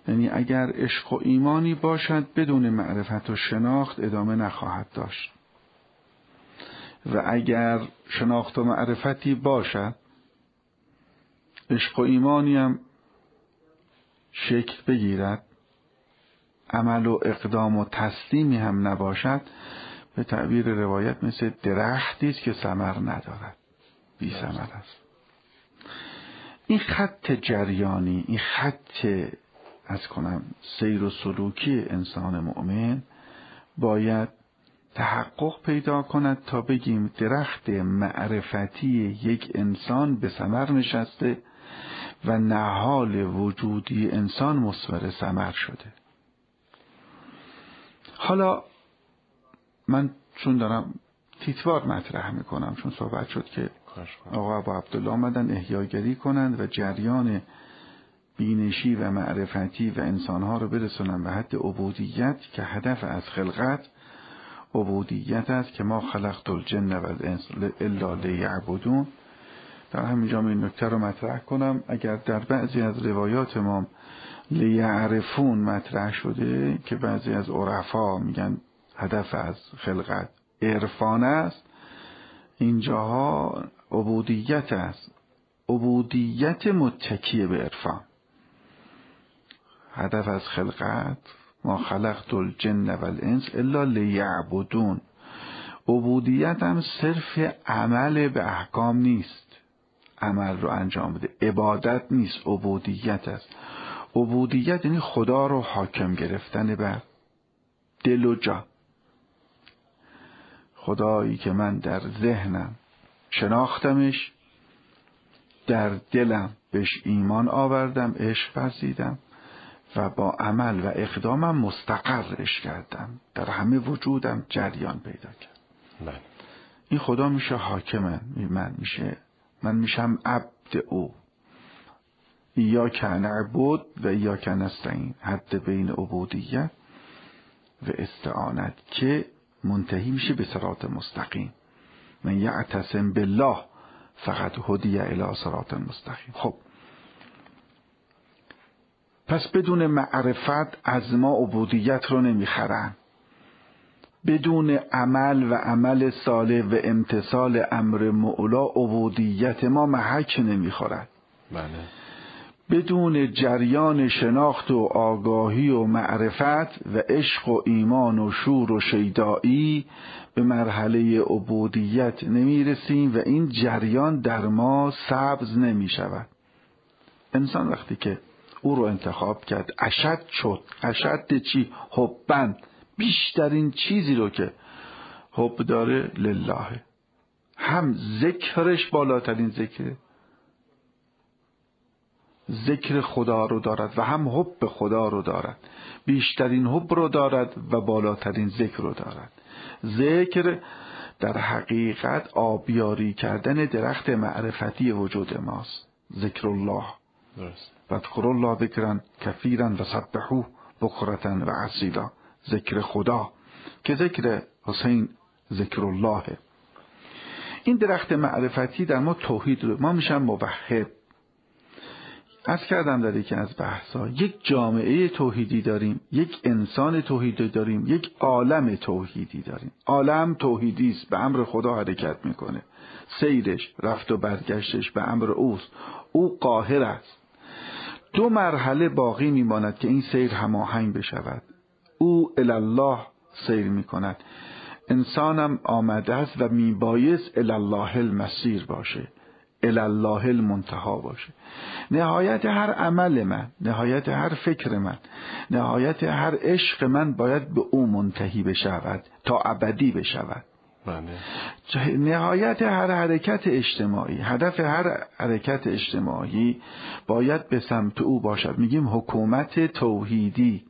Speaker 8: یعنی اگر عشق و ایمانی باشد بدون معرفت و شناخت ادامه نخواهد داشت. و اگر شناخت و معرفتی باشد عشق و ایمانی هم شکل بگیرد عمل و اقدام و تسلیمی هم نباشد به تعبیر روایت مثل درختی است که ثمر ندارد. بی ثمر است. این خط جریانی این خط از کنم سیر و سلوکی انسان مؤمن باید تحقق پیدا کند تا بگیم درخت معرفتی یک انسان به ثمر نشسته و نهال وجودی انسان مصور ثمر شده حالا من چون دارم تیتوار مطرح می‌کنم چون صحبت شد که. آقا ابو عبدالله آمدن احیاگری کنند و جریان بینشی و معرفتی و انسانها رو برسونن به حد عبودیت که هدف از خلقت عبودیت است که ما خلقت الجن و الانس الا لیعبدون. در همینجا این نکته رو مطرح کنم. اگر در بعضی از روایات ما لیعرفون مطرح شده که بعضی از عرفا میگن هدف از خلقت عرفان است اینجاها عبودیت است. عبودیت متکیه به عرفان. هدف از خلقت ما خلقت الجن و الانس الا لیعبدون. عبودیت هم صرف عمل به احکام نیست. عمل رو انجام بده. عبادت نیست عبودیت است. عبودیت یعنی خدا رو حاکم گرفتن بر. دل و جان خدایی که من در ذهنم شناختمش در دلم بهش ایمان آوردم عشق ورزیدم و با عمل و اقدامم مستقرش کردم. در همه وجودم جریان پیدا کرد.
Speaker 1: بله.
Speaker 8: این خدا میشه حاکم من میشه من میشم عبد او. یا کن عبود و یا کن نستعین. حد بین عبودیت و استعانت که منتهی میشه به صراط مستقیم. من یعتصم بالله فقط هدی الى صراط مستقیم. خب پس بدون معرفت از ما عبودیت رو نمی‌خرن. بدون عمل و عمل صالح و امتصال امر مولا عبودیت ما محک نمی‌خورد.
Speaker 1: بله.
Speaker 8: بدون جریان شناخت و آگاهی و معرفت و عشق و ایمان و شور و شیدایی به مرحله عبودیت نمی رسیم و این جریان در ما سبز نمی شود انسان وقتی که او رو انتخاب کرد. اشد شد. اشد چی؟ حبن بیشترین چیزی رو که حب داره لله. هم ذکرش بالاترین ذکره ذکر خدا رو دارد و هم حب خدا رو دارد. بیشترین حب رو دارد و بالاترین ذکر رو دارد. ذکر در حقیقت آبیاری کردن درخت معرفتی وجود ماست. ذکر الله.
Speaker 1: درست.
Speaker 8: اذکر الله ذکرن کثیرا و سبحوه بکرتن و عصیلا ذکر خدا که ذکر حسین ذکر الله این درخت معرفتی در ما توحید رو ما میشن موحد. از کردم در یکی از بحثا یک جامعه توحیدی داریم یک انسان توحیدی داریم یک عالم توحیدی داریم. عالم توحیدی است به امر خدا حرکت می‌کنه. سیرش رفت و برگشتش به امر اوست. او قاهر است. دو مرحله باقی میماند که این سیر هماهنگ بشود. او الله سیر می‌کند. انسانم آمده است و میبایست الله المسیر باشه. الله المنتها باشه. نهایت هر عمل من نهایت هر فکر من نهایت هر عشق من باید به او منتهی بشود تا ابدی بشود.
Speaker 1: بله.
Speaker 8: نهایت هر حرکت اجتماعی هدف هر حرکت اجتماعی باید به سمت او باشد. میگیم حکومت توحیدی.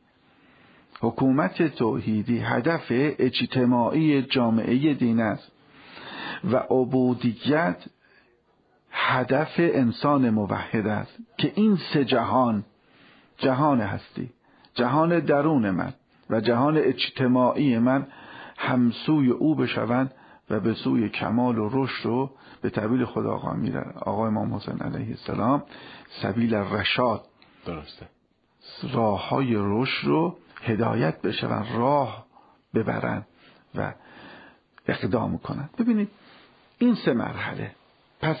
Speaker 8: حکومت توحیدی هدف اجتماعی جامعه دین است و عبودیت هدف انسان موحد است که این سه جهان جهان هستی جهان درون من و جهان اجتماعی من همسوی او بشوند و به سوی کمال و رشد و به تعبیر خدا آقا میرن آقا امام حسین علیه السلام سبیل رشاد
Speaker 1: درسته.
Speaker 8: راه های رشد رو هدایت بشون راه ببرن و اقدام کنند ببینید این سه مرحله. پس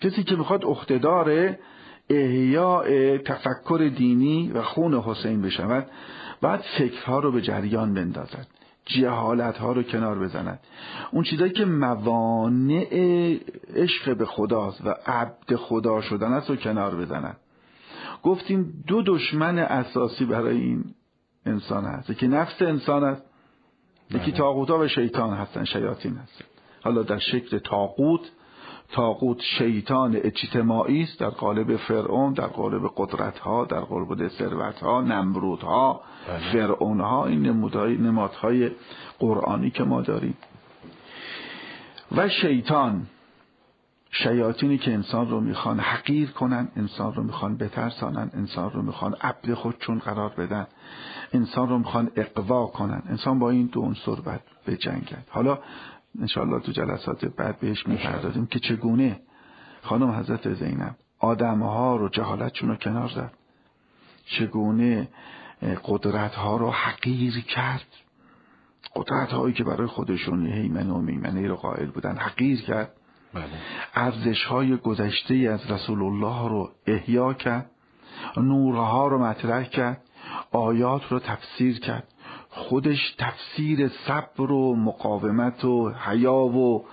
Speaker 8: کسی که می‌خواد اختدار احیاء تفکر دینی و خون حسین بشود باید فکرها رو به جریان بندازد. جهالت ها رو کنار بزند. اون چیزایی که موانع عشق به خداست و عبد خدا شدن است رو کنار بزند. گفتیم دو دشمن اساسی برای این انسان هست. که نفس انسان است یکی
Speaker 1: بله.
Speaker 8: تاقوت و شیطان هستن شیاطین هستن. حالا در شکل تاقوت تاقوت شیطان اجتماعی است در قالب فرعون در قالب قدرت ها در قالب ثروت ها نمرود ها
Speaker 1: بله.
Speaker 8: فرعون ها این نمودهای نمادهای قرآنی که ما داریم. و شیطان شیاطینی که انسان رو می‌خوان حقیر کنن انسان رو می‌خوان بترسانن انسان رو می‌خوان عبد خودشون قرار بدن انسان رو می‌خوان اقوا کنن انسان با این دو عنصر باید بجنگد حالا انشاءالله تو جلسات بعد بهش می‌پردازیم که چگونه خانم حضرت زینب آدمها رو جهالتشون رو کنار زد. چگونه قدرت ها رو حقیر کرد. قدرت هایی که برای خودشون هیمنه و میمنه رو قائل بودن حقیر کرد.
Speaker 1: بله.
Speaker 8: ارزش های گذشته از رسول الله رو احیا کرد. نورها رو مطرح کرد. آیات رو تفسیر کرد. خودش تفسیر صبر و مقاومت و حیا و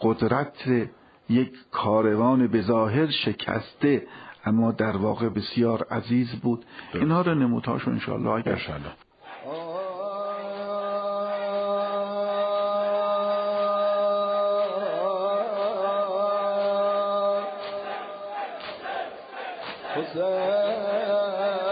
Speaker 8: قدرت یک کاروان به ظاهر شکسته اما در واقع بسیار عزیز بود. اینها رو نمودهاشو انشاءالله اگر
Speaker 1: انشاءالله.
Speaker 7: یوسف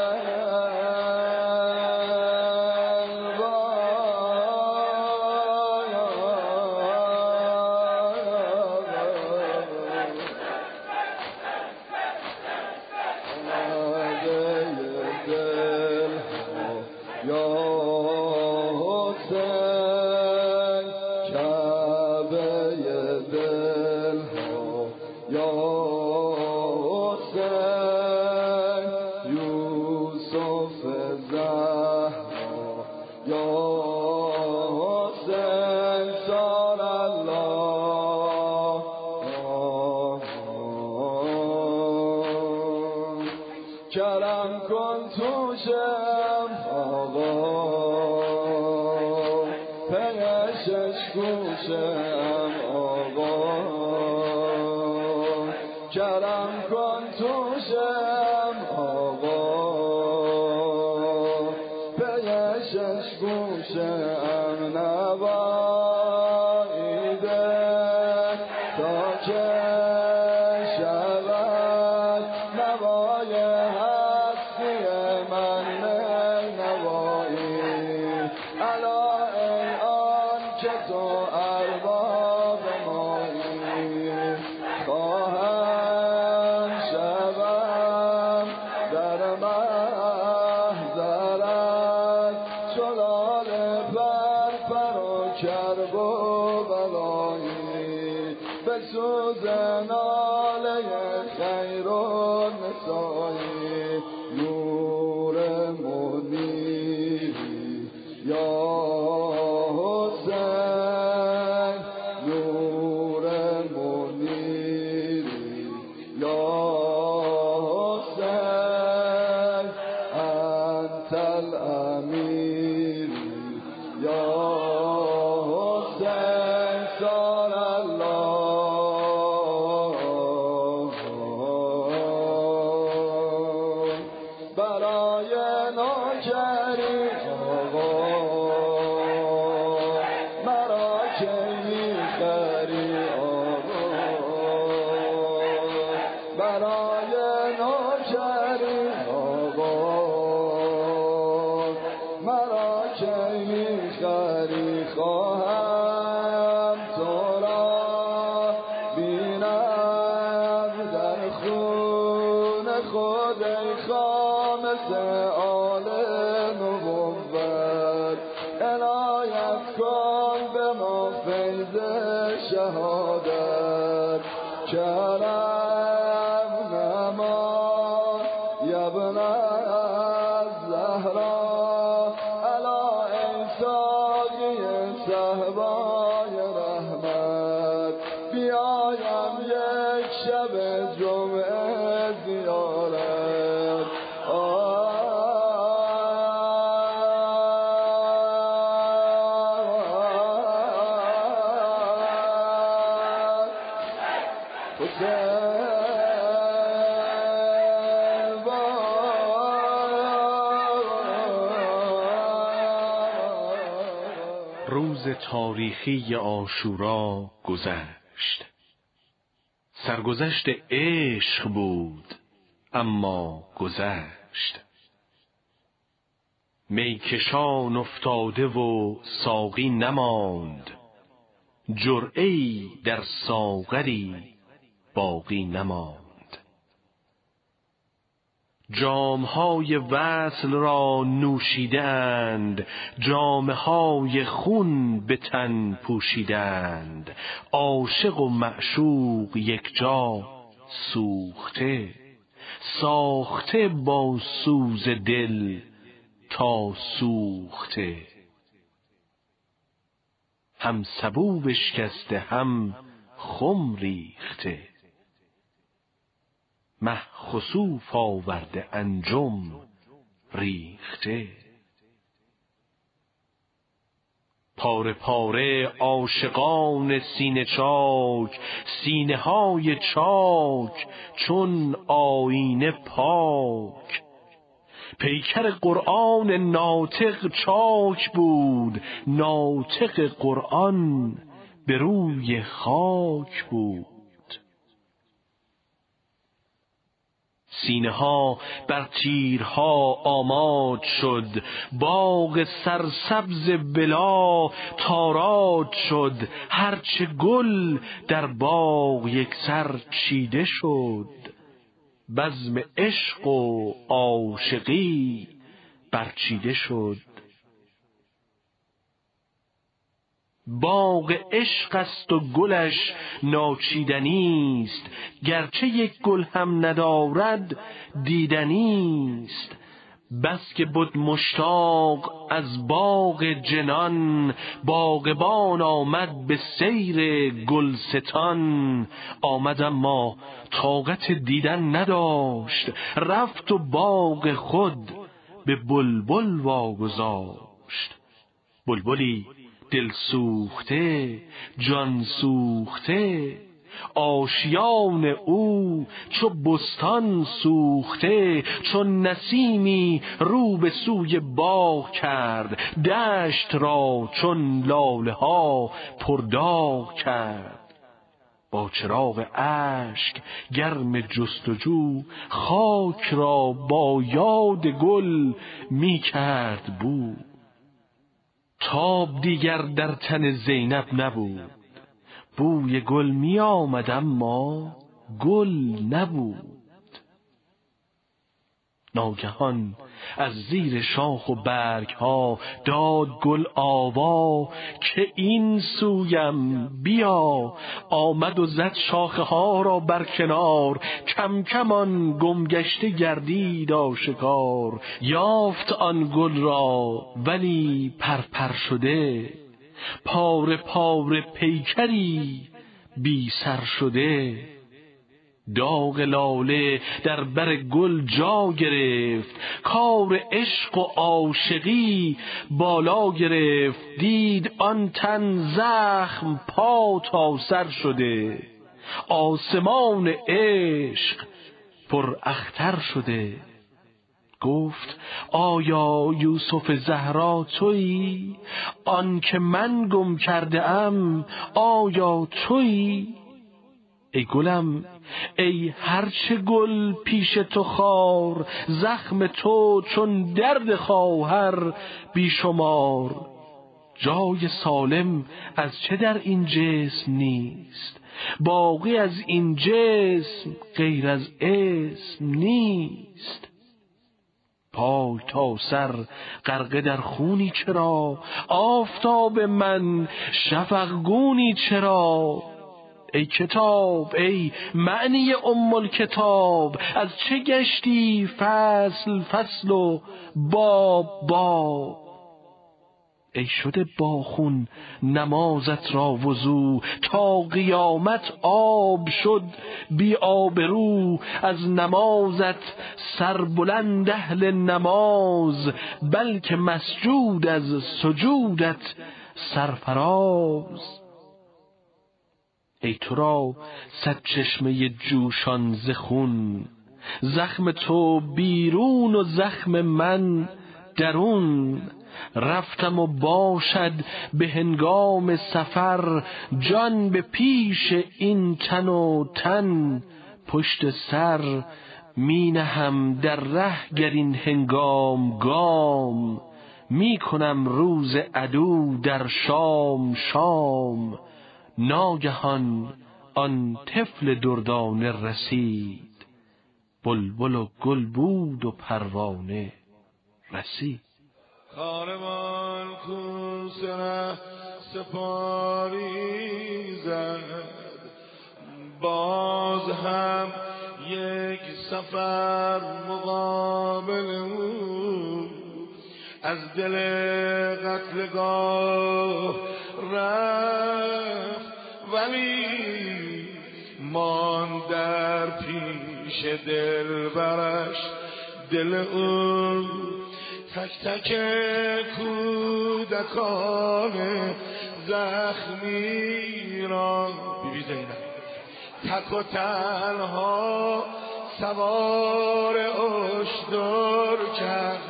Speaker 1: تاریخی آشورا گذشت. سرگذشت عشق بود اما گذشت. میکشان افتاده و ساقی نماند. جرعی در ساغری باقی نماند. جامهای وصل را نوشیدند جامهای خون به تن پوشیدند. عاشق و معشوق یک جا سوخته ساخته با سوز دل تا سوخته. هم سبو بشکسته هم خم ریخته. مه خسوف آورده انجم ریخته. پاره پاره عاشقان سینه چاک سینه های چاک چون آینه پاک. پیکر قرآن ناطق چاک بود ناطق قرآن به روی خاک بود. سینه ها بر تیرها آماد شد باغ سرسبز بلا تاراد شد هرچه گل در باغ یک سر چیده شد. بزم عشق و عاشقی برچیده شد. باغ عشق است و گلش ناچیدنی است. گرچه یک گل هم ندارد دیدنی است. بس که بود مشتاق از باغ جنان باغبان آمد به سیر گلستان. آمد اما طاقت دیدن نداشت. رفت و باغ خود به بلبل واگذاشت. بلبلی دل سوخته جان سوخته آشیان او چو بستان سوخته چون نسیمی رو به سوی باغ کرد دشت را چون لاله ها پرداغ کرد. با چراغ اشک گرم جستجو خاک را با یاد گل می کرد بود تاب دیگر در تن زینب نبود. بوی گل می آمد اما گل نبود. ناگهان از زیر شاخ و برگ ها داد گل آوا که این سویم بیا. آمد و زد شاخه ها را بر کنار کم کمان گمگشته گردید آشکار. یافت آن گل را ولی پرپر شده. پاره پاره پیکری بی سر شده. داغ لاله در بر گل جا گرفت. کار عشق و عاشقی بالا گرفت. دید آن تن زخم پا تا سر شده. آسمان عشق پر اختر شده. گفت آیا یوسف زهرا تویی؟ آن که من گم کرده ام آیا تویی؟ ای گلم ای هرچه گل پیش تو خار زخم تو چون درد خواهر بیشمار جای سالم از چه در این جسم نیست؟ باقی از این جسم غیر از اسم نیست. پای تا سر غرقه در خونی چرا؟ آفتاب من شفقگونی چرا؟ ای کتاب ای معنی ام کتاب از چه گشتی فصل فصل و باب باب؟ ای شده با خون نمازت را وضو تا قیامت آب شد بی آبرو از نمازت سربلند اهل نماز بلکه مسجود از سجودت سرفراز. ای تو را صد چشمه جوشان ز خون زخم تو بیرون و زخم من درون. رفتم و باشد به هنگام سفر جان به پیش این تن و تن. پشت سر می نهم در ره گر این هنگام گام. می کنم روز عدو در شام شام. ناگهان آن طفل دردانه رسید بلبل و گل بود و پروانه رسید.
Speaker 9: خانمان کو سره سپاری زد باز هم یک سفر مقابل او. از دل قتلگاه رفت. ولی مان در پیش دل برش دل او. تک تک کودکان زخمی را بیبی زینب تک و تنها سوار اشتر کرد.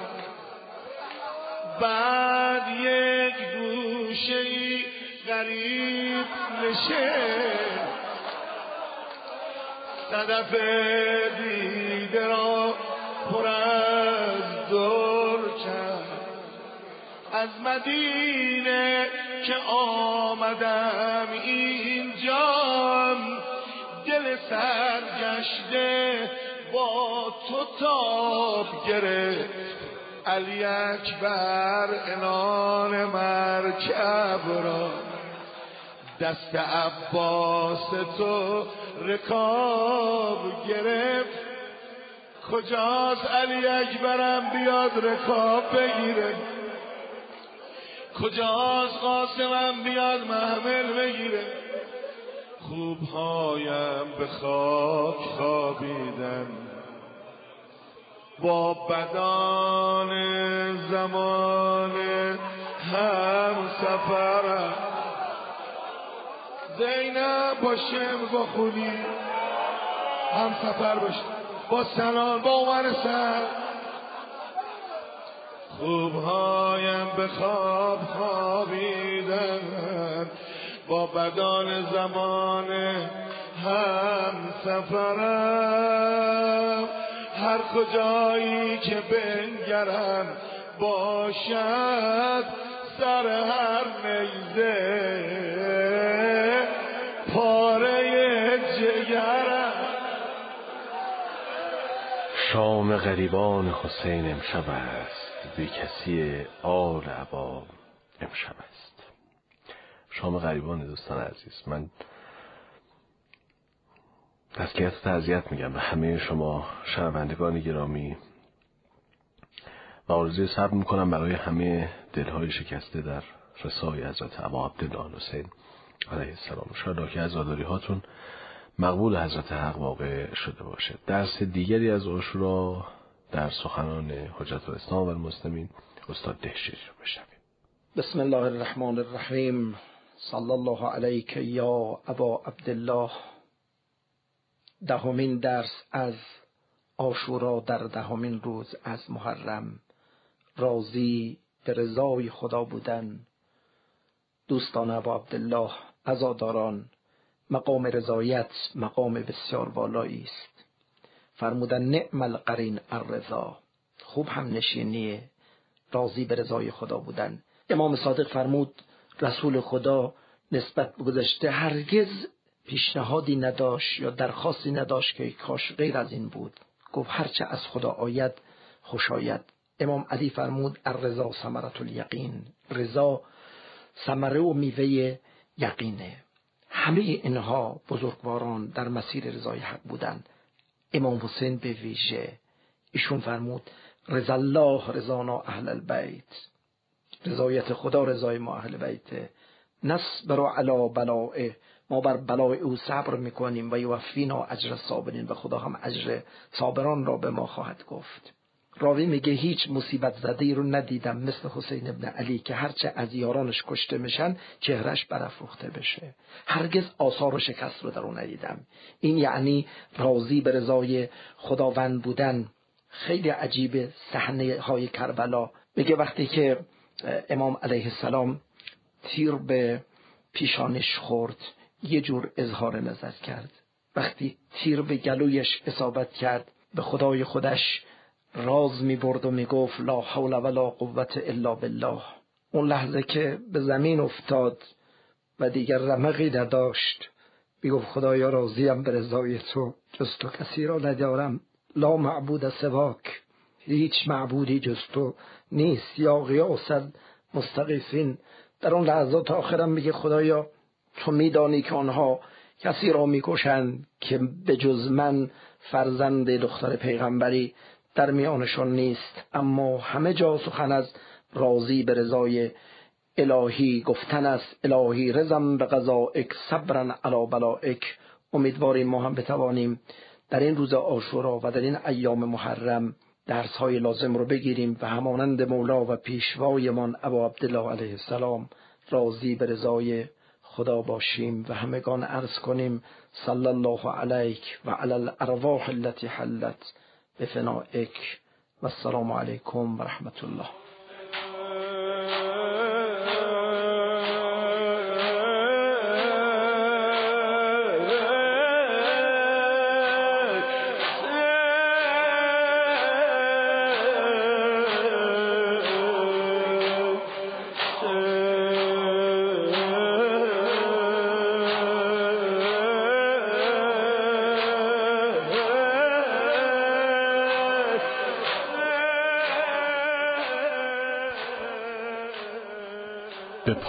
Speaker 9: بعد یک گوشه غریب نشه. صدف دیده را پر از دور کرد. از مدینه که آمدم اینجا دل سرگشته با تو تاب گرفت. علی اکبر انان مرکب را دست عباس تو رکاب گرفت. کجاست علی اکبرم بیاد رکاب بگیره؟ کجاست قاسمم بیاد محمل بگیره؟ خوبهایم به خاک خوابیدن. با بدان زمان هم سفرم. زینب با شم با خونی. هم سفر باشه با سنان با عمر سر. خوبهایم به خواب خوابیدن. با بدان زمان هم سفرم. هر کجایی که بنگرم باشد سر هر نیزه.
Speaker 1: شام غریبان حسین امشب است. بی کسی آل عبا امشب است. شام غریبان دوستان عزیز من تسلیت تعذیت میگم به همه شما شنوندگان گرامی. و آرزوی صبر می‌کنم برای همه دلهای شکسته در رسای حضرت ابا عبدالله حسین علیه السلام. شاید که از هاتون مقبول حضرت حق واقع شده باشد درس دیگری از عاشورا در سخنان حجت الاسلام و المسلمین استاد دهشیری رو بشنویم.
Speaker 10: بسم الله الرحمن الرحیم. صلی الله علیک یا ابا عبدالله. دهمین درس از آشورا در دهمین روز از محرم. راضی به رضای خدا بودن. دوستان ابا عبدالله عزاداران مقام رضایت مقام بسیار بالایی است. فرمودن نعم القرین الرضا. خوب هم نشینی راضی به رضای خدا بودن. امام صادق فرمود رسول خدا نسبت به گذشته هرگز پیشنهادی نداشت یا درخواستی نداشت که کاش غیر از این بود. گفت هرچه از خدا آید خوش آید. امام علی فرمود الرضا ثمرت الیقین. رضا ثمره و میوه یقینه. همه اینها بزرگواران در مسیر رضای حق بودند. امام حسین به ویژه ایشون فرمود رضا الله رضانا اهل البیت. رضایت خدا رضای ما اهل بیت نصبر علی بلائه. ما بر بلای او صبر می‌کنیم و یوفینا اجر صابرین و خدا هم اجر صابران را به ما خواهد گفت. راوی میگه هیچ مصیبت زده رو ندیدم مثل حسین ابن علی که هرچه از یارانش کشته میشن چهرش برافروخته بشه. هرگز آثار و شکست رو در اون ندیدم. این یعنی راضی به رضای خداوند بودن. خیلی عجیب صحنه های کربلا. میگه وقتی که امام علیه السلام تیر به پیشانش خورد یه جور اظهار لذت کرد. وقتی تیر به گلویش اصابت کرد به خدای خودش راز می برد و می گفت لا حول ولا قوت الا بالله. اون لحظه که به زمین افتاد و دیگر رمقی نداشت می گفت خدایا راضیم به رضای تو. جز تو کسی را ندارم. لا معبود سواک. هیچ معبودی جز تو نیست. یا غیاس مستقیفین در اون لحظات آخرم میگه خدایا تو میدانی که آنها کسی را می‌کشند که به جز من فرزند دختر پیغمبری در میانشان نیست. اما همه جا سخن از راضی به رضای الهی گفتن است. الهی رزم به قضائک صبرا علی بلائک امیدواریم ما هم بتوانیم در این روز آشورا و در این ایام محرم درس های لازم رو بگیریم و همانند مولا و پیشوایمان ابا عبدالله علیه السلام راضی به رضای خدا باشیم و همگان عرض کنیم صلی الله علیک و علی الارواح التي حلت. بفنائك والسلام عليكم ورحمة الله.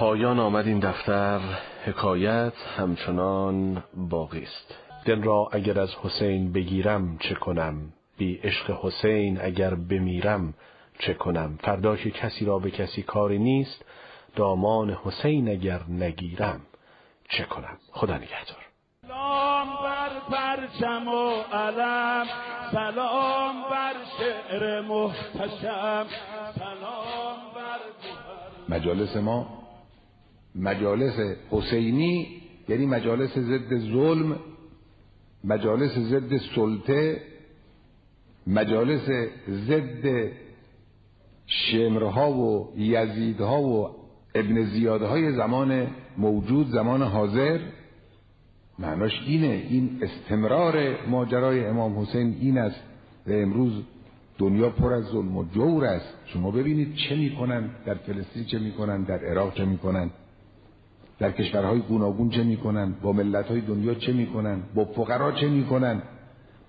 Speaker 1: پایان آمد این دفتر. حکایت همچنان باقی است. دل را اگر از حسین بگیرم چه کنم؟ بی عشق حسین اگر بمیرم چه کنم؟ فردا که کسی را به کسی کاری نیست دامان حسین اگر نگیرم چه کنم؟ خدا نگهدار.
Speaker 3: سلام بر پرچم و علم سلام بر شعر محتشم سلام بر
Speaker 2: مجالس ما مجالس حسینی یعنی مجالس ضد ظلم مجالس ضد سلطه مجالس ضد شمرها و یزیدها و ابن زیادهای زمان موجود زمان حاضر. معناش اینه این استمرار ماجرای امام حسین این است و امروز دنیا پر از ظلم و جور است. شما ببینید چه می‌کنن در فلسطین چه می‌کنن در عراق چه می‌کنن. در کشورهای گوناگون چه می‌کنن؟ با ملتهای دنیا چه می‌کنن؟ با فقرا چه می‌کنن؟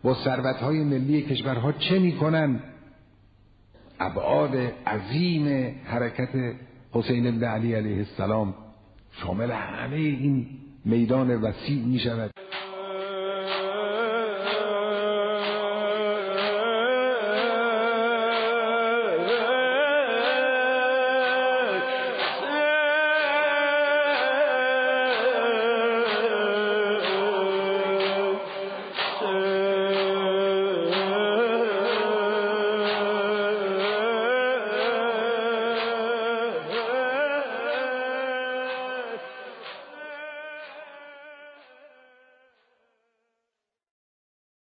Speaker 2: با ثروتهای ملی کشورها چه می‌کنن؟ ابعاد عظیم حرکت حسین بن علی علیه السلام. شامل همه این میدان وسیع می شود